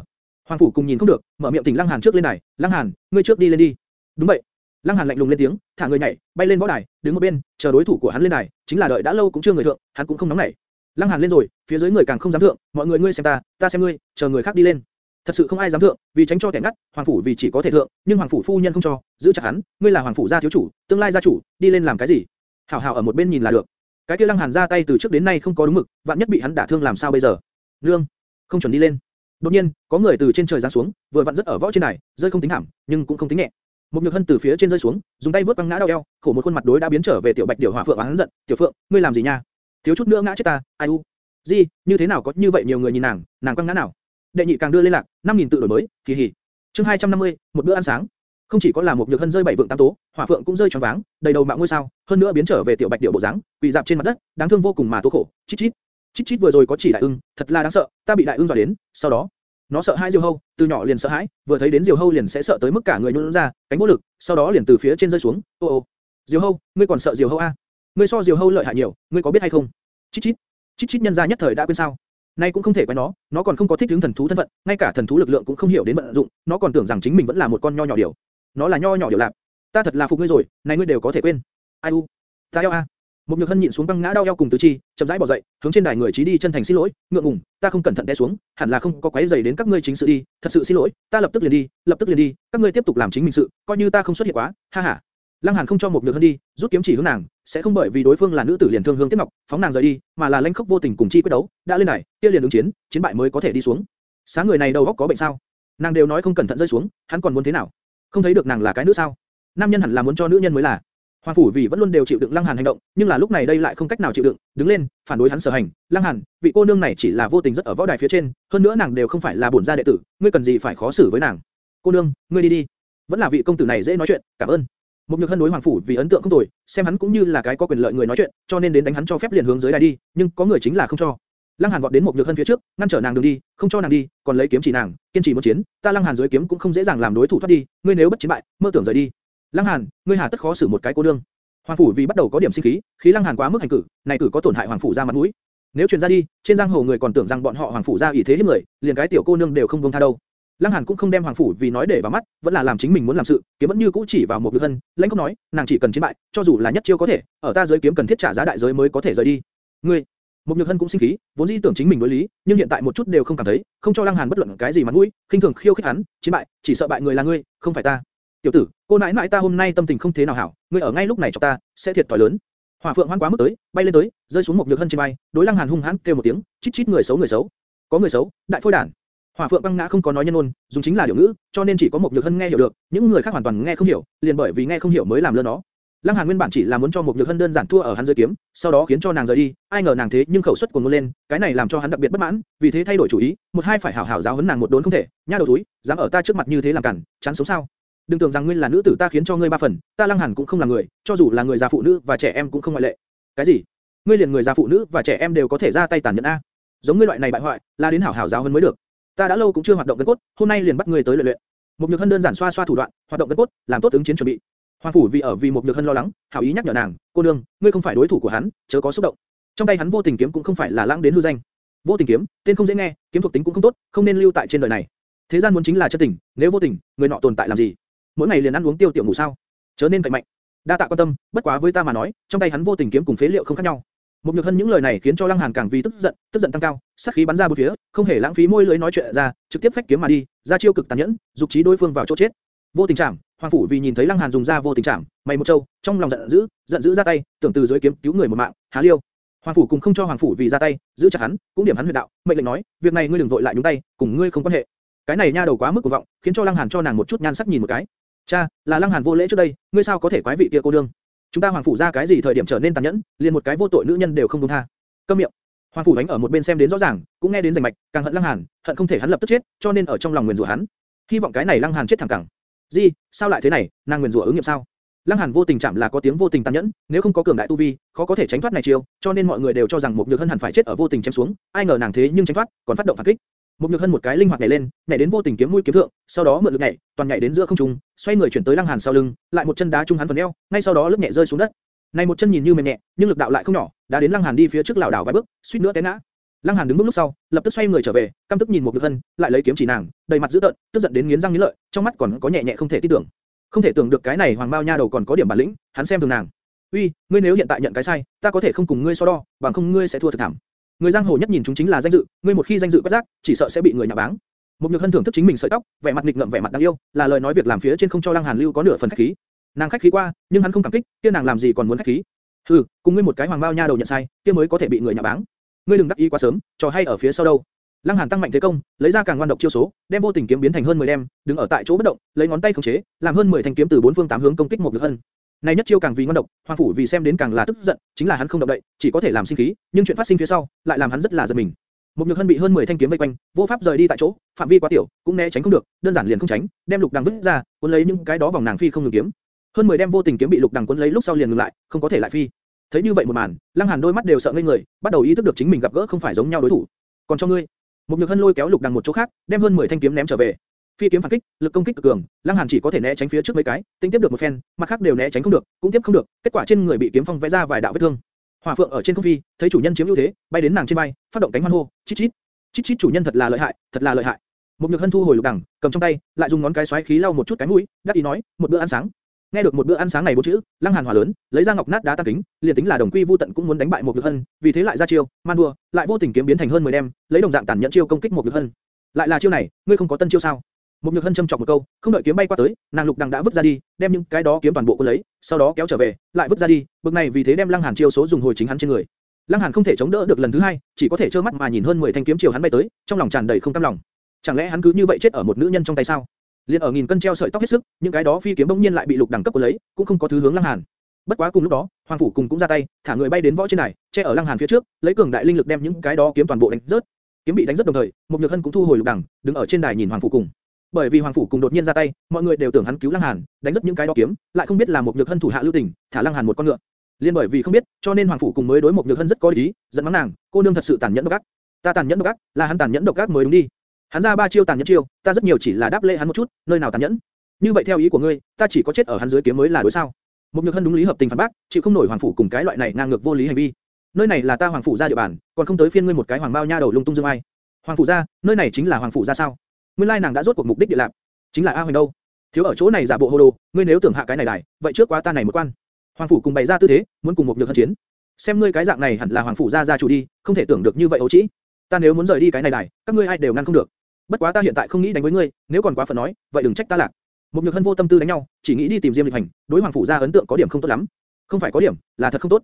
Hoàng phủ cùng nhìn không được, mở miệng tỉnh Lăng Hàn trước lên này. Lăng Hàn, ngươi trước đi lên đi. Đúng vậy. Lăng Hàn lạnh lùng lên tiếng, thả người nhảy, bay lên võ đài, đứng một bên, chờ đối thủ của hắn lên này, chính là đợi đã lâu cũng chưa người thượng, hắn cũng không nóng nảy. Lăng Hàn lên rồi, phía dưới người càng không dám thượng, mọi người ngươi xem ta, ta xem ngươi, chờ người khác đi lên. Thật sự không ai dám thượng, vì tránh cho kẻ ngắt, hoàng phủ vì chỉ có thể thượng, nhưng hoàng phủ phu nhân không cho, giữ chặt hắn, ngươi là hoàng phủ gia thiếu chủ, tương lai gia chủ, đi lên làm cái gì? Hảo hảo ở một bên nhìn là được. Cái kia Lăng Hàn ra tay từ trước đến nay không có đúng mực, vạn nhất bị hắn đả thương làm sao bây giờ? Nương, không chuẩn đi lên. Đột nhiên, có người từ trên trời giáng xuống, vừa vặn rất ở võ trên này, rơi không tính thảm, nhưng cũng không tính nhẹ. Một nhược hân từ phía trên rơi xuống, dùng tay vớt băng ngã đau eo, khổ một khuôn mặt đối đã biến trở về tiểu bạch điểu hỏa phượng oán giận, tiểu phượng, ngươi làm gì nha? Thiếu chút nữa ngã chết ta, ai u? Gì, như thế nào có như vậy nhiều người nhìn nàng, nàng quăng ngã nào? Đệ nhị càng đưa lên lạc, năm nghìn tự đổi mới, kỳ hỉ. Chương 250, một bữa ăn sáng. Không chỉ có là một nhược hân rơi bảy vượng tam tố, hỏa phượng cũng rơi tròn váng, đầy đầu mạo ngôi sao, hơn nữa biến trở về tiểu bạch điểu bộ dáng, quỳ dạp trên mặt đất, đáng thương vô cùng mà tố khổ, chít chít. Chít chít vừa rồi có chỉ đại ưng, thật là đáng sợ, ta bị đại ưng dọa đến, sau đó, nó sợ hai diều hâu, từ nhỏ liền sợ hãi, vừa thấy đến diều hâu liền sẽ sợ tới mức cả người nhũn ra, cánh vô lực, sau đó liền từ phía trên rơi xuống. Ô ô, diều hâu, ngươi còn sợ diều hâu a? Ngươi so diều hâu lợi hại nhiều, ngươi có biết hay không? Chít chít, chít chít nhân gia nhất thời đã quên sao? Nay cũng không thể quay nó, nó còn không có thích ứng thần thú thân phận, ngay cả thần thú lực lượng cũng không hiểu đến vận dụng, nó còn tưởng rằng chính mình vẫn là một con nho nhỏ điều. Nó là nho nhỏ điều lạc. Ta thật là phục ngươi rồi, này ngươi đều có thể quên. Ai u, ta eo a. Một nhược hân nhịn xuống băng ngã đau eo cùng tứ chi, chậm rãi bỏ dậy, hướng trên đài người trí đi chân thành xin lỗi, ngượng ngùng, ta không cẩn thận té xuống, hẳn là không có quấy rầy đến các ngươi chính sự đi, thật sự xin lỗi, ta lập tức liền đi, lập tức liền đi, các ngươi tiếp tục làm chính mình sự, coi như ta không xuất hiện quá, ha ha. Lăng Hàn không cho một nhược hân đi, rút kiếm chỉ hướng nàng, sẽ không bởi vì đối phương là nữ tử liền thương hương tiếc ngọc, phóng nàng rời đi, mà là lãnh khốc vô tình cùng chi quyết đấu, đã lên này, kia liền ứng chiến, chiến bại mới có thể đi xuống. Sáng người này đầu óc có bệnh sao? Nàng đều nói không cẩn thận rơi xuống, hắn còn muốn thế nào? Không thấy được nàng là cái nữ sao? Nam nhân hẳn là muốn cho nữ nhân mới là. Hoàng phủ vì vẫn luôn đều chịu đựng Lăng Hàn hành động, nhưng là lúc này đây lại không cách nào chịu đựng, đứng lên, phản đối hắn sở hành. Lăng Hàn, vị cô nương này chỉ là vô tình rất ở võ đài phía trên, hơn nữa nàng đều không phải là bổn gia đệ tử, ngươi cần gì phải khó xử với nàng? Cô nương, ngươi đi đi. Vẫn là vị công tử này dễ nói chuyện, cảm ơn. Một nhược hân đối hoàng phủ vì ấn tượng không tồi, xem hắn cũng như là cái có quyền lợi người nói chuyện, cho nên đến đánh hắn cho phép liền hướng dưới đài đi, nhưng có người chính là không cho. Lăng Hàn vọt đến một nhược hân phía trước, ngăn trở nàng đường đi, không cho nàng đi, còn lấy kiếm chỉ nàng, kiên trì muốn chiến, ta Lăng Hàn dưới kiếm cũng không dễ dàng làm đối thủ thoát đi, ngươi nếu bất chiến bại, mơ tưởng rời đi. Lăng Hàn, ngươi hà tất khó xử một cái cô đương. Hoàng phủ vì bắt đầu có điểm sinh khí, khí Lăng Hàn quá mức hành cử, này cử có tổn hại hoàng phủ ra mặt mũi. Nếu truyền ra đi, trên giang hồ người còn tưởng rằng bọn họ hoàng phủ ra ủy thế hiếp người, liền cái tiểu cô nương đều không buông tha đâu. Lăng Hàn cũng không đem hoàng phủ vì nói để vào mắt, vẫn là làm chính mình muốn làm sự, kiếm vẫn như cũ chỉ vào một nhược hân, lãnh không nói, nàng chỉ cần chiến bại, cho dù là nhất chiêu có thể, ở ta dưới kiếm cần thiết trả giá đại giới mới có thể rời đi. Ngươi, một nhược hân cũng sinh khí, vốn dĩ tưởng chính mình đối lý, nhưng hiện tại một chút đều không cảm thấy, không cho Lăng Hàn bất luận cái gì mặt mũi, khinh thường khiêu khích hắn, chiến bại, chỉ sợ bại người là ngươi, không phải ta. Tiểu tử, cô nãi nãi ta hôm nay tâm tình không thế nào hảo, ngươi ở ngay lúc này cho ta, sẽ thiệt thòi lớn. Hỏa Phượng hoan quá mức tới, bay lên tới, rơi xuống một nhược hân trên bay, đối Lăng Hàn hung hãn kêu một tiếng, chít chít người xấu người xấu. Có người xấu, đại phôi đản. Hỏa Phượng băng ngã không có nói nhân ôn, dùng chính là điều ngữ, cho nên chỉ có một nhược hân nghe hiểu được, những người khác hoàn toàn nghe không hiểu, liền bởi vì nghe không hiểu mới làm lơ nó. Lăng Hàn nguyên bản chỉ là muốn cho một nhược hân đơn giản thua ở hắn dưới kiếm, sau đó khiến cho nàng rời đi, ai ngờ nàng thế nhưng khẩu suất cuồng ngôn lên, cái này làm cho hắn đặc biệt bất mãn, vì thế thay đổi chủ ý, một hai phải hảo hảo giáo huấn nàng một đốn không thể, nha đầu túi, dám ở ta trước mặt như thế làm cản, chán sống sao? Đừng tưởng rằng ngươi là nữ tử ta khiến cho ngươi ba phần, ta Lăng Hàn cũng không là người, cho dù là người già phụ nữ và trẻ em cũng không ngoại lệ. Cái gì? Ngươi liền người già phụ nữ và trẻ em đều có thể ra tay tàn nhẫn a? Giống ngươi loại này bại hoại, là đến hảo hảo giáo huấn mới được. Ta đã lâu cũng chưa hoạt động gân cốt, hôm nay liền bắt ngươi tới luyện luyện. Một nhược hân đơn giản xoa xoa thủ đoạn, hoạt động gân cốt, làm tốt ứng chiến chuẩn bị. Hoàng phủ vì ở vì một nhược hân lo lắng, hảo ý nhắc nhở nàng, cô nương, ngươi không phải đối thủ của hắn, chớ có xúc động. Trong tay hắn vô tình kiếm cũng không phải là lãng đến hư danh. Vô tình kiếm, tên không dễ nghe, kiếm thuộc tính cũng không tốt, không nên lưu tại trên đời này. Thế gian muốn chính là chân tình, nếu vô tình, người nọ tồn tại làm gì? Mỗi ngày liền ăn uống tiêu tiểu ngủ sao? Chớ nên cậy mạnh. Đa tạ quan tâm, bất quá với ta mà nói, trong tay hắn vô tình kiếm cùng phế liệu không khác nhau. Một nhược hân những lời này khiến cho Lăng Hàn càng vì tức giận, tức giận tăng cao, sát khí bắn ra bốn phía, không hề lãng phí môi lưỡi nói chuyện ra, trực tiếp phách kiếm mà đi, ra chiêu cực tàn nhẫn, dục trí đối phương vào chỗ chết. Vô tình chạm, Hoàng phủ vì nhìn thấy Lăng Hàn dùng ra vô tình chạm, mày một châu, trong lòng giận dữ, giận dữ ra tay, tưởng từ dưới kiếm cứu người một mạng, há liêu. Hoàng phủ cùng không cho Hoàng phủ vì ra tay, giữ chặt hắn, cũng điểm hắn huyệt đạo, mệnh lệnh nói, việc này ngươi đừng vội lại nhúng tay, cùng ngươi không quan hệ. Cái này nha đầu quá mức cuồng vọng, khiến cho Lăng Hàn cho nàng một chút nhan sắc nhìn một cái. Cha, là Lăng Hàn vô lễ trước đây, ngươi sao có thể quái vị kia cô đương? Chúng ta Hoàng phủ ra cái gì thời điểm trở nên tàn nhẫn, liền một cái vô tội nữ nhân đều không dung tha. Câm miệng. Hoàng phủ đánh ở một bên xem đến rõ ràng, cũng nghe đến rành mạch, càng hận Lăng Hàn, hận không thể hắn lập tức chết, cho nên ở trong lòng nguyền rủa hắn. Hy vọng cái này Lăng Hàn chết thẳng cẳng. Gì? Sao lại thế này? Nàng nguyền rủa ứng nghiệm sao? Lăng Hàn vô tình chạm là có tiếng vô tình tàn nhẫn, nếu không có cường đại tu vi, khó có thể tránh thoát này chiêu, cho nên mọi người đều cho rằng một nhược hân hẳn phải chết ở vô tình chém xuống, ai ngờ nàng thế nhưng tránh thoát, còn phát động phản kích. Một nhược hân một cái linh hoạt nhảy lên, nhảy đến vô tình kiếm mũi kiếm thượng, sau đó mượn lực nhảy, toàn nhảy đến giữa không trung, xoay người chuyển tới Lăng Hàn sau lưng, lại một chân đá trung hắn phần eo, ngay sau đó lướt nhẹ rơi xuống đất. Này một chân nhìn như mềm nhẹ, nhưng lực đạo lại không nhỏ, đã đến Lăng Hàn đi phía trước lảo đảo vài bước, suýt nữa té ngã. Lăng Hàn đứng bước lúc sau, lập tức xoay người trở về, căm tức nhìn một nhược hân, lại lấy kiếm chỉ nàng, đầy mặt dữ tợn, tức giận đến nghiến răng nghiến lợi, trong mắt còn có nhẹ nhẹ không thể tin tưởng. Không thể tưởng được cái này hoàng bao nha đầu còn có điểm bản lĩnh, hắn xem thường nàng. Uy, ngươi nếu hiện tại nhận cái sai, ta có thể không cùng ngươi so đo, bằng không ngươi sẽ thua thật thảm. Người giang hồ nhất nhìn chúng chính là danh dự, ngươi một khi danh dự quét rác, chỉ sợ sẽ bị người nhà báng. Một nhược hân thưởng thức chính mình sợi tóc, vẻ mặt nghịch ngợm vẻ mặt đáng yêu, là lời nói việc làm phía trên không cho Lăng Hàn lưu có nửa phần khách khí. Nàng khách khí qua, nhưng hắn không cảm kích, kia nàng làm gì còn muốn khách khí? Hừ, cùng ngươi một cái hoàng bao nha đầu nhận sai, kia mới có thể bị người nhà báng. Ngươi đừng đắc ý quá sớm, trò hay ở phía sau đâu. Lăng Hàn tăng mạnh thế công, lấy ra càng ngoan độc chiêu số, đem vô tình kiếm biến thành hơn 10 đem, đứng ở tại chỗ bất động, lấy ngón tay khống chế, làm hơn 10 thanh kiếm từ bốn phương tám hướng công kích một nhược hân. Này nhất chiêu càng vì ngoan độc, Hoàng phủ vì xem đến càng là tức giận, chính là hắn không động đậy, chỉ có thể làm sinh khí, nhưng chuyện phát sinh phía sau, lại làm hắn rất là giật mình. Một nhược hân bị hơn 10 thanh kiếm vây quanh, vô pháp rời đi tại chỗ, phạm vi quá tiểu, cũng né tránh không được, đơn giản liền không tránh, đem lục đằng vứt ra, cuốn lấy những cái đó vòng nàng phi không ngừng kiếm. Hơn 10 đem vô tình kiếm bị lục đằng cuốn lấy lúc sau liền ngừng lại, không có thể lại phi. Thấy như vậy một màn, Lăng Hàn đôi mắt đều sợ ngây người, bắt đầu ý thức được chính mình gặp gỡ không phải giống nhau đối thủ. Còn cho ngươi, một nhược hân lôi kéo lục đằng một chỗ khác, đem hơn 10 thanh kiếm ném trở về. Phi kiếm phản kích, lực công kích cực cường, Lăng Hàn chỉ có thể né tránh phía trước mấy cái, tính tiếp được một phen, mặt khác đều né tránh không được, cũng tiếp không được, kết quả trên người bị kiếm phong vẽ ra vài đạo vết thương. Hỏa Phượng ở trên không phi, thấy chủ nhân chiếm ưu thế, bay đến nàng trên bay, phát động cánh hoan hô, chít chít. Chít chít chủ nhân thật là lợi hại, thật là lợi hại. Một nhược hân thu hồi lục đẳng, cầm trong tay, lại dùng ngón cái xoáy khí lau một chút cái mũi, đáp ý nói, một bữa ăn sáng. Nghe được một bữa ăn sáng này bốn chữ, Lăng Hàn hỏa lớn, lấy ra ngọc nát đá tăng kính, liền tính là đồng quy vu tận cũng muốn đánh bại một nhược hân, vì thế lại ra chiêu, man đua, lại vô tình kiếm biến thành hơn 10 đem, lấy đồng dạng tàn nhẫn chiêu công kích một nhược hân. Lại là chiêu này, ngươi không có tân chiêu sao? Một nhược hân châm chọc một câu, không đợi kiếm bay qua tới, nàng lục đằng đã vứt ra đi, đem những cái đó kiếm toàn bộ cuốn lấy, sau đó kéo trở về, lại vứt ra đi, bực này vì thế đem Lăng Hàn chiêu số dùng hồi chính hắn trên người. Lăng Hàn không thể chống đỡ được lần thứ hai, chỉ có thể trơ mắt mà nhìn hơn 10 thanh kiếm chiều hắn bay tới, trong lòng tràn đầy không cam lòng. Chẳng lẽ hắn cứ như vậy chết ở một nữ nhân trong tay sao? Liên ở nghìn cân treo sợi tóc hết sức, những cái đó phi kiếm bỗng nhiên lại bị lục đẳng cấp cuốn lấy, cũng không có thứ hướng Lăng Hàn. Bất quá cùng lúc đó, Hoàng phủ cùng cũng ra tay, thả người bay đến võ trên này, che ở Lăng Hàn phía trước, lấy cường đại linh lực đem những cái đó kiếm toàn bộ đánh rớt. Kiếm bị đánh rớt đồng thời, một nhược hân cũng thu hồi lục đẳng, đứng ở trên đài nhìn Hoàng phủ cùng. Bởi vì Hoàng phủ cùng đột nhiên ra tay, mọi người đều tưởng hắn cứu Lăng Hàn, đánh rất những cái đó kiếm, lại không biết là một nhược hân thủ hạ lưu tình, thả Lăng Hàn một con ngựa. Liên bởi vì không biết, cho nên Hoàng phủ cùng mới đối một nhược hân rất có ý, giận mắng nàng, cô nương thật sự tàn nhẫn độc ác. Ta tàn nhẫn độc ác, là hắn tàn nhẫn độc ác mới đúng đi. Hắn ra ba chiêu tàn nhẫn chiêu, ta rất nhiều chỉ là đáp lễ hắn một chút, nơi nào tàn nhẫn. Như vậy theo ý của ngươi, ta chỉ có chết ở hắn dưới kiếm mới là đối sao? Một nhược hân đúng lý hợp tình phản bác, chịu không nổi hoàng phủ cùng cái loại này ngang ngược vô lý hành vi. Nơi này là ta hoàng phủ gia địa bàn, còn không tới phiên ngươi một cái hoàng bao nha đầu lung tung dương ai. Hoàng phủ gia, nơi này chính là hoàng phủ gia sao? Nguyên lai nàng đã rốt cuộc mục đích địa lạc, chính là a hoành đâu? Thiếu ở chỗ này giả bộ hồ đồ, ngươi nếu tưởng hạ cái này đài, vậy trước quá ta này một quan. Hoàng phủ cùng bày ra tư thế, muốn cùng một nhược thân chiến. Xem ngươi cái dạng này hẳn là hoàng phủ gia gia chủ đi, không thể tưởng được như vậy ấu chỉ. Ta nếu muốn rời đi cái này đài, các ngươi ai đều ngăn không được. Bất quá ta hiện tại không nghĩ đánh với ngươi, nếu còn quá phận nói, vậy đừng trách ta lạc. Một nhược hân vô tâm tư đánh nhau, chỉ nghĩ đi tìm Diêm Lịch Hành, đối hoàng phủ gia ấn tượng có điểm không tốt lắm. Không phải có điểm, là thật không tốt.